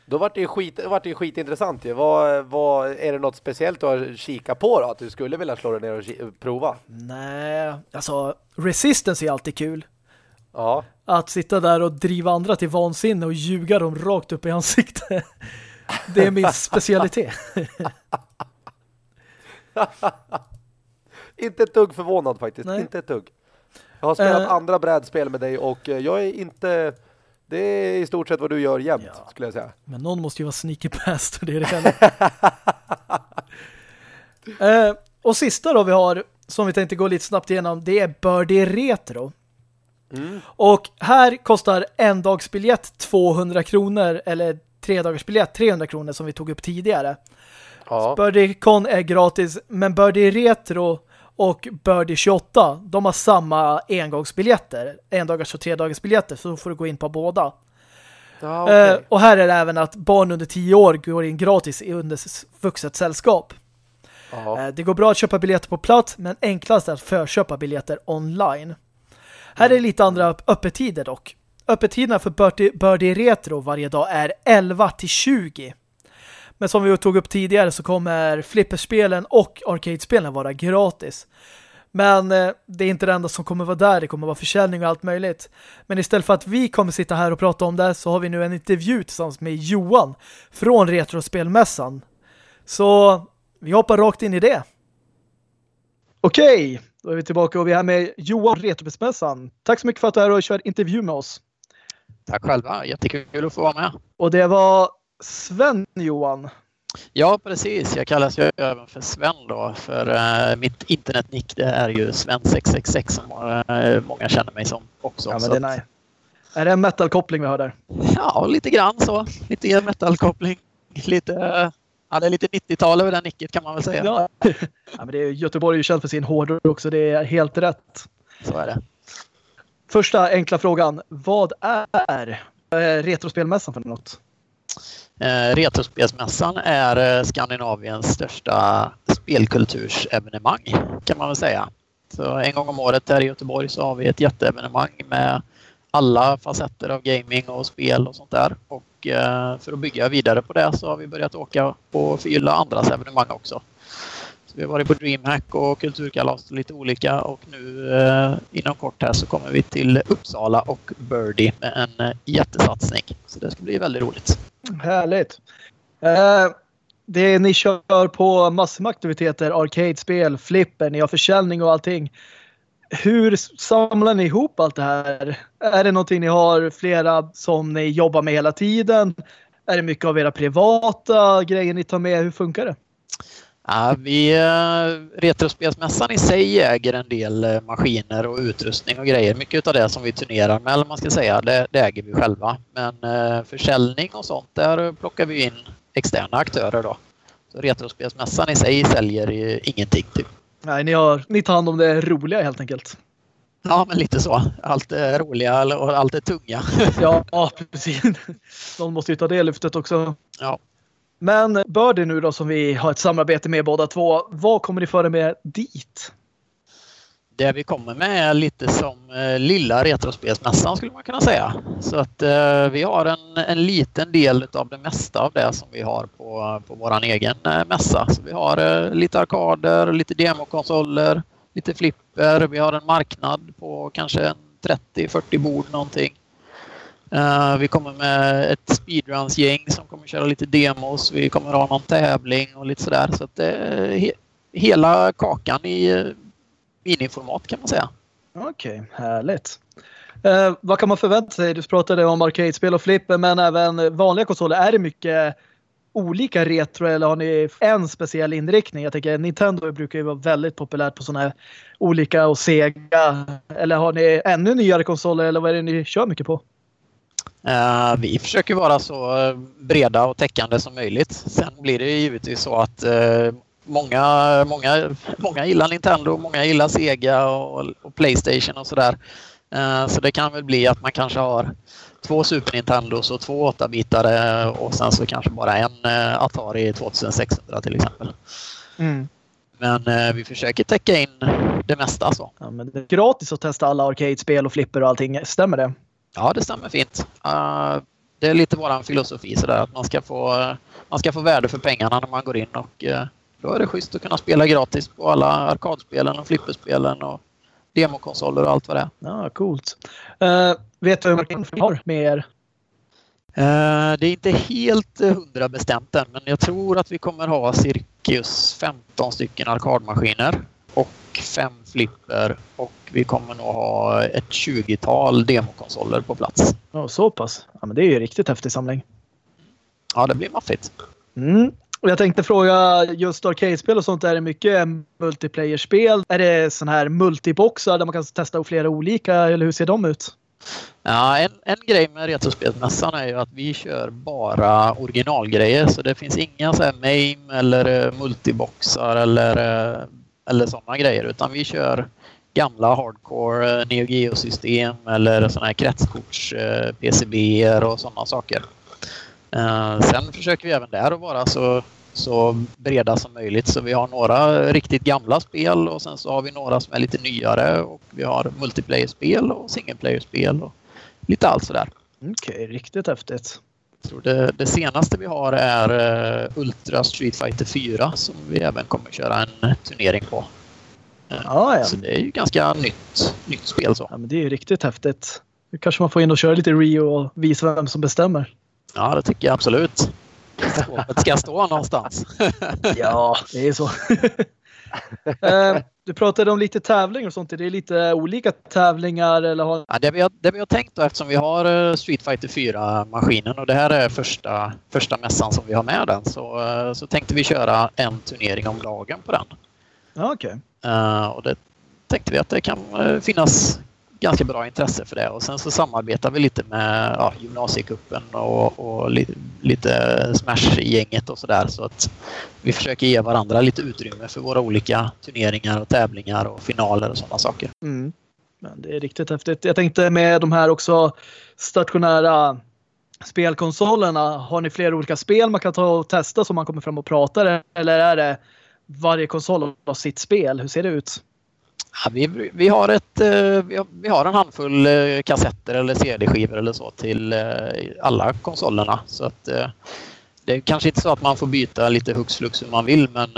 Då vart det ju skit, vart det ju skitintressant ju. Vad, vad, är det något speciellt du har kikat på då? Att du skulle vilja slå dig ner och prova? Nej, alltså Resistance är alltid kul. Ja. Att sitta där och driva andra till vansinne och ljuga dem rakt upp i ansiktet. Det är min specialitet. inte ett dugg förvånad faktiskt. Nej. Inte ett dugg. Jag har spelat uh, andra brädspel med dig och eh, jag är inte... Det är i stort sett vad du gör jämt, ja. skulle jag säga. Men någon måste ju vara sneaky past, det är det hela. uh, och sista då vi har, som vi tänkte gå lite snabbt igenom, det är Birdie Retro. Mm. Och här kostar en dagsbiljett 200 kronor eller tre dagars biljett 300 kronor som vi tog upp tidigare. Ja. Birdie Con är gratis men Birdie Retro och Birdie 28 de har samma engångsbiljetter. En dagars och tre dagars biljetter så då får du gå in på båda. Ja, okay. eh, och här är det även att barn under 10 år går in gratis under vuxet sällskap. Eh, det går bra att köpa biljetter på plats men enklast är att förköpa biljetter online. Här är lite andra öppettider dock. Öppettiderna för Birdie, Birdie Retro varje dag är 11 till 20. Men som vi tog upp tidigare så kommer flipperspelen och arcade-spelen vara gratis. Men eh, det är inte det enda som kommer vara där. Det kommer vara försäljning och allt möjligt. Men istället för att vi kommer sitta här och prata om det så har vi nu en intervju tillsammans med Johan från Retrospelmässan. Så vi hoppar rakt in i det. Okej, då är vi tillbaka och vi är här med Johan Retrospelsmässan. Tack så mycket för att du är här och kör intervju med oss. Tack själva, jättekul att få vara med. Och det var Sven Johan. Ja, precis. Jag kallas ju även för Sven då. För uh, mitt internetnick det är ju Sven666 som uh, många känner mig som också. Ja, men det är, nice. är det en metalkoppling vi har där? Ja, lite grann så. Lite metalkoppling. Lite, uh, ja, det är lite 90-tal över den nicket kan man väl säga. Ja. ja men det är, Göteborg är ju känt för sin hårdrock också. Det är helt rätt. Så är det. Första enkla frågan. Vad är Retrospelmässan för något? Eh, Retrospelsmässan är eh, Skandinaviens största spelkultursevenemang kan man väl säga. Så en gång om året här i Göteborg så har vi ett jätteevenemang med alla facetter av gaming och spel och sånt där. Och eh, för att bygga vidare på det så har vi börjat åka på förgylla andras evenemang också. Vi har varit på DreamHack och Kulturkalas och lite olika och nu eh, inom kort här så kommer vi till Uppsala och Birdie med en eh, jättesatsning. Så det ska bli väldigt roligt. Härligt. Eh, det ni kör på massor med aktiviteter, arcade-spel, flipper, ni har försäljning och allting. Hur samlar ni ihop allt det här? Är det någonting ni har flera som ni jobbar med hela tiden? Är det mycket av era privata grejer ni tar med? Hur funkar det? Ja, vi, eh, Retrospelsmässan i sig äger en del eh, maskiner och utrustning och grejer. Mycket av det som vi turnerar med, eller man ska säga, det, det äger vi själva. Men eh, försäljning och sånt, där plockar vi in externa aktörer då. Så Retrospelsmässan i sig säljer ingenting typ. Nej, ni, har, ni tar hand om det roliga helt enkelt. Ja, men lite så. Allt är roliga och allt är tunga. ja, ja, precis. Någon måste ju ta det lyftet också. Ja. Men Birdie nu då som vi har ett samarbete med båda två. Vad kommer ni föra med dit? Det vi kommer med är lite som eh, lilla Retrospelsmässan skulle man kunna säga. Så att eh, vi har en, en liten del av det mesta av det som vi har på, på våran egen eh, mässa. Så vi har eh, lite arkader, lite demokonsoler, lite flipper. Vi har en marknad på kanske 30-40 bord någonting. Uh, vi kommer med ett speedruns-gäng som kommer köra lite demos. Vi kommer ha någon tävling och lite sådär. Så att det är he hela kakan i uh, miniformat kan man säga. Okej, okay, härligt. Uh, vad kan man förvänta sig? Du pratade om arcade-spel och flipper men även vanliga konsoler. Är det mycket olika retro eller har ni en speciell inriktning? Jag tänker Nintendo brukar ju vara väldigt populärt på sådana här olika och Sega. Eller har ni ännu nyare konsoler eller vad är det ni kör mycket på? Uh, vi försöker vara så eh, breda och täckande som möjligt. Sen blir det givetvis så att uh, många, många, många gillar Nintendo, många gillar Sega och, och Playstation och sådär. Uh, så det kan väl bli att man kanske har två Super Nintendos och två 8-bitare och sen så kanske bara en Atari 2600 till exempel. Mm. Men vi försöker täcka in det mesta. Så. Ja, men det är gratis att testa alla arcade-spel och flipper och allting. Stämmer det? Ja, det stämmer fint. Uh, det är lite våran filosofi sådär att man ska, få, man ska få värde för pengarna när man går in och uh, då är det schysst att kunna spela gratis på alla arkadspelen och flipperspelen och demokonsoler och allt vad det är. Ja, coolt. Uh, vet du hur många ni har med er? Det är inte helt hundra bestämt än, men jag tror att vi kommer ha cirkus 15 stycken arkadmaskiner och fem flipper och vi kommer nog ha ett 20-tal demokonsoler på plats. Ja, så pass. Ja, men det är ju riktigt häftig samling. Ja, det blir maffigt. Mm. Och jag tänkte fråga, just arcade-spel och sånt, är det mycket multiplayer-spel? Är det sån här multiboxar där man kan testa flera olika eller hur ser de ut? Ja, en, en grej med Retrospelsmässan är ju att vi kör bara originalgrejer så det finns inga så här MAME eller multiboxar eller uh, eller sådana grejer utan vi kör gamla hardcore eh, Neo Geo-system eller sådana här kretskorts-PCB eh, och sådana saker. Eh, sen försöker vi även där att vara så, så breda som möjligt så vi har några riktigt gamla spel och sen så har vi några som är lite nyare och vi har multiplayer-spel och single-player-spel och lite allt sådär. Okej, okay, riktigt häftigt. Jag tror det, det, senaste vi har är uh, Ultra Street Fighter 4 som vi även kommer köra en turnering på. Uh, ja. Så det är ju ganska nytt, nytt spel. Så. Ja, men det är ju riktigt häftigt. Nu kanske man får in och köra lite Rio och visa vem som bestämmer. Ja, det tycker jag absolut. Skåpet ska stå någonstans. ja, det är så. Eh, du pratade om lite tävlingar och sånt. Är det lite olika tävlingar? Eller har... ja, det, vi har, det vi har tänkt då eftersom vi har eh, Street Fighter 4-maskinen och det här är första, första mässan som vi har med den så, eh, så tänkte vi köra en turnering om dagen på den. Ja, okay. Uh, och det tänkte vi att det kan finnas ganska bra intresse för det och sen så samarbetar vi lite med ja, gymnasiekuppen och, och lite, lite Smash-gänget och sådär så att vi försöker ge varandra lite utrymme för våra olika turneringar och tävlingar och finaler och sådana saker. Mm. Men det är riktigt häftigt. Jag tänkte med de här också stationära spelkonsolerna. Har ni flera olika spel man kan ta och testa som man kommer fram och pratar eller är det varje konsol har sitt spel? Hur ser det ut? Ja, vi, vi, har ett, eh, vi, har, en handfull eh, kassetter eller CD-skivor eller så till eh, alla konsolerna. Så att det är kanske inte så att man får byta lite hux flux hur man vill men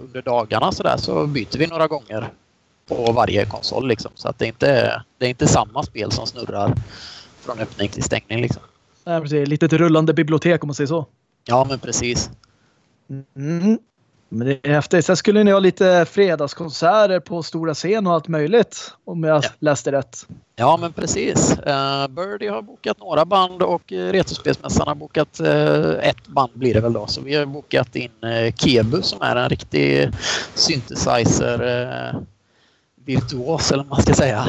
under dagarna så, där, så byter vi några gånger på varje konsol. Liksom. Så att det, inte, det är inte samma spel som snurrar från öppning till stängning. Liksom. Nej, precis. Lite rullande bibliotek om man säger så. Ja, men precis. Mm. Men det är häftigt. Sen skulle ni ha lite fredagskonserter på stora scen och allt möjligt. Om jag Ja. läste rätt. Ja, men precis. Uh, Birdie har bokat några band och uh, Retrospelsmässan har bokat uh, ett band blir det väl då. Så vi har bokat in uh, Kebu som är en riktig synthesizer uh, virtuos eller vad man ska säga.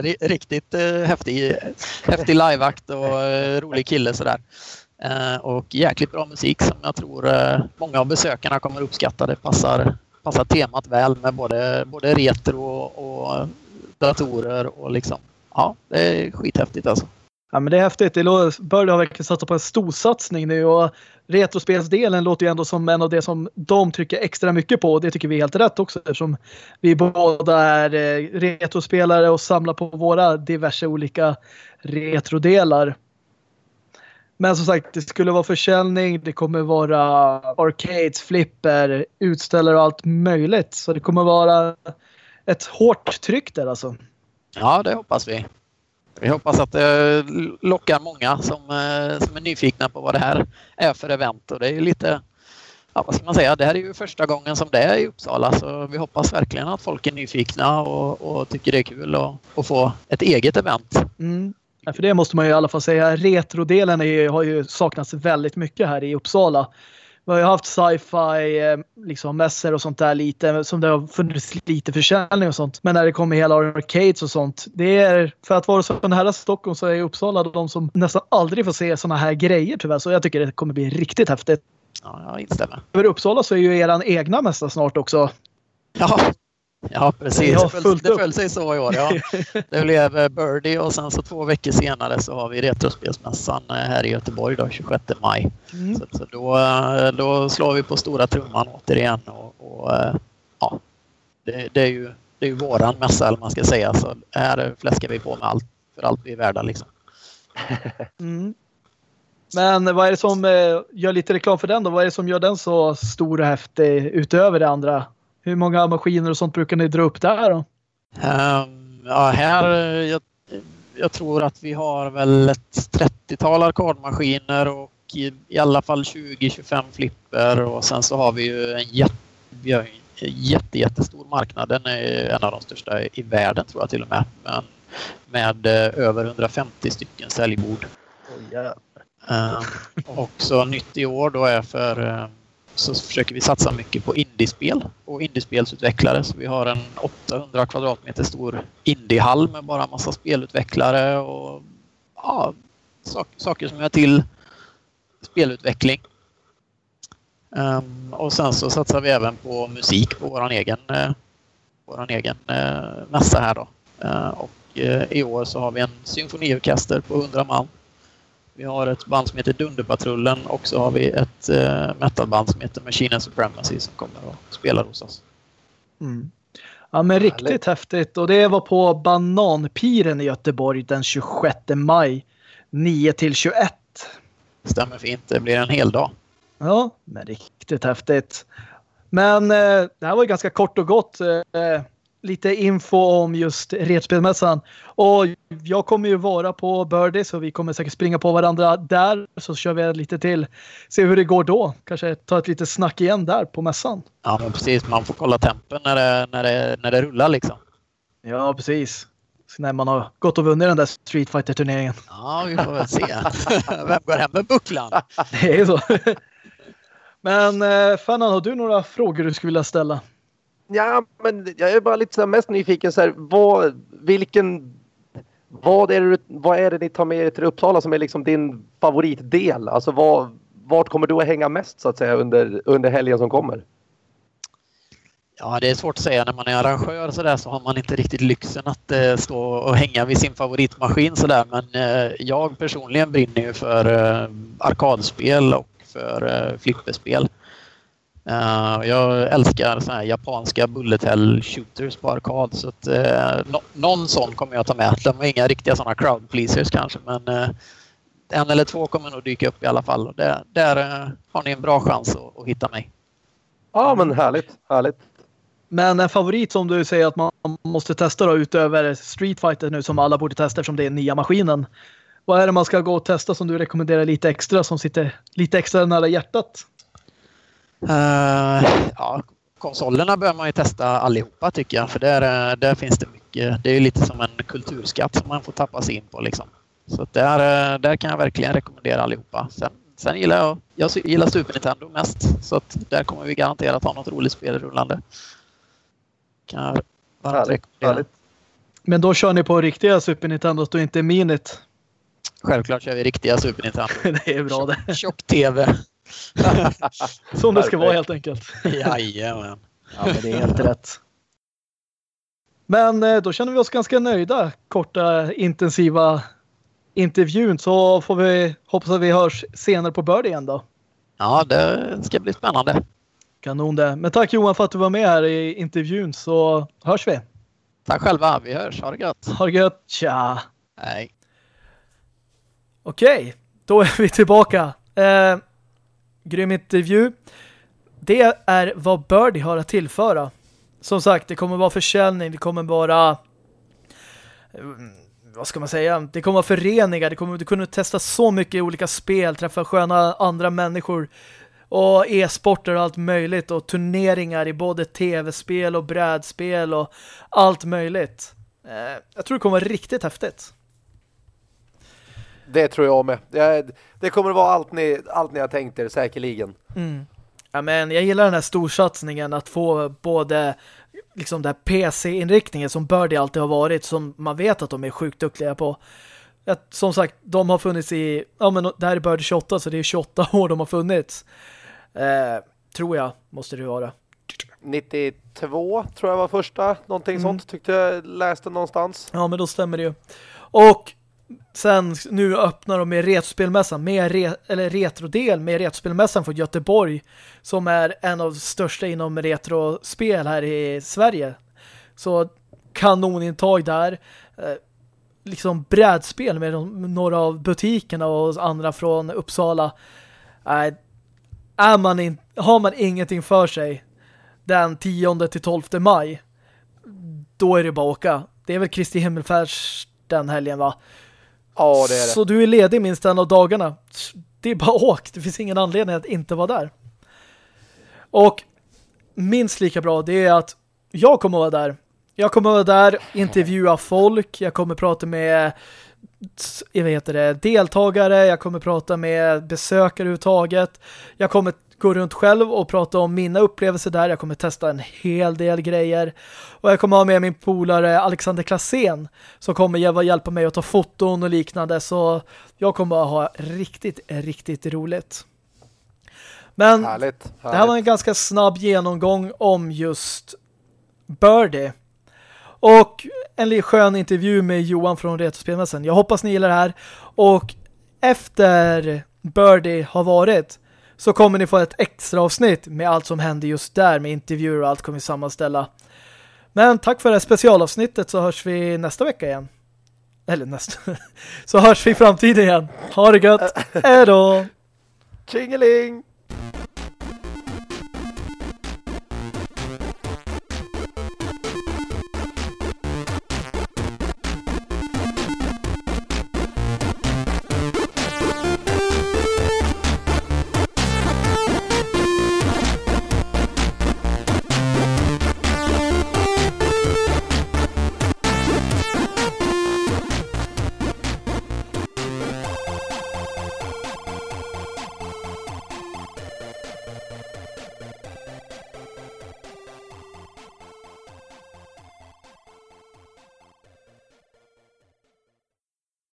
Riktigt uh, häftig, häftig liveakt och rolig kille sådär. Eh, och jäkligt bra musik som jag tror eh, många av besökarna kommer uppskatta. Det passar, passar temat väl med både, både retro och, och datorer och liksom ja, det är skithäftigt alltså. Ja, men det är häftigt. Det har verkligen satsat på en storsatsning nu och retrospelsdelen låter ju ändå som en av det som de trycker extra mycket på och det tycker vi är helt rätt också eftersom vi båda är eh, retrospelare och samlar på våra diverse olika retrodelar. Men som sagt, det skulle vara försäljning, det kommer vara arcades, flipper, utställare och allt möjligt. Så det kommer vara ett hårt tryck där alltså. Ja, det hoppas vi. Vi hoppas att det lockar många som, eh, som är nyfikna på vad det här är för event. Och det är lite, ja, vad ska man säga, det här är ju första gången som det är i Uppsala så vi hoppas verkligen att folk är nyfikna och, och tycker det är kul att få ett eget event. Mm. Ja, för det måste man ju i alla fall säga. Retrodelen är har ju saknats väldigt mycket här i Uppsala. Vi har ju haft sci-fi eh, liksom mässor och sånt där lite som det har funnits lite försäljning och sånt. Men när det kommer hela arcades och sånt. Det är för att vara så nära Stockholm så är Uppsala de som nästan aldrig får se såna här grejer tyvärr. Så jag tycker det kommer bli riktigt häftigt. Ja, jag instämmer. För Uppsala så är ju eran egna mässa snart också. Ja, ja precis. Ja, Det föll, det föll sig så i år. Ja. Det blev eh, Birdie och sen så två veckor senare så har vi Retrospelsmässan eh, här i Göteborg då, 26 maj. Mm. Så, så då, eh, då slår vi på stora trumman återigen och, och ja, det, det, är ju, det är ju våran mässa eller man ska säga. Så här fläskar vi på med allt för allt vi är värda liksom. Mm. Men vad är det som gör lite reklam för den då? Vad är det som gör den så stor och häftig utöver det andra? Hur många maskiner och sånt brukar ni dra upp där då? Ehm, ja, här, jag, jag tror att vi har väl ett 30-tal arkadmaskiner och i, i alla fall 20-25 flipper och sen så har vi ju en jätte, vi har ju en jätte, jättestor marknad. Den är en av de största i världen tror jag till och med. Men med eh, över 150 stycken säljbord. Ehm, och så nytt i år då är för eh, så försöker vi satsa mycket på indiespel och indiespelsutvecklare. Så vi har en 800 kvadratmeter stor indiehall med bara massa spelutvecklare och ja, sak, saker som hör till spelutveckling. Um, och sen så satsar vi även på musik på våran egen, uh, våran egen uh, mässa här då. Uh, och eh, i år så har vi en symfoniorkester på 100 man. Vi har ett band som heter Dunderpatrullen och så har vi ett uh, metalband som heter Machine Supremacy som kommer och spelar hos oss. Mm. Ja men riktigt Härligt. häftigt och det var på Bananpiren i Göteborg den 26 maj 9 till 21. Stämmer fint, det blir en hel dag. Ja, men riktigt häftigt. Men eh, det här var ju ganska kort och gott. Eh, lite info om just Retspelmässan. Och jag kommer ju vara på Birdie så vi kommer säkert springa på varandra där. Så kör vi lite till. Se hur det går då. Kanske ta ett litet snack igen där på mässan. Ja precis, man får kolla tempen när det, när det, när det rullar liksom. Ja, precis. Så när man har gått och vunnit den där Street fighter turneringen Ja, vi får väl se. Vem går hem med bucklan? Det är så. Men eh, Fannan, har du några frågor du skulle vilja ställa? Ja, men jag är bara lite så här mest nyfiken så här, vad, vilken, vad är, det, vad är det ni tar med er till Uppsala som är liksom din favoritdel? Alltså vad, vart kommer du att hänga mest så att säga under, under helgen som kommer? Ja, det är svårt att säga. När man är arrangör så, där, så har man inte riktigt lyxen att eh, stå och hänga vid sin favoritmaskin så där. Men eh, jag personligen brinner ju för eh, arkadspel och för eh, flipperspel. Eh, jag älskar såna här japanska bullet hell shooters på arkad så att eh, nå- någon sån kommer jag ta med. De är inga riktiga såna crowd pleasers kanske men eh, en eller två kommer nog dyka upp i alla fall. Där, där har ni en bra chans att, att hitta mig. Ja, men härligt. Härligt. Men en favorit som du säger att man måste testa då utöver Street Fighter nu som alla borde testa eftersom det är nya maskinen. Vad är det man ska gå och testa som du rekommenderar lite extra som sitter lite extra nära hjärtat? Uh, ja, konsolerna bör man ju testa allihopa tycker jag för där, eh, där finns det mycket. Det är lite som en kulturskatt som man får tappa sig in på liksom. Så där, eh, där kan jag verkligen rekommendera allihopa. Sen, sen gillar jag, jag gillar Super Nintendo mest så att där kommer vi garanterat ha något roligt spel rullande. Kan jag varmt rekommendera. Men då kör ni på riktiga Super Nintendo och inte minit? Självklart kör vi riktiga Super Nintendo. det är bra det. Tjock-TV. Som det ska vara helt enkelt. Jajamän. Ja, men det är helt rätt. Men eh, då känner vi oss ganska nöjda. Korta, intensiva intervjun. Så får vi hoppas att vi hörs senare på Bird igen då. Ja, det ska bli spännande. Kanon det. Men tack Johan för att du var med här i intervjun så hörs vi. Tack själva. Vi hörs. Ha det gött. Ha det gött. Tja. Hej. Okej, då är vi tillbaka. Eh, grym intervju. Det är vad Birdie har att tillföra. Som sagt, det kommer vara försäljning, det kommer vara eh, vad ska man säga? Det kommer vara föreningar, det kommer du kunna testa så mycket olika spel, träffa sköna andra människor och e-sporter och allt möjligt och turneringar i både tv-spel och brädspel och allt möjligt. Eh, jag tror det kommer vara riktigt häftigt. Det tror jag med. Det kommer att vara allt ni, allt ni har tänkt er, säkerligen. Mm. Ja, men jag gillar den här storsatsningen att få både liksom den här PC-inriktningen som Birdie alltid har varit som man vet att de är sjukt duktiga på. Att, som sagt, de har funnits i ja men det här är Birdie 28 så det är 28 år de har funnits. Eh, tror jag, måste det vara. 92 tror jag var första, någonting mm. sånt tyckte jag läste någonstans. Ja, men då stämmer det ju. Och sen nu öppnar de med retrospelmässan med re, eller retrodel med retrospelmässan från Göteborg som är en av de största inom retrospel här i Sverige. Så kanonintag där. Eh, liksom brädspel med de, några av butikerna och andra från Uppsala. Eh, är man in, har man ingenting för sig den 10 till 12 maj då är det bara att åka. Det är väl Kristi himmelfärds den helgen va? Ja, det är det. Så du är ledig minst en av dagarna. Det är bara åk. Det finns ingen anledning att inte vara där. Och minst lika bra det är att jag kommer vara där. Jag kommer vara där, intervjua folk. Jag kommer prata med jag vet det, deltagare. Jag kommer prata med besökare överhuvudtaget. Jag kommer gå runt själv och prata om mina upplevelser där. Jag kommer testa en hel del grejer. Och jag kommer ha med min polare Alexander Klassen som kommer hjälpa mig att ta foton och liknande. Så jag kommer att ha riktigt, riktigt roligt. Men härligt, härligt. det här var en ganska snabb genomgång om just Birdie. Och en skön intervju med Johan från Retrospelmässan. Jag hoppas ni gillar det här. Och efter Birdie har varit så kommer ni få ett extra avsnitt med allt som hände just där med intervjuer och allt kommer vi sammanställa. Men tack för det här specialavsnittet så hörs vi nästa vecka igen. Eller nästa. så hörs vi i framtiden igen. Ha det gött. Hej då! Tjingeling!